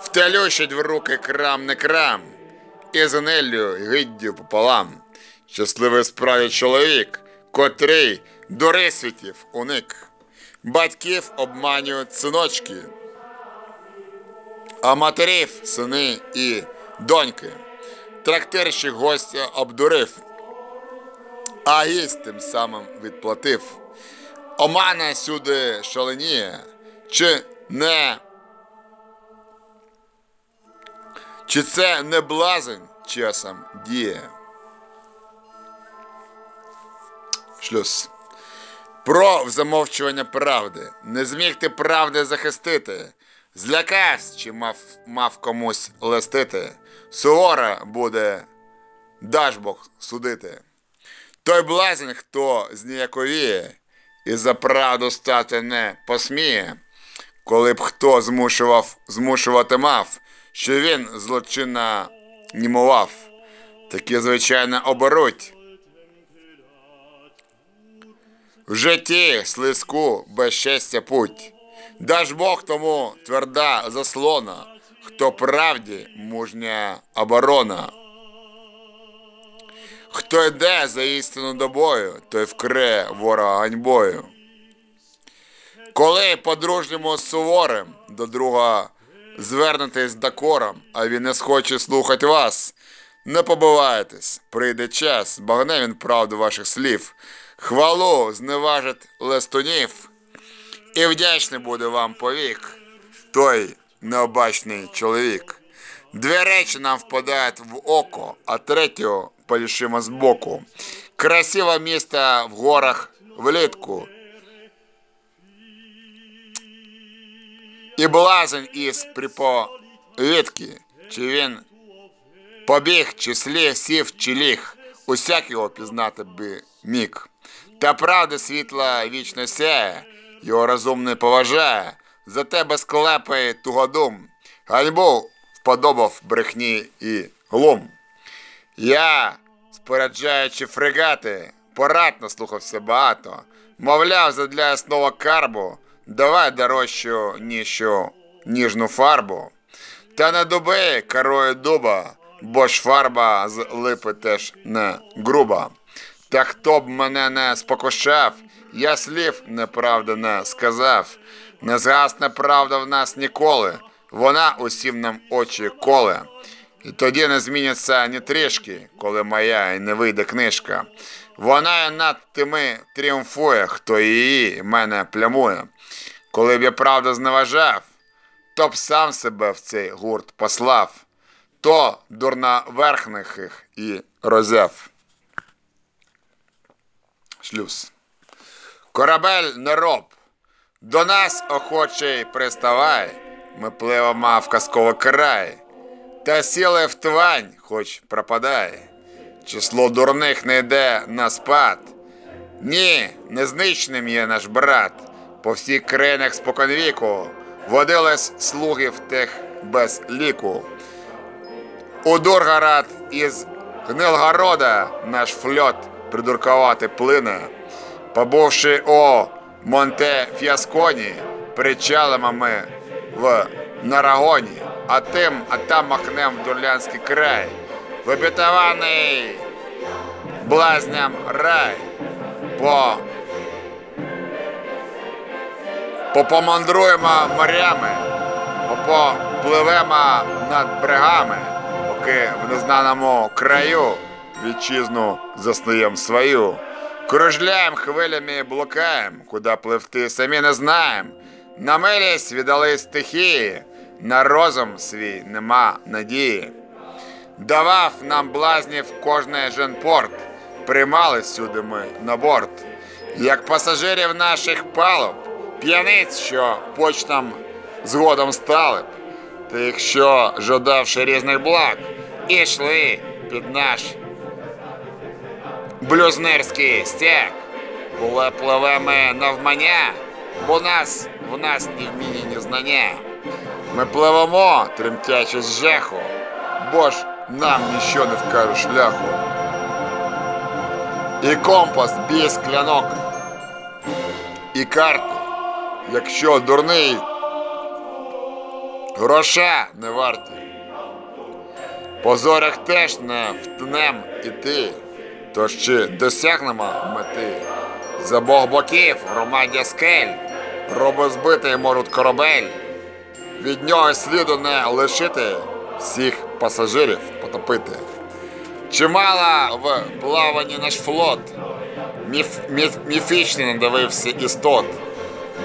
Втелющить в руки крам не крам, і з неллю гиддю пополам. Щасливий справді чоловік, котрий до рисвітів уник. Батьків обманюють синочки, а матерів сини і доньки. Трактирщик гостя обдурив, а гість тим самим відплатив. Омана сюди шаленіє, чи не. Чи це не блазень часом діє? Шлюз. Про замовчування правди. Не зміг ти правди захистити. Злякався, чи мав, мав комусь листити. Сувора буде Дажбог судити. Той блазень, хто зніяковіє і за правду стати не посміє, коли б хто змушував, змушувати мав, що він злочинно німував, такі, звичайно, оберуть. В житті слизьку без путь. Даж Бог тому тверда заслона, хто правді мужня оборона. Хто йде за істину до бою, той вкриє ворога ганьбою. Коли по-дружньому суворим до друга звернетесь докором, а він не схоче слухати вас, не побивайтесь, прийде час, багне він правду ваших слів, хвалу зневажить лестунів, і вдячний буде вам повік, той необачний чоловік. Дві речі нам впадають в око, а третю полішимо збоку. Красиве місто в горах влітку. І блазень із приповідки, чи він побіг, чи слі, сів, чи ліг, усяк його пізнати би міг. Та правда світла вічно сяє, його розум не поважає, за тебе склепає тугодум, ганьбу вподобав брехні і глум. Я, споряджаючи фрегати, порад наслухався багато, мовляв, задля основа карбу, давай дорожчу ніжу, ніжну фарбу. Та не дуби корою дуба, бо ж фарба з липи теж не груба. Та хто б мене не спокушав, я слів неправди не сказав. Не згасне правда в нас ніколи, вона усім нам очі коле. І тоді не зміняться ні трішки, коли моя і не вийде книжка. Вона над тими тріумфує, хто її мене плямує. Коли б я правду зневажав, то б сам себе в цей гурт послав, то дурноверхних їх і розяв. Шлюз. Корабель не роб. До нас охочий приставай. Ми пливемо в казковий край. Та сіли в твань, хоч пропадай. Число дурних не йде на спад. Ні, незничним є наш брат. По всіх кринах споконвіку водились слуги в тих без ліку. У Дургарад із Гнилгорода наш фльот придуркувати плине. Побувши о Монте Фіасконі, причалимо ми в Нарагоні, а тим, а там махнем в Дурлянський край, вибітований блазням рай, по попомандруємо морями, попливемо над брегами, поки в незнаному краю вітчизну заснуєм свою. Кружляєм хвилями блукаєм, куди пливти самі не знаєм. На милість віддали стихії, на розум свій нема надії. Давав нам блазнів кожний женпорт, приймали сюди ми на борт. Як пасажирів наших палуб, п'яниць, що почтам згодом стали б, тих, що, жадавши різних благ, ішли під наш блюзнерський стяг. Були пливемо навмання, бо нас в нас ні вміння, ні знання. Ми пливемо, тремтячи з жаху, бо ж нам ніщо не вкаже шляху. І компас бій склянок, і карти, якщо дурний, гроша не варті. По зорях теж не втнем іти, тож чи досягнемо мети. З обох боків громадя скель, робозбитий можуть корабель. Від нього сліду не лишити, всіх пасажирів потопити. Чимало в плаванні наш флот, міф, міф, міфічний надивився істот.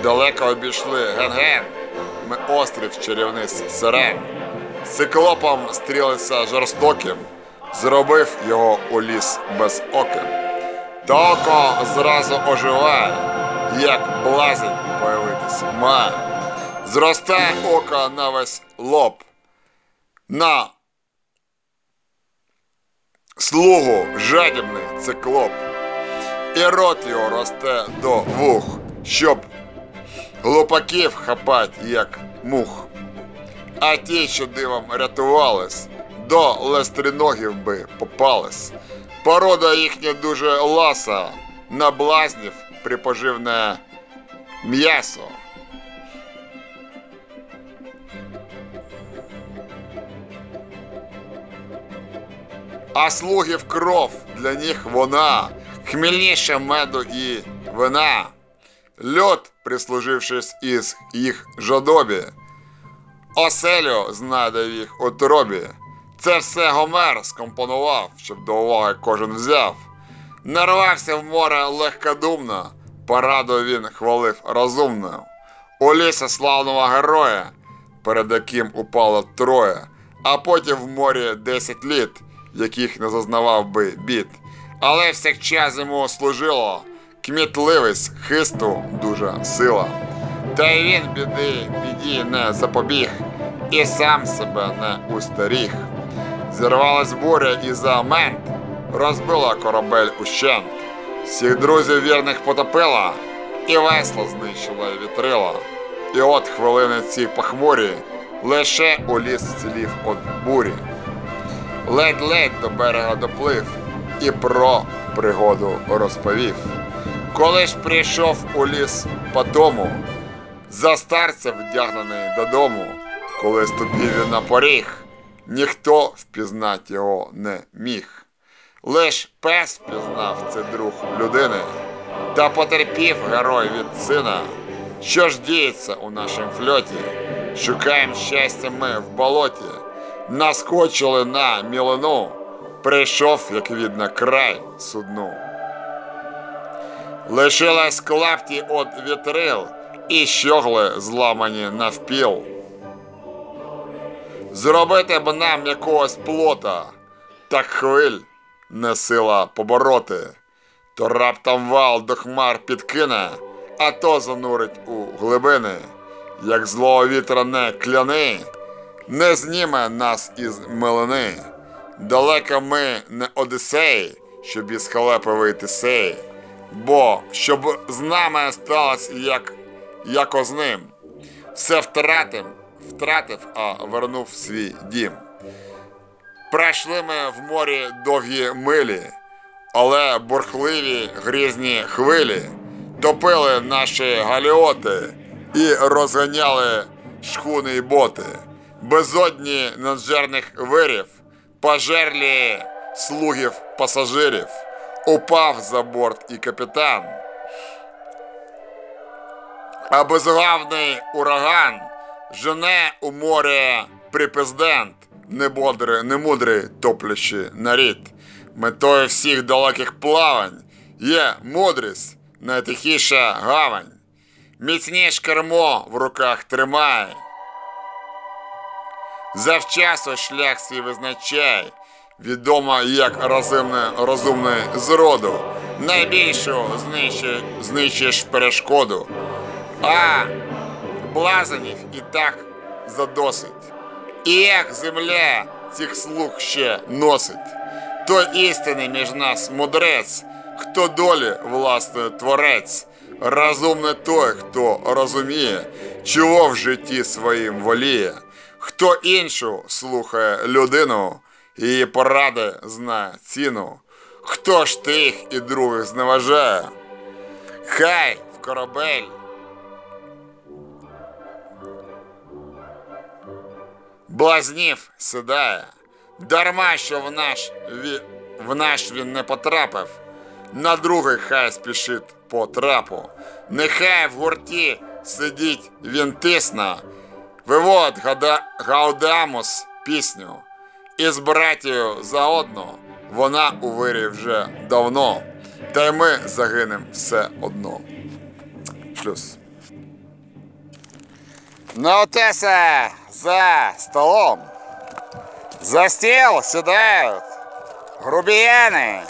Далеко обійшли ген-ген, ми острів чарівний сирен. Циклопом стрілися жорстоким, зробив його у ліс без оким. Та око зразу оживає, як блазень появитись має. Зростає око на весь лоб. На слугу жадібний циклоп. І рот його росте до вух, щоб глупаків хапать, як мух. А ті, що дивом рятувались, до лестриногів би попались. Порода їхня дуже ласа, на блазнів припоживне м'ясо. А слугів кров для них вона, хмільніша меду і вина. Льот, прислужившись із їх жадобі, оселю знайде в їх утробі. Це все Гомер скомпонував, щоб до уваги кожен взяв. Нарвався в море легкодумно, пораду він хвалив розумно. У лісі славного героя, перед яким упало троє, а потім в морі десять літ, яких не зазнавав би бід. Але всякчас йому служило кмітливість, хисту дуже сила. Та й він біди, біді не запобіг, і сам себе не устаріг. Зірвалась буря і за мент розбила корабель ущент. Всіх друзів вірних потопила, і весло знищила і вітрила. І от хвилини ці похмурі лише у ліс цілів от бурі. Ледь-ледь до берега доплив і про пригоду розповів. Коли ж прийшов у ліс по тому, за старця вдягнений додому, коли ступів він на поріг, ніхто впізнати його не міг. Лиш пес впізнав це друг людини, та потерпів герой від сина. Що ж діється у нашому фльоті? Шукаємо щастя ми в болоті, наскочили на мілину, прийшов, як видно, край судну. Лишилась клапті от вітрил і щогли зламані навпіл. Зробити б нам якогось плота, так хвиль не сила побороти, то раптом вал до хмар підкине, а то занурить у глибини, як злого вітра не кляни, не зніме нас із милини. Далеко ми не Одисеї, щоб із халепи вийти сей, бо щоб з нами сталося як, як з ним. Все втратив, втратив, а вернув свій дім. Пройшли ми в морі довгі милі, але бурхливі грізні хвилі топили наші галіоти і розганяли шхуни й боти. Безодні наджерних вирів, пожерлі слугів пасажирів, упав за борт і капітан. А безглавний ураган жене у море припиздент, небодрий, немудрий топлячи нарід. Метою всіх далеких плавань є мудрість, найтихіша гавань. Міцніш кермо в руках тримає. Завчасу шлях свій визначай, відомо як розумне, розумний зроду, найбільшу знищиш, знищиш перешкоду. А блазенів і так задосить. І як земля цих слуг ще носить, то істинний між нас мудрець, хто долі власне творець, розумний той, хто розуміє, чого в житті своїм воліє, хто іншу слухає людину, її поради знає ціну, хто ж тих і других зневажає, хай в корабель блазнів сідає, дарма що в наш, ві... в наш він не потрапив, на другий хай спішить по трапу, нехай в гурті сидіть він тисно, вивод Гада... Гаудамус пісню, і з братією заодно. Вона у вирі вже давно, та й ми загинем все одно. Шлюз. Отеса за столом. За стіл сідають грубіяни,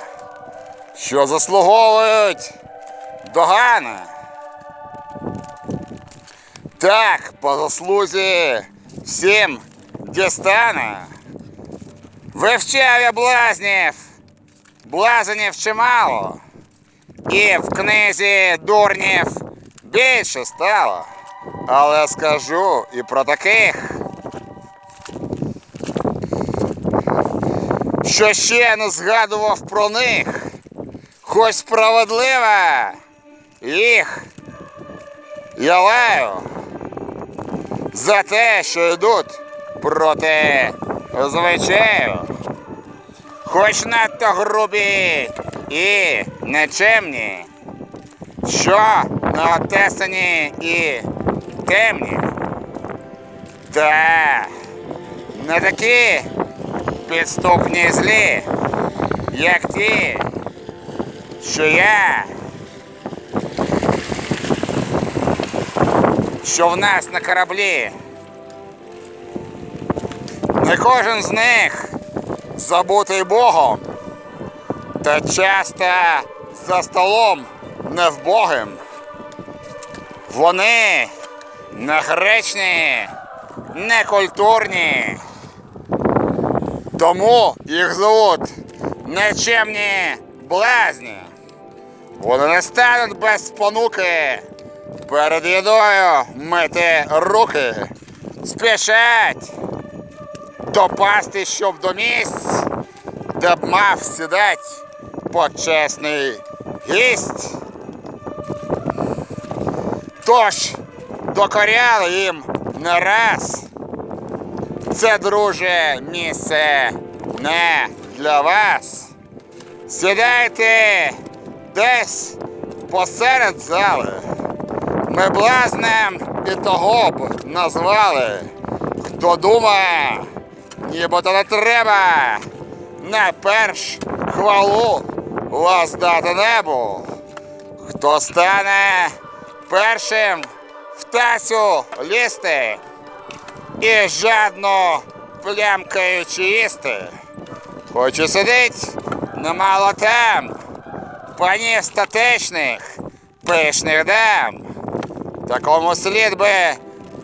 що заслуговують догани. Так, по заслузі всім дістане. Вивчав я блазнів, блазенів чимало, і в книзі дурнів більше стало. Але скажу і про таких, що ще не згадував про них, хоч справедливо їх я лаю за те, що йдуть проти звичаю, хоч надто грубі і нечемні, що наотесані і темні. Та не такі підступні злі, як ті, що я, що в нас на кораблі. Не кожен з них забутий Богом, та часто за столом невбогим. Вони негречні, некультурні. Тому їх зовуть нечемні блазні. Вони не стануть без спонуки перед їдою мити руки. Спішать допасти, щоб до місць, де б мав сідать почесний гість. Тож докоряли їм не раз. Це, друже, місце не для вас. Сідайте десь посеред зали. Ми блазнем і того б назвали. Хто думає, нібито не треба на перш хвалу воздати небу. Хто стане першим в тасю лізти і жадно плямкаючи їсти. Хоч і сидить немало там, панів статечних, пишних дам. Такому слід би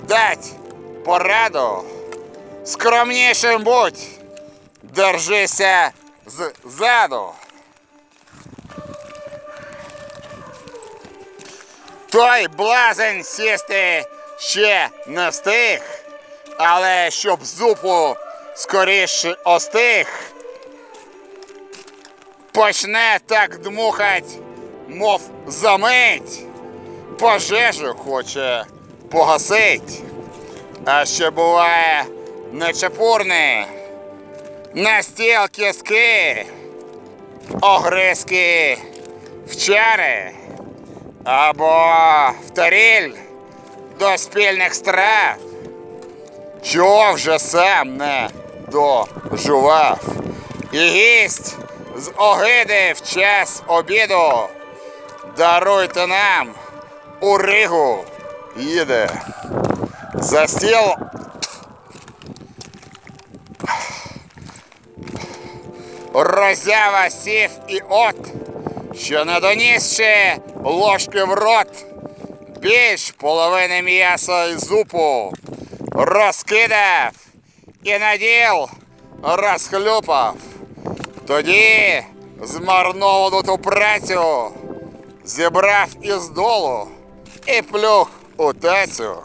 дать пораду. Скромнішим будь, держися ззаду. Той блазень сісти ще не встиг, але щоб зупу скоріше остиг, почне так дмухать, мов замить, пожежу хоче погасить, а ще буває нечепурний, на стіл кіски, огризки в чари або в таріль до спільних страв, чого вже сам не дожував. І гість з огиди в час обіду даруйте нам у Ригу їде. За стіл роззява сів і от, що не доніс ложки в рот, більш половини м'яса і зупу розкидав і наділ розхлюпав. Тоді змарновану ту працю зібрав із долу і плюх у тацю.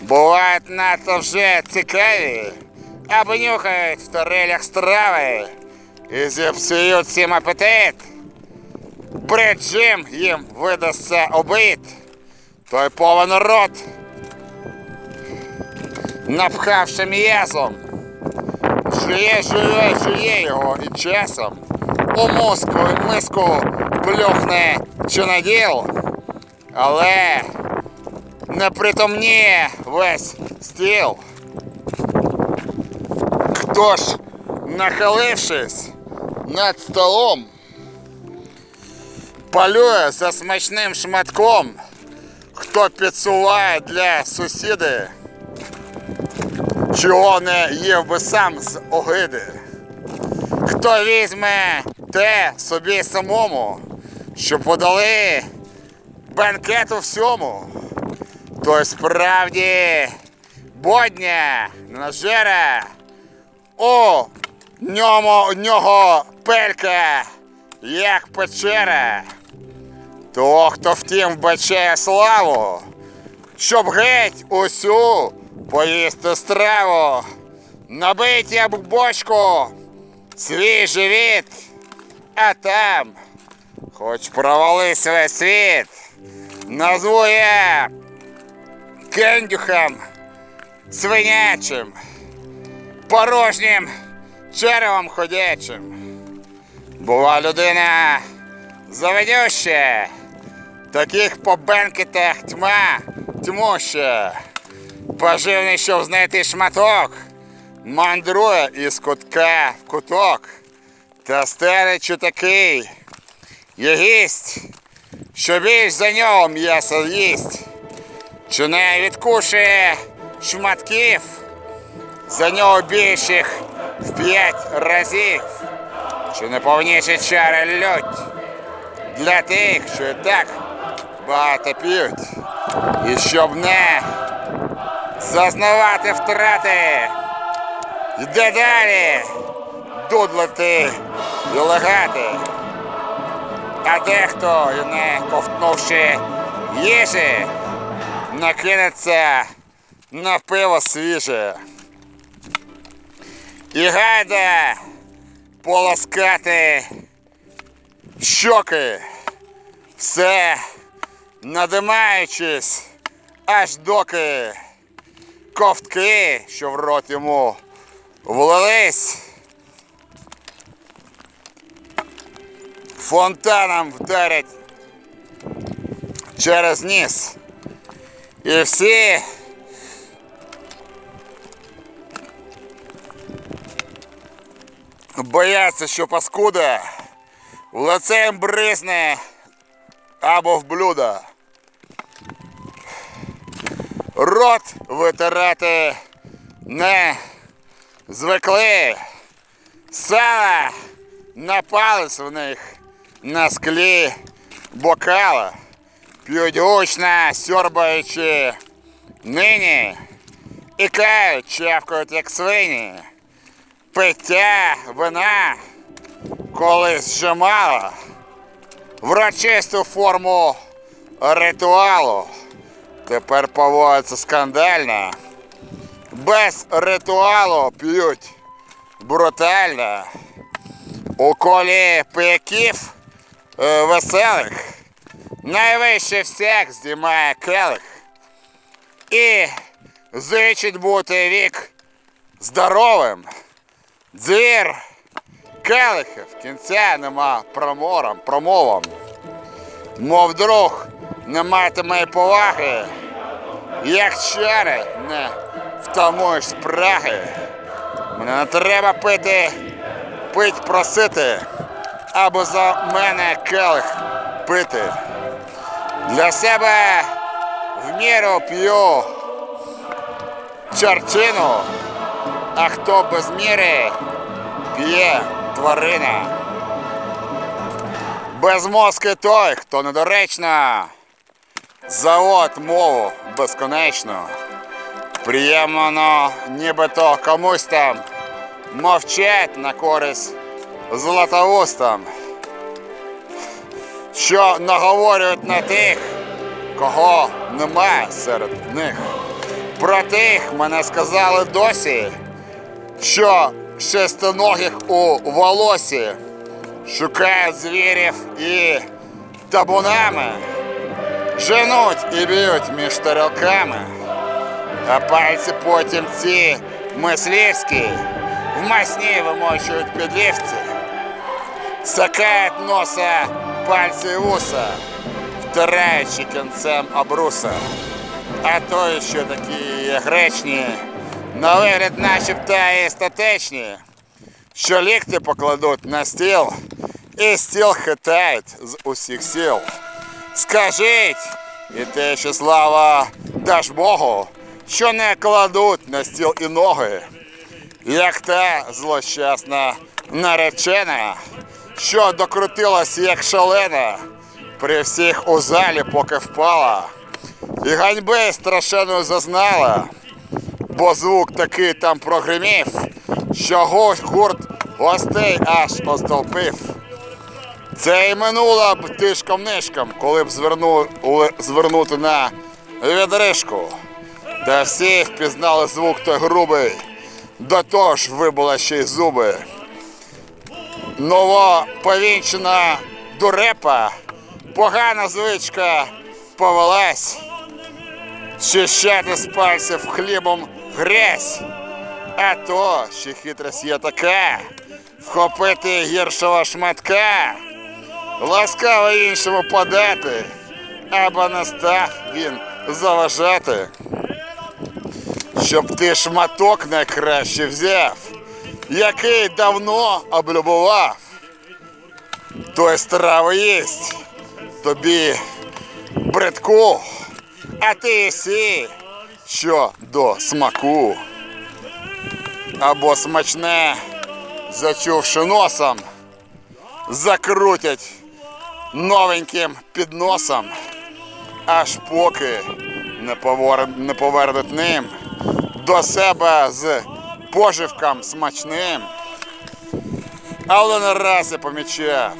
Бувають надто вже цікаві, аби нюхають в тарелях страви і зіпсують всім апетит. Бриджим їм видасться обид, той повен рот, напхавши м'ясом, жує, жує, жує його і часом у мозку і миску плюхне чи наділ, але не притомніє весь стіл. Хто ж, нахилившись над столом, полює за смачним шматком, хто підсуває для сусіди, чого не їв би сам з огиди. Хто візьме те собі самому, що подали бенкету всьому, той справді бодня нажера, у ньому у нього пелька, як печера. То, хто втім вбачає славу, щоб геть усю поїсти страву, набить як бочку свій живіт, а там, хоч провалився весь світ, назву я кендюхом свинячим, порожнім черевом ходячим. Була людина заведюща, таких по бенкетах тьма тьмуща. Поживний, щоб знайти шматок, мандрує із кутка в куток. Та старичу такий є гість, що більш за нього м'ясо їсть. Чи не відкушує шматків, за нього більших в п'ять разів. Чи не повніші чари лють для тих, що і так багато п'ють. І щоб не зазнавати втрати, йде далі дудлити і легати. А дехто, не ковтнувши їжі, накинеться на пиво свіже. І гайда полоскати щоки, все надимаючись, аж доки ковтки, що в рот йому влились, фонтаном вдарять через ніс. І всі бояться, що паскуда в лице їм бризне або в блюдо. Рот витирати не звикли. Сала на палець в них на склі бокала. П'ють гучно, сьорбаючи нині. І кають, чавкають, як свині. Пиття вина колись зжимало врочисту форму ритуалу. Тепер поводиться скандально. Без ритуалу п'ють брутально. У колі пияків е, веселих найвище всіх здіймає келих. І зичить бути вік здоровим. Дзір келихів кінця нема промором, промовом. Мов друг не матиме поваги, як чари не втамуєш спраги. Мене не треба пити, пить просити, або за мене келих пити. Для себе в міру п'ю чарчину, а хто без міри п'є тварина. Без мозки той, хто недоречно завод мову безконечно. Приємно, нібито комусь там мовчать на користь златоустам, що наговорюють на тих, кого немає серед них. Про тих мене сказали досі, що шестиногих у волосі шукають звірів і табунами, женуть і б'ють між тарілками, а пальці потім ці мислівські в масні вимочують підлівці, сакають носа пальці і вуса, втираючи кінцем обруса. А то що такі є гречні, на вигляд начебто і статечні, що лікти покладуть на стіл, і стіл хитають з усіх сіл. Скажіть, і те, що слава даш Богу, що не кладуть на стіл і ноги, як та злощасна наречена, що докрутилась як шалена, при всіх у залі поки впала, і ганьби страшенно зазнала, бо звук такий там прогримів, що гурт гостей аж остолпив. Це і минуло б тишком нишком, коли б звернули, звернути на відрижку. Та всі впізнали звук той грубий, до того ж вибула ще й зуби. Новоповінчена дурепа, погана звичка повелась, щищати з пальців хлібом грязь. А то ще хитрость є така, вхопити гіршого шматка, ласкаво іншому подати, або не став він заважати. Щоб ти шматок найкраще взяв, який давно облюбував. Той страву їсть тобі бридку, а ти їси, що до смаку. Або смачне, зачувши носом, закрутять новеньким підносом, аж поки не, повер... не повернуть ним до себе з поживком смачним. Але не раз я помічав,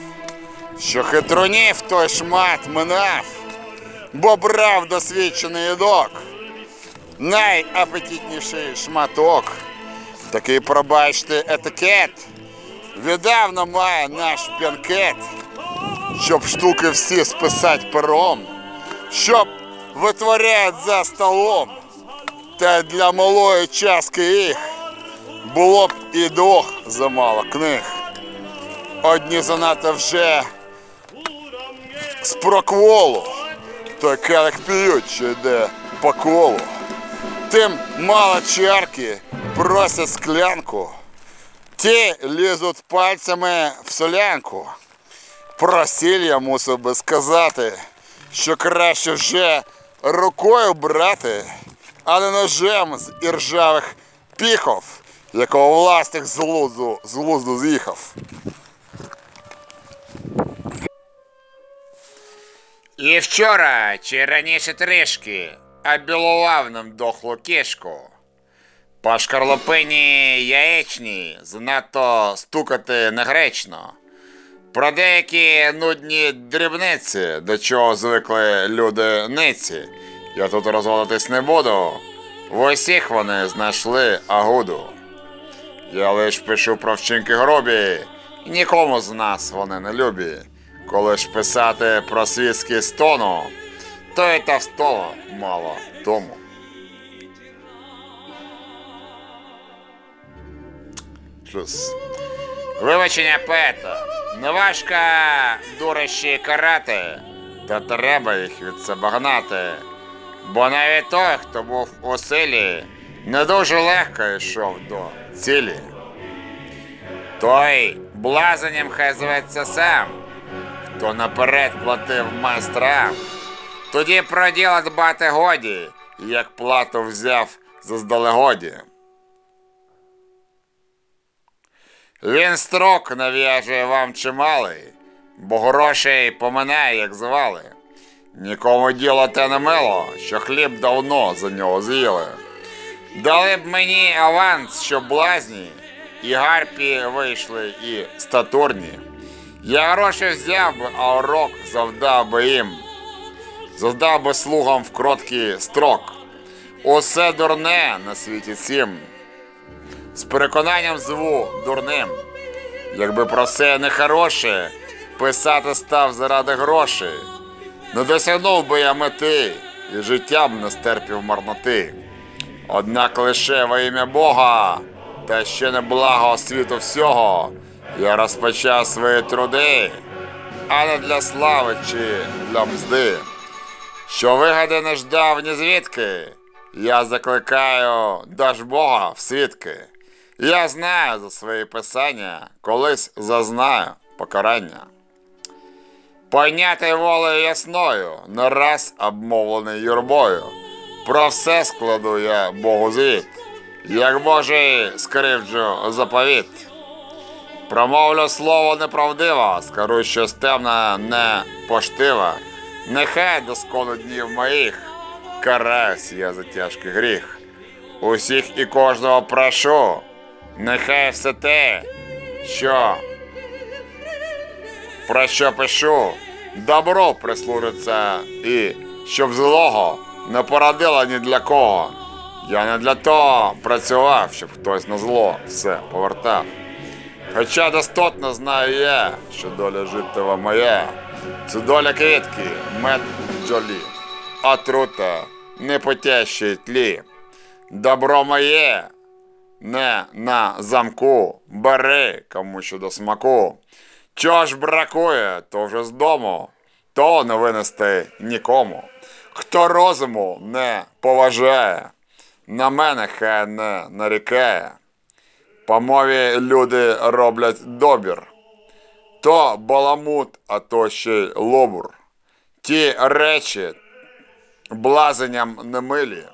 що хитрунів той шмат минав, бо брав досвідчений їдок. Найапетитніший шматок, такий, пробачте, етикет, віддавна має наш бенкет, щоб штуки всі списать пером, щоб витворяють за столом, та для малої частки їх було б і двох замало книг. Одні занадто вже з прокволу, той келих п'ють, що йде по колу. Тим мало чарки просять склянку, ті лізуть пальцями в солянку. Про сіль я мусив би сказати, що краще вже рукою брати, а не ножем з іржавих піхов, якого власник з глузду, з глузду з'їхав. І вчора, чи раніше трішки, обілував нам дохлу кішку. По шкарлупині яєчні занадто стукати негречно. Про деякі нудні дрібниці, до чого звикли люди ниці. Я тут розводитись не буду. В усіх вони знайшли агуду. Я лиш пишу про вчинки гробі, нікому з нас вони не любі. Коли ж писати про світські стону, то й товстого мало тому. Щось. Вибачення поета. Не важко дурощі карати, та треба їх від себе гнати. Бо навіть той, хто був у силі, не дуже легко йшов до цілі. Той блазенням хай зветься сам, хто наперед платив майстрам. Тоді про діло дбати годі, як плату взяв заздалегоді. Він строк нав'яжує вам чималий, бо грошей поминає, як звали. Нікому діло те не мило, що хліб давно за нього з'їли. Дали б мені аванс, щоб блазні, і гарпі вийшли, і статурні. Я гроші взяв би, а урок завдав би їм. Завдав би слугам в кроткий строк. Усе дурне на світі цім. З переконанням зву дурним. Якби про все нехороше, писати став заради грошей. Не досягнув би я мети, і життя б не стерпів марноти. Однак лише во ім'я Бога, та ще не благо світу всього, я розпочав свої труди, а не для слави чи для мзди. Що вигоди не ждав ні звідки, я закликаю даж Бога в свідки. Я знаю за свої писання, колись зазнаю покарання. Пойняти волею ясною, не раз обмовлений юрбою. Про все складу я Богу звіт, як Божий скривджу заповіт. Промовлю слово неправдиве, скажу щось темне, не поштиве. Нехай доскону днів моїх караюсь я за тяжкий гріх. Усіх і кожного прошу, нехай все те, що про що пишу, добро прислужиться і щоб злого не породило ні для кого. Я не для того працював, щоб хтось на зло все повертав. Хоча достатньо знаю я, що доля життєва моя, це доля квітки, мед джолі, отрута, непотящій тлі. Добро моє, не на замку, бери кому що до смаку. Чого ж бракує, то вже з дому, то не винести нікому. Хто розуму не поважає, на мене хай не нарікає. По мові люди роблять добір. То баламут, а то ще й лобур. Ті речі блазенням не милі,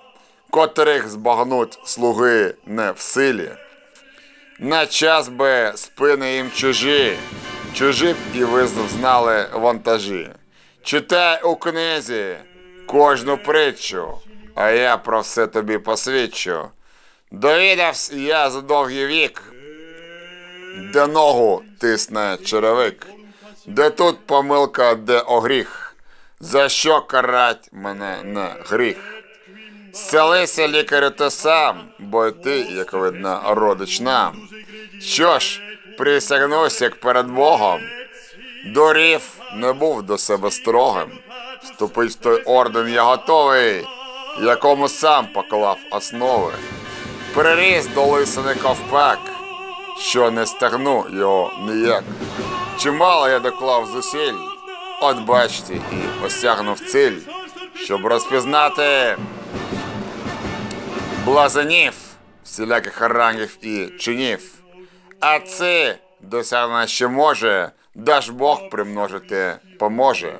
котрих збагнуть слуги не в силі. На час би спини їм чужі, чужі б і визнав знали вантажі. Читай у книзі кожну притчу, а я про все тобі посвідчу. Довідався я за довгий вік, де ногу тисне черевик, де тут помилка, де огріх, за що карать мене не гріх. Селися, лікарю, ти сам, бо й ти, як видно, родич нам. Що ж, присягнусь, як перед Богом, дурів не був до себе строгим. Вступить в той орден я готовий, якому сам поклав основи. Приріс до лисини ковпак, що не стягну його ніяк. Чимало я доклав зусиль, от бачте, і осягнув ціль, щоб розпізнати блазанів, всіляких рангів і чинів. А це досягнення ще може, даж Бог примножити поможе.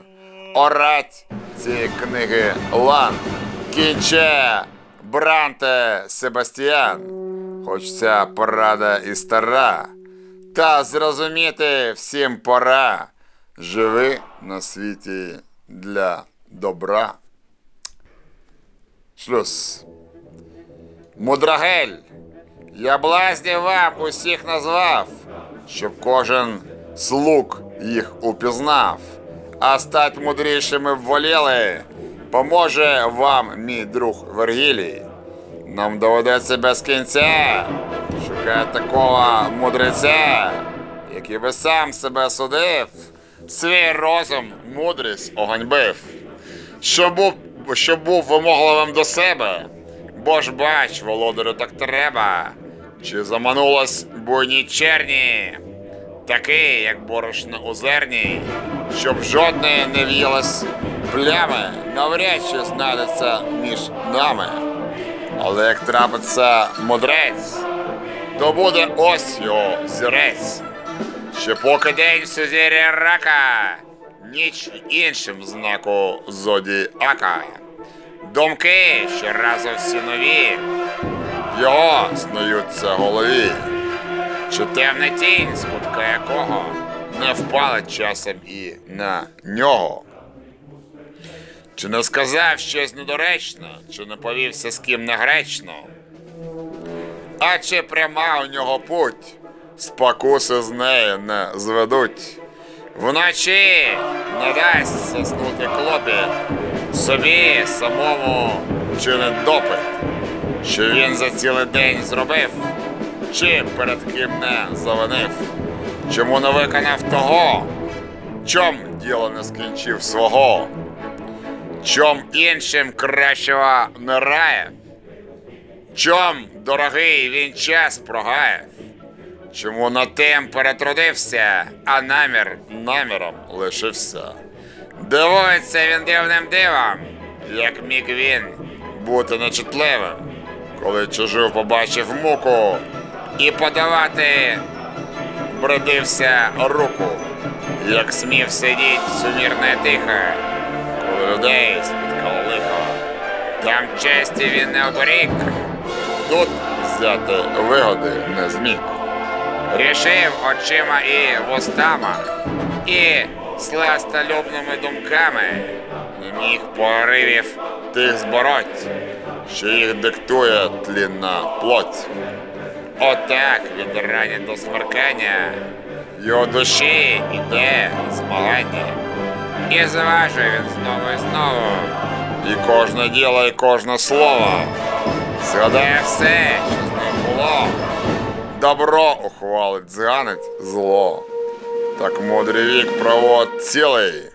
Орать ці книги лан, кінче, бранте Себастьян, хоч ця порада і стара, та зрозуміти всім пора, живи на світі для добра. Шлюз. Мудрагель, я блазнів вам усіх назвав, щоб кожен слуг їх упізнав, а стать мудрішими воліли, поможе вам мій друг Вергілій. Нам доведеться без кінця шукати такого мудреця, який би сам себе судив, свій розум, мудрість оганьбив, щоб був, щоб був вимогливим до себе. Бо ж бач, володарю, так треба. Чи заманулась буйні черні, такий, як борошно у зерні, щоб жодної не в'їлась плями, навряд чи знайдеться між нами. Але як трапиться мудрець, то буде ось його зірець. Ще поки день в сузір'я рака, ніч іншим знаку зодіака. Думки щоразу всі нові, його снуються голові. Чи темна тінь, з кутка якого не впала часом і на нього. Чи не сказав щось недоречно, чи не повівся з ким негречно? А чи пряма у нього путь, спокуси з неї не зведуть. Вночі не дасть заснути клопіт, собі самому чинить допит, що він за цілий день зробив, чи перед ким не завинив, чому не виконав того, чом діло не скінчив свого, чом іншим кращого не раєв, чом дорогий він час прогаяв. Чому над тим перетрудився, а намір наміром лишився? Дивується він дивним дивом, як міг він бути нечутливим, коли чужу побачив муку і подавати бродився руку, як смів сидіть сумірне тихо, коли людей спіткало лихо. Там честі він не оберіг, тут взяти вигоди не зміг. Рішив очима і вустами, і сластолюбними думками міг поривів тих збороть, що їх диктує тлінна плоть. Отак від рані до смеркання його душі іде змагання. І зважує він знову і знову. І кожне діло, і кожне слово. Згадає все, що з ним було. Добро ухвалить, зганить зло. Так мудрий вік провод цілий.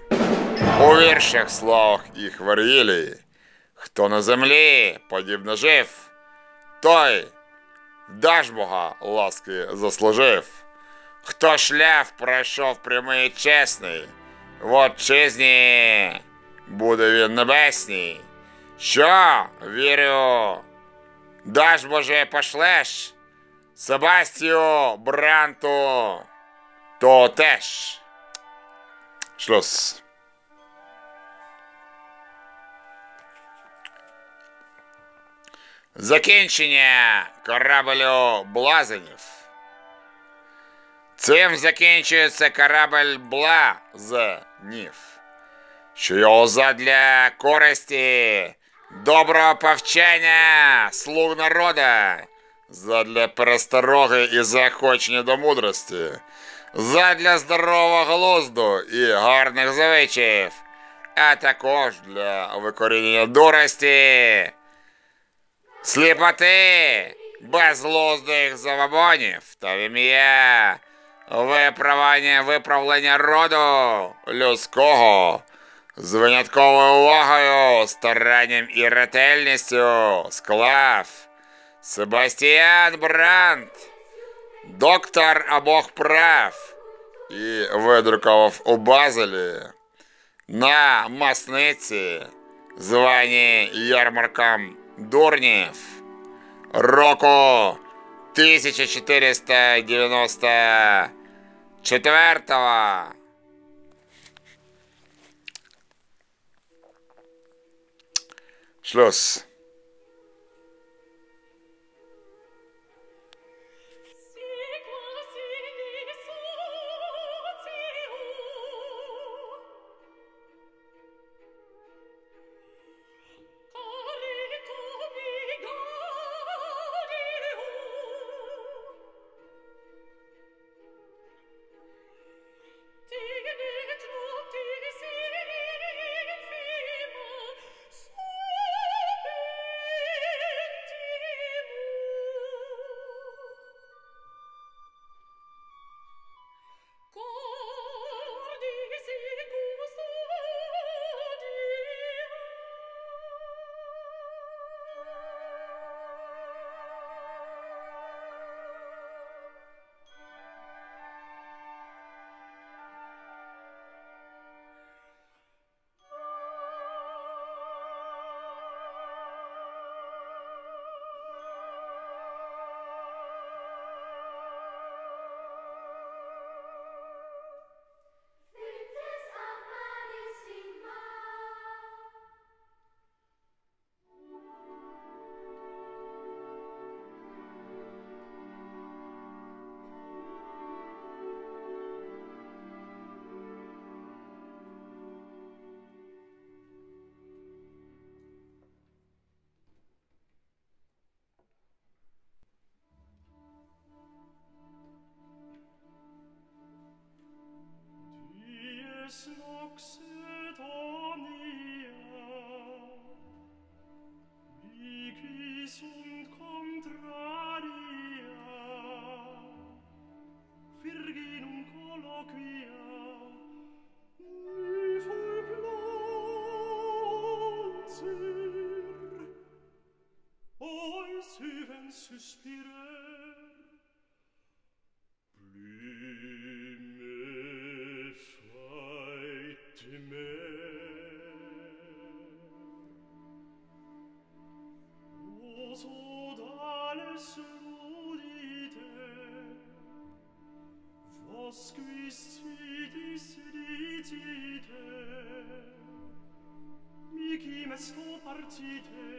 У віршах словах і хварілі. Хто на землі подібно жив, той даж Бога ласки заслужив. Хто шлях пройшов прямий і чесний, в отчизні буде він небесній. Що, вірю, даж Боже пошлеш, Себастію Бранту, то теж. Шлюз. Закінчення кораблю Блазенів. Цим закінчується корабль Блазенів, що його задля користі, доброго повчання слуг народа, задля перестороги і заохочення до мудрості, задля здорового глузду і гарних звичаїв, а також для викорінення дурості, сліпоти, безглуздих забобонів та в ім'я виправлення, виправлення роду людського з винятковою увагою, старанням і ретельністю склав Себастьян Брандт, доктор обох прав, і видрукував у Базелі на масниці, звані ярмарком дурнів, року 1494 Schluss. Squissidis rigite, mic imes tu partite,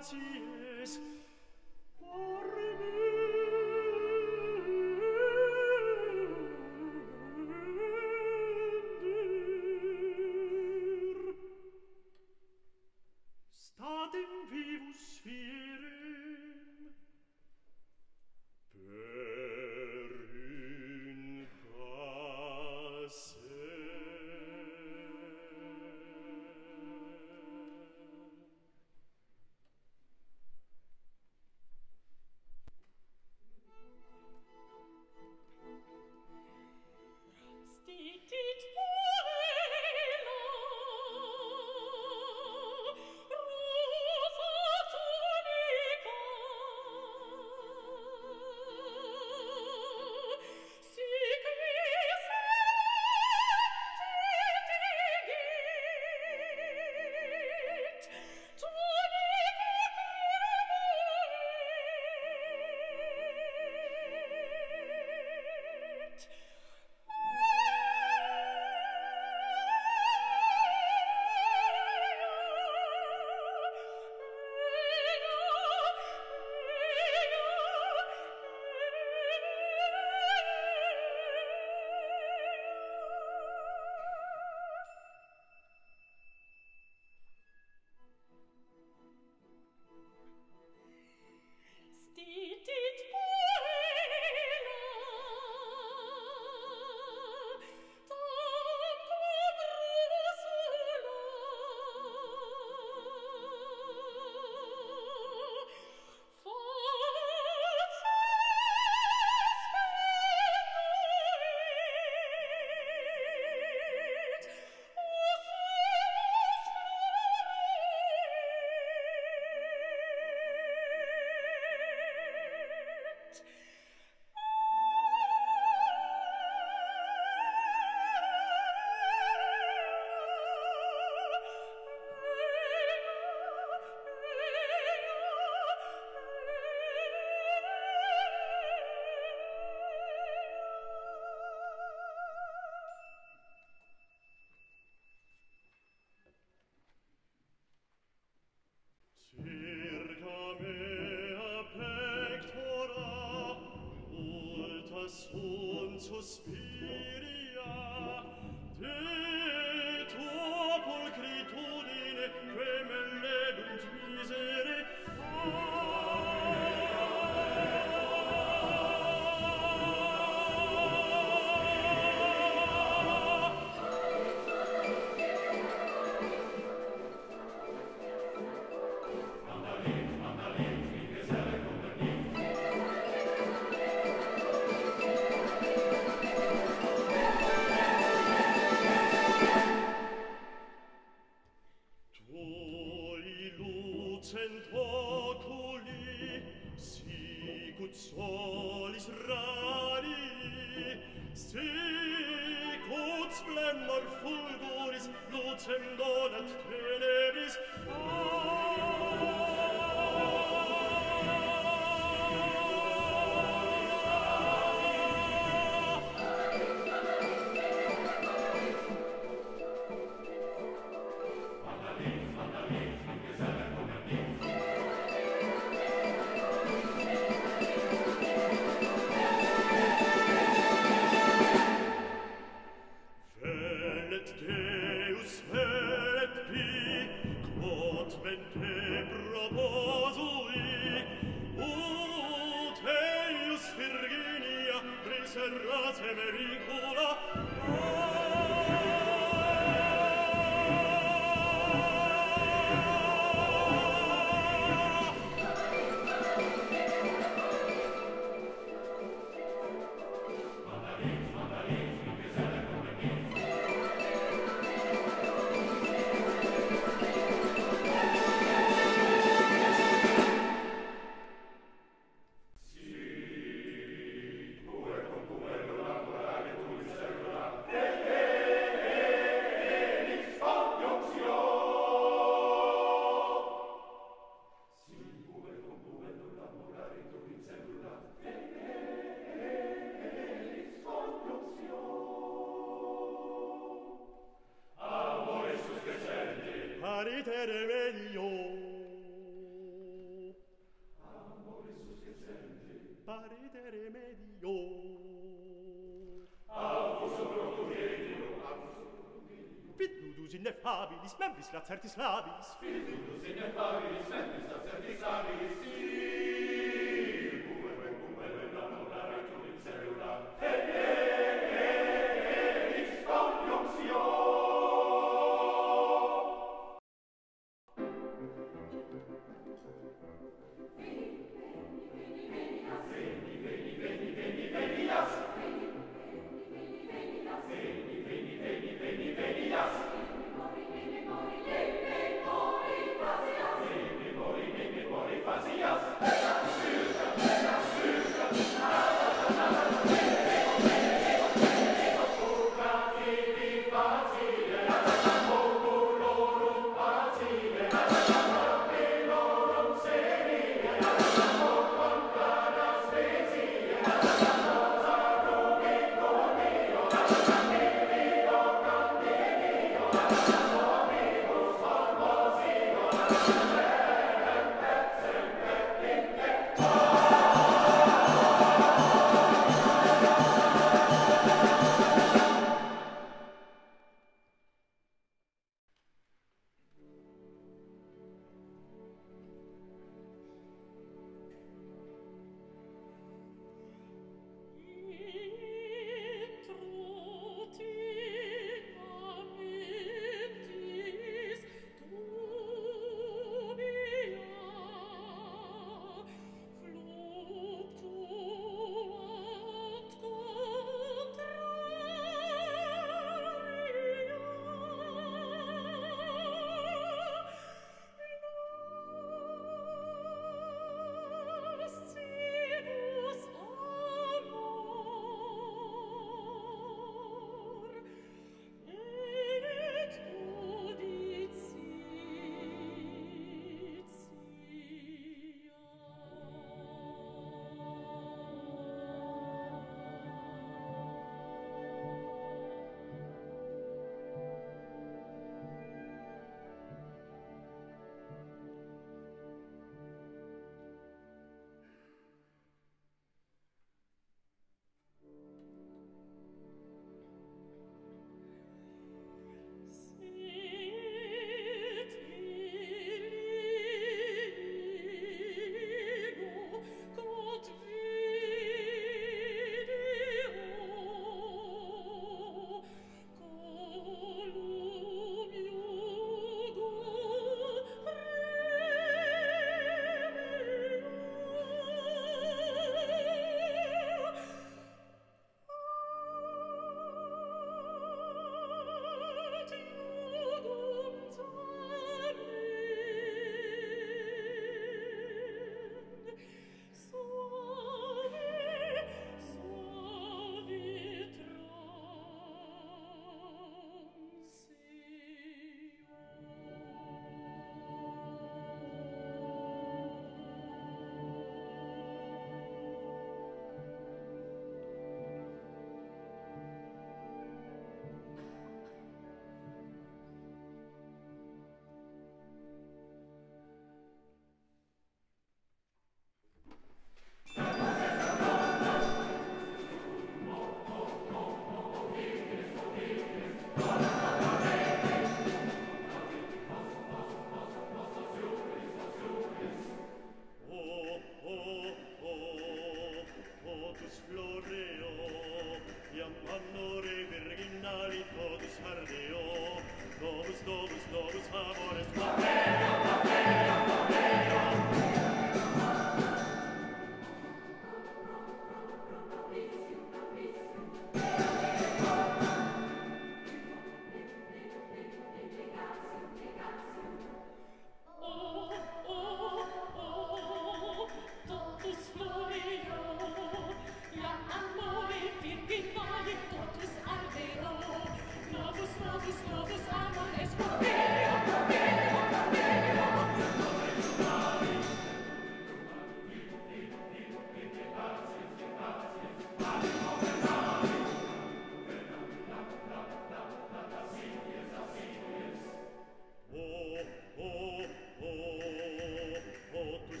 gracies das Huhn zu spielen. vedere meglio. Amore successente parete remedio avus procuredio avus procuredio vidudus ineffabilis membris lacertis labis vidudus ineffabilis membris lacertis labis.